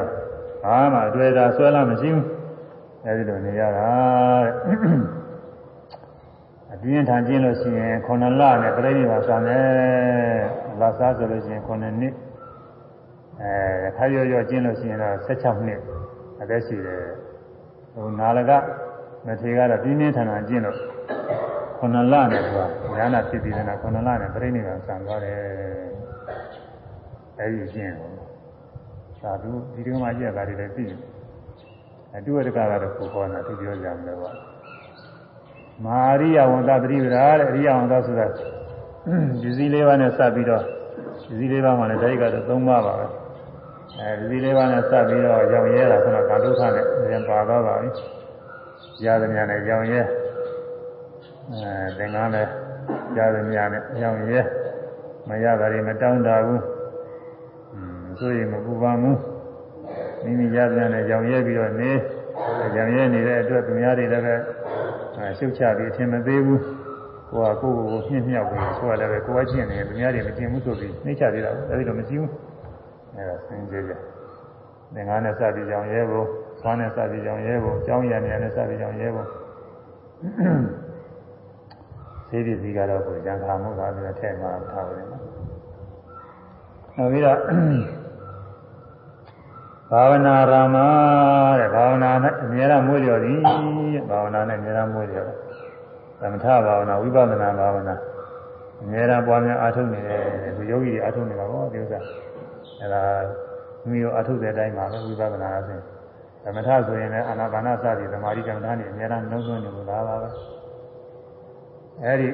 ဘာမှအတွေ့အတာဆွဲလာမရှိဘူးအဲဒီလိုနေရတာတဲ့အပြင်းထန်ကျင်းလို့ရှိရင်9လနဲ့ပြိဋိဘာဆံတယ်လာစားဆိုလို့ရှိရင်9နှစ်အဲခါရောရောကျင်းလို့ရှိရင်တော့16နှစ်အသက်ရှိတယ်ဟိုနာလကမထေကတော့ပြင်းပြင်းထန်ထန်ကျင့်လို့ခုနလနဲ့သူကဉာဏဖြစ်ပြီးတဲ့နောက်ခုနလနဲ့ပြိဋိနိဗ္ဗာန်ဆံသွားတယ် အဲဒီကျင့်တော့သာဓုဒီဒီမှာကြည့်ရတာတွေလည်းသိတယ်အတူရကကတော့ကိုခေါ်တာသူပြောကြမယ်ပေါ့မာရိယဝန္တပရိပဒါတဲ့အရိယဝန္တဆိုတာဒီစည်းလေးပါးနဲ့စပ်ပြီးတော့ဒီစည်းလေးပါးမှလည်းဓာတ်ကတော့၃ပါးပါပဲအဲဒီလေးပါးနဲ့စပ်ပြီးတော့ရောင်ရဲတာဆိုတော့ကာဒုက္ခနဲ့ပြန်ပါတော့ပါပြီ။ရာဇမြနဲ့ရောင်ရဲအဲသင်္ကန်းနဲ့ရာဇမြနဲ့ရောင်ရဲမရတာတွေမတောင်းတာဘူး။อืม ဆိုရင်မပူပါဘူး။မိမိရာဇမြနဲ့ရောင်ရဲပြီးတော့နေရောင်ရဲနေတဲ့အတွက်သူများတွေလည်းပဲရှုပ်ချပြီးအထင်မသေးဘူး။ကိုကကိုယ့်ကိုယ်ကိုညှင့်မြောက်ပြီးဆိုရလည်းပဲကိုယ်ကကျင့်နေတယ်သူများတွေမကျင့်ဘူးဆိုပြီးနှိမ့်ချသေးတာဘူး။အဲဒီလိုမရှိဘူး။အဲဒါစဉ်းကြည့်ကြသင်္ကန်းနဲ့စပြီးကြောင်ရဲဖို့သွမ်းနဲ့စပြီးကြောင်ရဲဖို့ကြောင်းရံရံနဲ့စပြီးကြောင်ရဲဖို့သေပစ္စည်းကတော့ကိုယ်ကြံခါမှုကလည်းထဲမှာထားပါတယ်နော်နောက်ပြီးတော့ ဘာဝနာရမတဲ့ဘာဝနာနဲ့အများအားမွေးလျော်သည်ဘာဝနာနဲ့အများအားမွေးလျော်သမထဘာဝနာဝိပဿနာဘာဝနာအများအားပွားများအားထုတ်နေတယ်ဒီယောဂီတွေအားထုတ်နေတာပေါ့ဒီဥစ္စာအဲဒါမိရောအထုတဲ့အတိုင်းပါပဲဝိပဿနာအစဉ်သမထဆိုရင်လည်းအာနာပါနစသည်သမာဓိကမ္မဋ္ဌာန်းတွေအများအားလုံးစုံနေလို့လားပါပဲအဲဒီ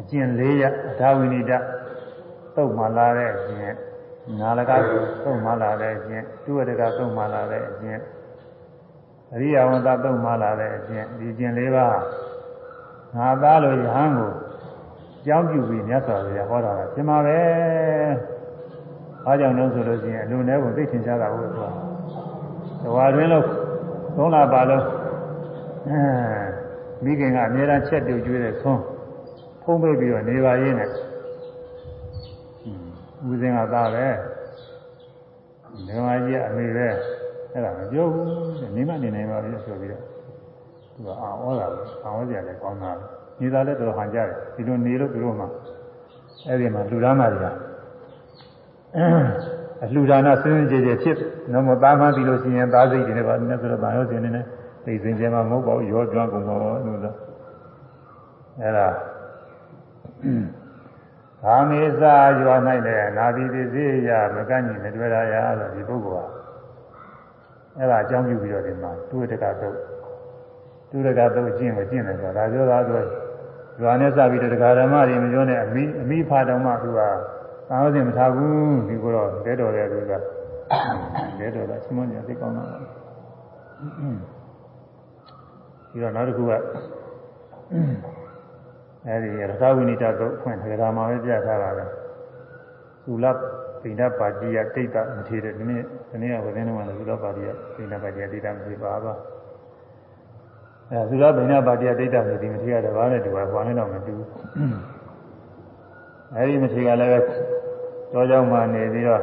အကျင့်၄ရအထာဝိနိဒ သုတ်မှလာတဲ့အကျင့်နာလကသုတ်မှလာတဲ့အကျင့်တုဝရကသုတ်မှလာတဲ့အကျင့်အရိယဝန္တသုတ်မှလာတဲ့အကျင့်ဒီကျင့်၄ပါးငါသားလိုယဟန်ကိုကြောင်းပြုပြီးမြတ်စွာဘုရားဟောတာကပြင်ပါပဲ။အားကြောင့်လို့ဆိုလို့ရှိရင်အလိုနဲ့ကိုသိထင်ရှားတာဟုတ်ကွာ။တဝါတွင်လို့သုံးလပါလို့အဲမိခင်ကအများအားချက်တူကျွေးတဲ့ဆုံးဖုံးပေးပြီးတော့နေပါရင်းနဲ့ ဦးစင်ကသားပဲဒီမှာကြီးအမေပဲအဲ့ဒါမပြောဘူးနေမနေနိုင်ပါဘူးဆိုပြီးတော့သူသူကအာဩတာပဲအာဩကြတယ်ကောင်းတာညီသားလည်းတော်တော်ဟန်ကြတယ်ဒီလိုနေလို့သူတို့မှအဲ့ဒီမှာလူသားမတွေကအလှူဒါနစင်းစင်းကြဲကြဲဖြစ်တော့မသားမှပြီးလို့ရှိရင်သားစိတ်တွေလည်းပါနေဆိုတော့ဗာရောစင်းနေနေသိစင်ကြဲမှာမဟုတ်ပါဘူးရောကျွမ်းကုန်ပါဘူးလို့ဆိုအဲ့ဒါ ကာမေစာရွာ၌လည်းနာပြီးသေးသေးရမကန့်ညီမတွေ့ရရဆိုဒီပုဂ္ဂိုလ်ဟာအဲ့ဒါအကြောင်းပြုပြီးတော့ဒီမှာသူ့တကတော့သူ့တကတော့ကျင့်မကျင့်တယ်ဆိုတာဒါပြောတာဆိုရွာနဲ့စပြီးတော့တရားဓမ္မတွေမပြောနဲ့အမိအမိဖာတော်မှသူကသာဝစဉ်မထားဘူးဒီကိုတော့တဲတော်တဲ့သူကတဲတော်ကချင်းမညာသိကောင်းတာပြီးတော့နောက်တစ်ခုက အဲဒီရသဝိနိတသုတ်ဖွင့်ထေရမှာပဲပြထားတာလေသုလပိဏပါတိယတိတ်တမထေတဲ့ဒီနေ့ဒီနေ့ကဝိသင်းတော်ကသုလပါတိယပိဏပါတိယတိတ်တမထေပါပါအဲသုလပိဏပါတိယတိတ်တမထေမထေရတယ်ဘာလဲတူပါဘာလဲတော့မတူအဲဒီမထေကလည်းတော့ကြောင့်မှနေပြီးတော့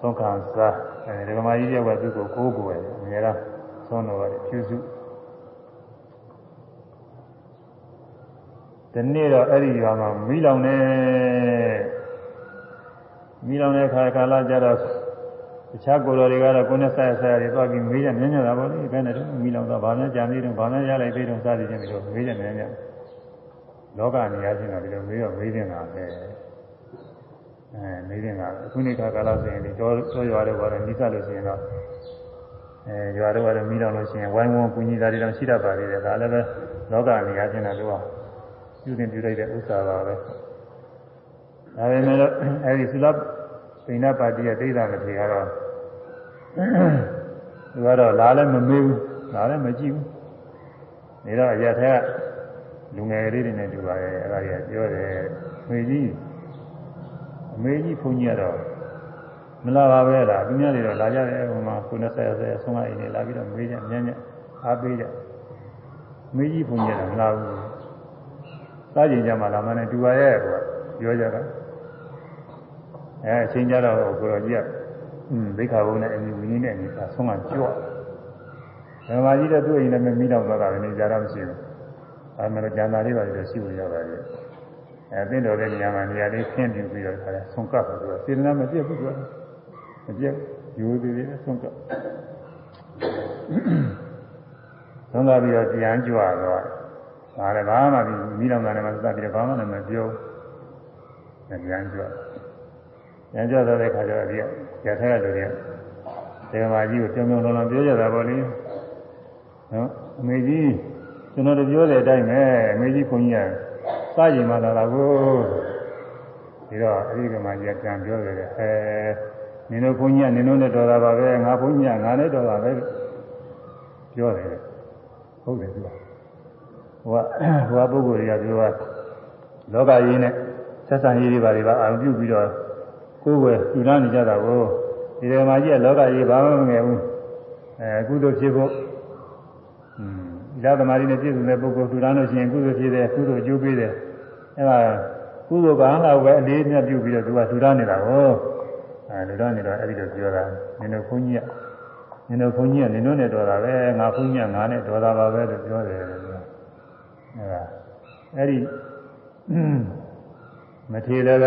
သုံးခံစားအဲဒီကမာကြီးရဲ့ကသူ့ကိုကိုးကိုယ်ပဲအများအားသုံးတော်ရတယ်ပြုစု ဒီနေ့တော့အဲ့ဒီရွာမှာမိလောင်နေမိလောင်တဲ့ခါကာလကြတော့တခြားကိုယ်တော်တွေကတော့ကိုယ်နဲ့ဆက်ဆက်တွေသွားပြီးမေးကြမြင်ကြတာပေါ့လေဘယ်နဲ့တော့မိလောင်တော့ဗာနဲ့ကြံသေးတယ်ဗာနဲ့ရလိုက်သေးတယ်စသည်ချင်းပြီးတော့မေးကြမြင်ကြလောကနေရာချင်းတော့ဒီလိုမေးတော့မေးနေတာပဲအဲမေးနေတာအခုနေ့ခါကာလဆိုရင်ဒီတော့တော့ရွာတော့ဘာလဲနိစ္စလို့ရှိရင်တော့အဲရွာတော့ဘာလဲမိလောင်လို့ရှိရင်ဝိုင်းဝန်းကူညီတာတွေတော့ရှိတတ်ပါသေးတယ်ဒါလည်းပဲလောကနေရာချင်းတော့တော့ ပြုတင်ပြုလိုက်တဲ့ဥစ္စာပါပဲဒါပေမဲ့လို့အဲဒီသုလပိဏပါတိရဲ့ဒိဋ္ဌာမထေကတော့သူကတော့လာလည်းမမေးဘူးလာလည်းမကြည့်ဘူးနေတော့ရထက်လူငယ်လေးတွေနဲ့တူပါရဲ့အဲ့ဒါကြီးပြောတယ်မေကြီးအမေကြီးဘုန်းကြီးကတော့မလာပါပဲလားသူများတွေတော့လာကြတယ်ဟိုမှာကိုယ်နဲ့ဆက်ဆက်ဆုံးမအိမ်နေလာပြီးတော့မေးကြညံ့ညံ့အားပေးကြမေကြီးဘုန်းကြီးကတော့မလာဘူး စားကြင်ကြမှာလာမနဲ့တူပါရဲ့ကွာပြောကြတာအဲအချိန်ကြတော့ကိုတော်ကြီးကอืมဒိဋ္ဌာဘုံနဲ့အမိဝင်းနဲ့အမိသာဆုံးမကြွဓမ္မကြီးတဲ့သူ့အိမ်နဲ့မိတော့သွားတာလည်းနေကြတော့မရှိဘူးအဲမဲ့ကျန်တာလေးပါလေရှိဖို့ရပါတယ်အဲသင်တော်တဲ့နေရာမှာနေရာလေးဆင်းပြပြီးတော့ခါလဲဆုံးကပ်ဆိုတော့စေတနာမပြတ်ဘူးကွာမပြတ်ရိုးသေးသေးနဲ့ဆုံးကပ်သုံးသာပြီးတော့ပြန်ကြွတော့ ဒါလည်းဘာမှပြီးမိလောင်တာနဲ့မှသတ်ပြီးတော့ဘာမှလည်းမပြောဘူးပြန်ကြွပြန်ကြွတော့တဲ့ခါကျတော့ဒီကရထဲကလူတွေကဒေဝမာကြီးကိုပြုံပြုံလုံးလုံးပြောကြတာပေါ့လေနော်အမေကြီးကျွန်တော်တို့ပြောတဲ့အတိုင်းပဲအမေကြီးခွန်ကြီးကစားကြည့်မှလာတာကိုဒီတော့အရိကမာကြီးကကြံပြောတယ်အဲနင်တို့ခွန်ကြီးကနင်တို့နဲ့တော်တာပါပဲငါခွန်ကြီးကငါနဲ့တော်တာပဲပြောတယ်ဟုတ်တယ်သူက ဟိုကဟိုကပုဂ္ဂိုလ်တွေကပြောတာလောကကြီးနဲ့ဆက်ဆံရေးတွေပါတွေပါအာရုံပြုပြီးတော့ကိုယ်ွယ်ယူလာနေကြတာကိုဒီထဲမှာကြီးကလောကကြီးဘာမှမငယ်ဘူးအဲကုသိုလ်ဖြစ်ဖို့อืมဒီသမားကြီးနဲ့ပြည့်စုံတဲ့ပုဂ္ဂိုလ်ထူထောင်လို့ရှိရင်ကုသိုလ်ဖြစ်တယ်ကုသိုလ်အကျိုးပေးတယ်အဲဒါကုသိုလ်ကံကပဲအလေးအမြတ်ပြုပြီးတော့သူကထူထောင်နေတာကိုအဲလူတော်နေတော့အဲ့ဒီလိုပြောတာနင်တို့ခွန်ကြီးကနင်တို့ခွန်ကြီးကနင်တို့နဲ့တော်တာပဲငါခွန်ကြီးကငါနဲ့တော်တာပါပဲလို့ပြောတယ် အဲဒါအဲ့ဒီမထေရလည်း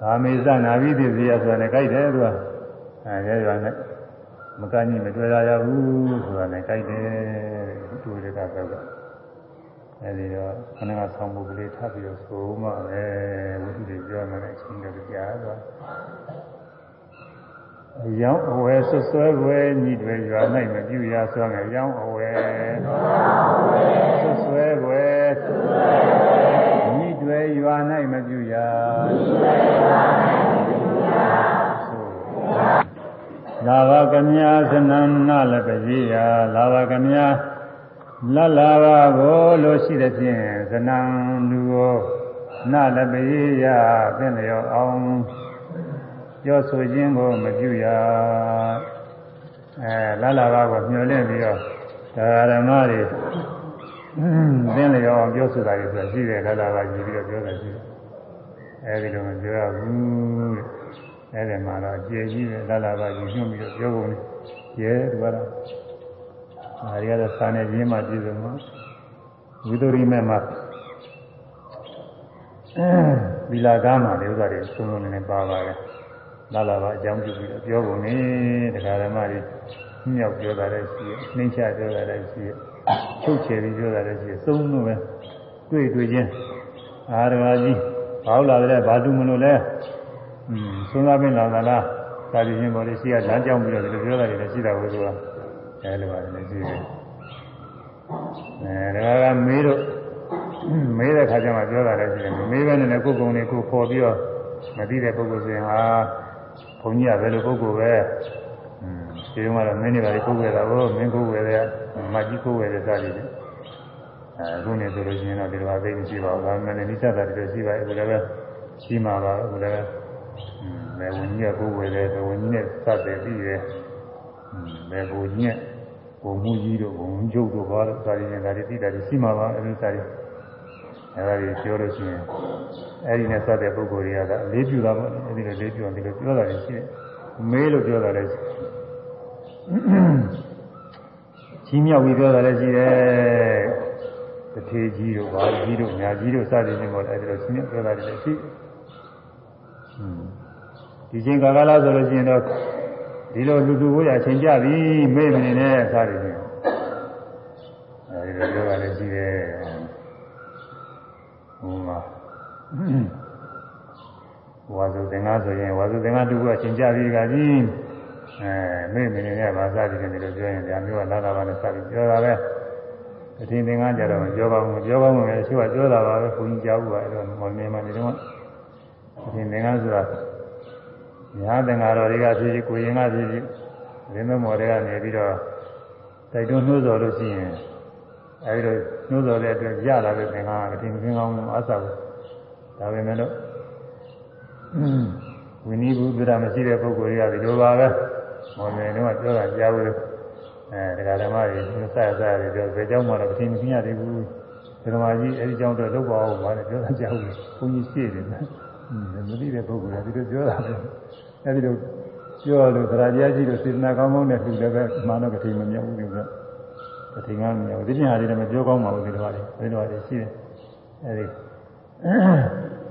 ကာမေဇနာဘိတိဇေယဆိုတာနဲ့ကြိုက်တယ်သူကအဲရဲရွာနဲ့မကညိမတွေ့ရရဘူးဆိုတာနဲ့ကြိုက်တယ်တူရတာကတော့အဲဒီတော့ခဏကဆောင်းမှုကလေးထပ်ပြီးတော့ဆိုမှပဲဝိသုတွေပြောမှလည်းအချင်းတွေကြားသွား အယောင်အဝဲဆွဆွဲဝဲညီတွေရွာ၌မပြူရဆိုငယ်အယောင်အဝဲဆွဆွဲဝဲညီတွေရွာ၌မပြူရလာပါကမြာသနနာလည်းပကြီးရလာပါကမြာလလာပါကိုလို့ရှိတဲ့ဖြင့်သနံလူကိုနာလည်းပကြီးရသင်လျောအောင် ပြောဆိုခြင်းကိုမပြုရအဲလလာပါကိုမျှော်လင့်ပြီးတော့ဒါဓမ္မတွေသင်လျောအောင်ပြောဆိုတာတွေဆိုရှိတယ်လလာပါကြည့်ပြီးတော့ပြောတယ်ရှိတယ်အဲဒီလိုမပြောရဘူးတဲ့အဲဒီမှာတော့ကျေကြီးပဲလလာပါကြီးညွှန်ပြီးတော့ပြောကုန်တယ်ရဲသူကတော့အဲဒီကတော့စာနဲ့ရင်းမှပြည့်စုံမှာဝိသုရိမေမှာသီလကားမှာဒီဥစ္စာတွေသုံးလုံးနေပါပါတယ် လာလာပါအကြောင်းပြုပြီးတော့ပြောကုန်နေတရားဓမ္မတွေမြောက်ပြောတာလည်းရှိရနှိမ့်ချပြောတာလည်းရှိရချုပ်ချယ်ပြီးပြောတာလည်းရှိရသုံးလို့ပဲတွေ့တွေ့ချင်းအာရမကြီးဘာလို့လာတယ်ဘာတူမလို့လဲอืมသုံးသားပင်လာသလားသာဒီချင်းပေါ်လေးရှိရလမ်းကြောင်းပြီးတော့ဒီလိုပြောတာတွေလည်းရှိတာကိုဆိုတာအဲလိုပါတယ်လည်းရှိတယ်အဲဒါကမေးတော့မေးတဲ့ခါကျမှပြောတာလည်းရှိတယ်မမေးဘဲနဲ့လည်းကိုယ်ကုံလေးကိုခေါ်ပြီးတော့မသိတဲ့ပုဂ္ဂိုလ်ဆိုရင်ဟာ ဘုန်းကြီးကဘယ်လိုပုဂ္ဂိုလ်ပဲဒီလိုမှတော့မင်းတွေပါလေကိုယ်ွယ်တာကိုမင်းကိုယ်ွယ်တယ်မကြီးကိုယ်ွယ်တယ်စသည်ဖြင့်အခုနေဆိုလို့ရှိရင်တော့ဒီလိုပါသိမရှိပါဘူးဒါပေမဲ့နိစ္စတာတွေရှိပါဘူးဒါပဲရှိမှာပါဘူးဒါပဲမေဝင်ကြီးကကိုယ်ွယ်တယ်ဘဝင်ကြီးနဲ့စသည်ပြီးရယ်မေဘုံကြီးကဘုံမူကြီးတို့ဘုံကျုပ်တို့ဘာလို့စသည်ဖြင့်ဒါတွေသိတာတွေရှိမှာပါအဲဒီစသည် အဲဒါကြီးပြောလို့ရှိရင်အဲဒီနဲ့စတဲ့ပုဂ္ဂိုလ်တွေကကအလေးပြုတာပေါ့အဲဒီလိုလေးပြုအောင်ဒီလိုပြောတာတွေရှိတယ်မေးလို့ပြောတာလည်းကြီးမြောက်ပြီးပြောတာလည်းရှိတယ်တထေကြီးတို့ဘာကြီးတို့ညာကြီးတို့စသည်ဖြင့်ပေါ့အဲဒီလိုကြီးမြောက်ပြောတာတွေလည်းရှိဒီချိန်ကာလလားဆိုလို့ရှိရင်တော့ဒီလိုလူသူကိုရအချိန်ကြပြီမေ့မနေနဲ့စသည်ဖြင့်အဲဒီလိုပြောတာလည်းရှိတယ် ဟိုမှာဝါစုသင်္ကားဆိုရင်ဝါစုသင်္ကားတူကအချိန်ကြပြီကကြီးအဲမေ့မနေနဲ့ဗာစသည်ဖြင့်ဒီလိုပြောရင်ဒါမျိုးကလာတာပါနဲ့စပြီးပြောတာပဲအထင်သင်္ကားကြတော့မပြောပါဘူးမပြောပါဘူးလည်းသူကပြောတာပါပဲဘုန်းကြီးကြောက်ဘူးကအဲ့တော့မော်နေမှနေတော့အထင်သင်္ကားဆိုတာညာသင်္ကားတော်တွေကဖြစ်ဖြစ်ကိုရင်ကဖြစ်ဖြစ်ရင်းမမော်တွေကနေပြီးတော့တိုက်တွန်းနှိုးဆော်လို့ရှိရင် အဲဒီလိုနှိုးဆော်တဲ့အတွက်ရလာတဲ့သင်္ကားကအထင်သင်္ကားမှုအဆဘူးဒါပေမဲ့လို့ဝိနည်းဘုရားမရှိတဲ့ပုဂ္ဂိုလ်တွေကဒီလိုပါပဲမော်နေတော့ပြောတာကြားဘူးအဲတရားဓမ္မတွေဆက်ဆက်တွေပြောဘယ်ကြောင့်မှတော့အထင်မသိရသေးဘူးဓမ္မကြီးအဲဒီကြောင့်တော့လောက်ပါအောင်ပါလေပြောတာကြားဘူးဘုန်းကြီးရှေ့တယ်နော်မသိတဲ့ပုဂ္ဂိုလ်ကဒီလိုပြောတာပဲအဲဒီလိုပြောလို့သရတရားကြီးတို့စေတနာကောင်းကောင်းနဲ့လူလည်းပဲမှန်တော့ကတိမမြောက်ဘူးလို့ ဆိုကတိကမမြောက်ဘူးဒီပြန်ဟာတွေလည်းမပြောကောင်းပါဘူးဒီလိုပါလေဒီလိုပါလေရှိတယ်အဲဒီ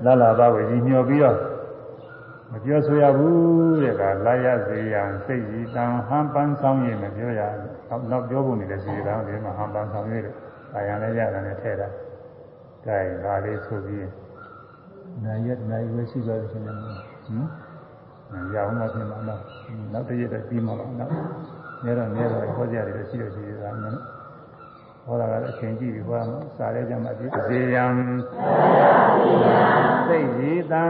လာလာပါဝကြီးညှော်ပြီးတော့မပြောဆိုရဘူးတဲ့ကလာရစေရန်စိတ်ကြီးတန်ဟန်ပန်းဆောင်ရင်မပြောရနောက်ပြောဖို့နေလည်းရှိတယ်ဒီမှာဟန်ပန်းဆောင်ရလို့အာရလည်းရတယ်နဲ့ထဲတာကဲဒါလေးဆိုပြီးနိုင်ရနိုင်ဝရှိသွားတယ်ရှင်ဟမ်ရအောင်မဖြစ်မှာတော့နောက်တရက်တော့ပြီးမှာပါနောက် နေတော့နေတော့ဟောကြရတယ်ရှိတယ်ရှိတယ်ဒါမှမဟုတ်ဟောတာကအချိန်ကြည့်ပြီးဟောမှာစာရဲကြမှာပြည့်စေရန်စိတ်ရည်တံ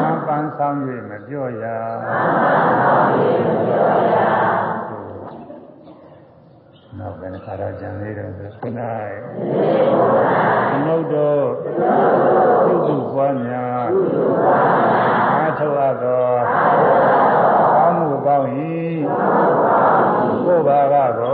သံပန်းဆောင်၍မပြောရနောက်ဘယ်နှခါတော့ကြံသေးတယ်ဆိုခုနကသမုဒ္ဒောပြုစုပွားများအားထုတ်အပ်သောကောင်းမှုကောင်း၏ ကိုယ်ဘာကကို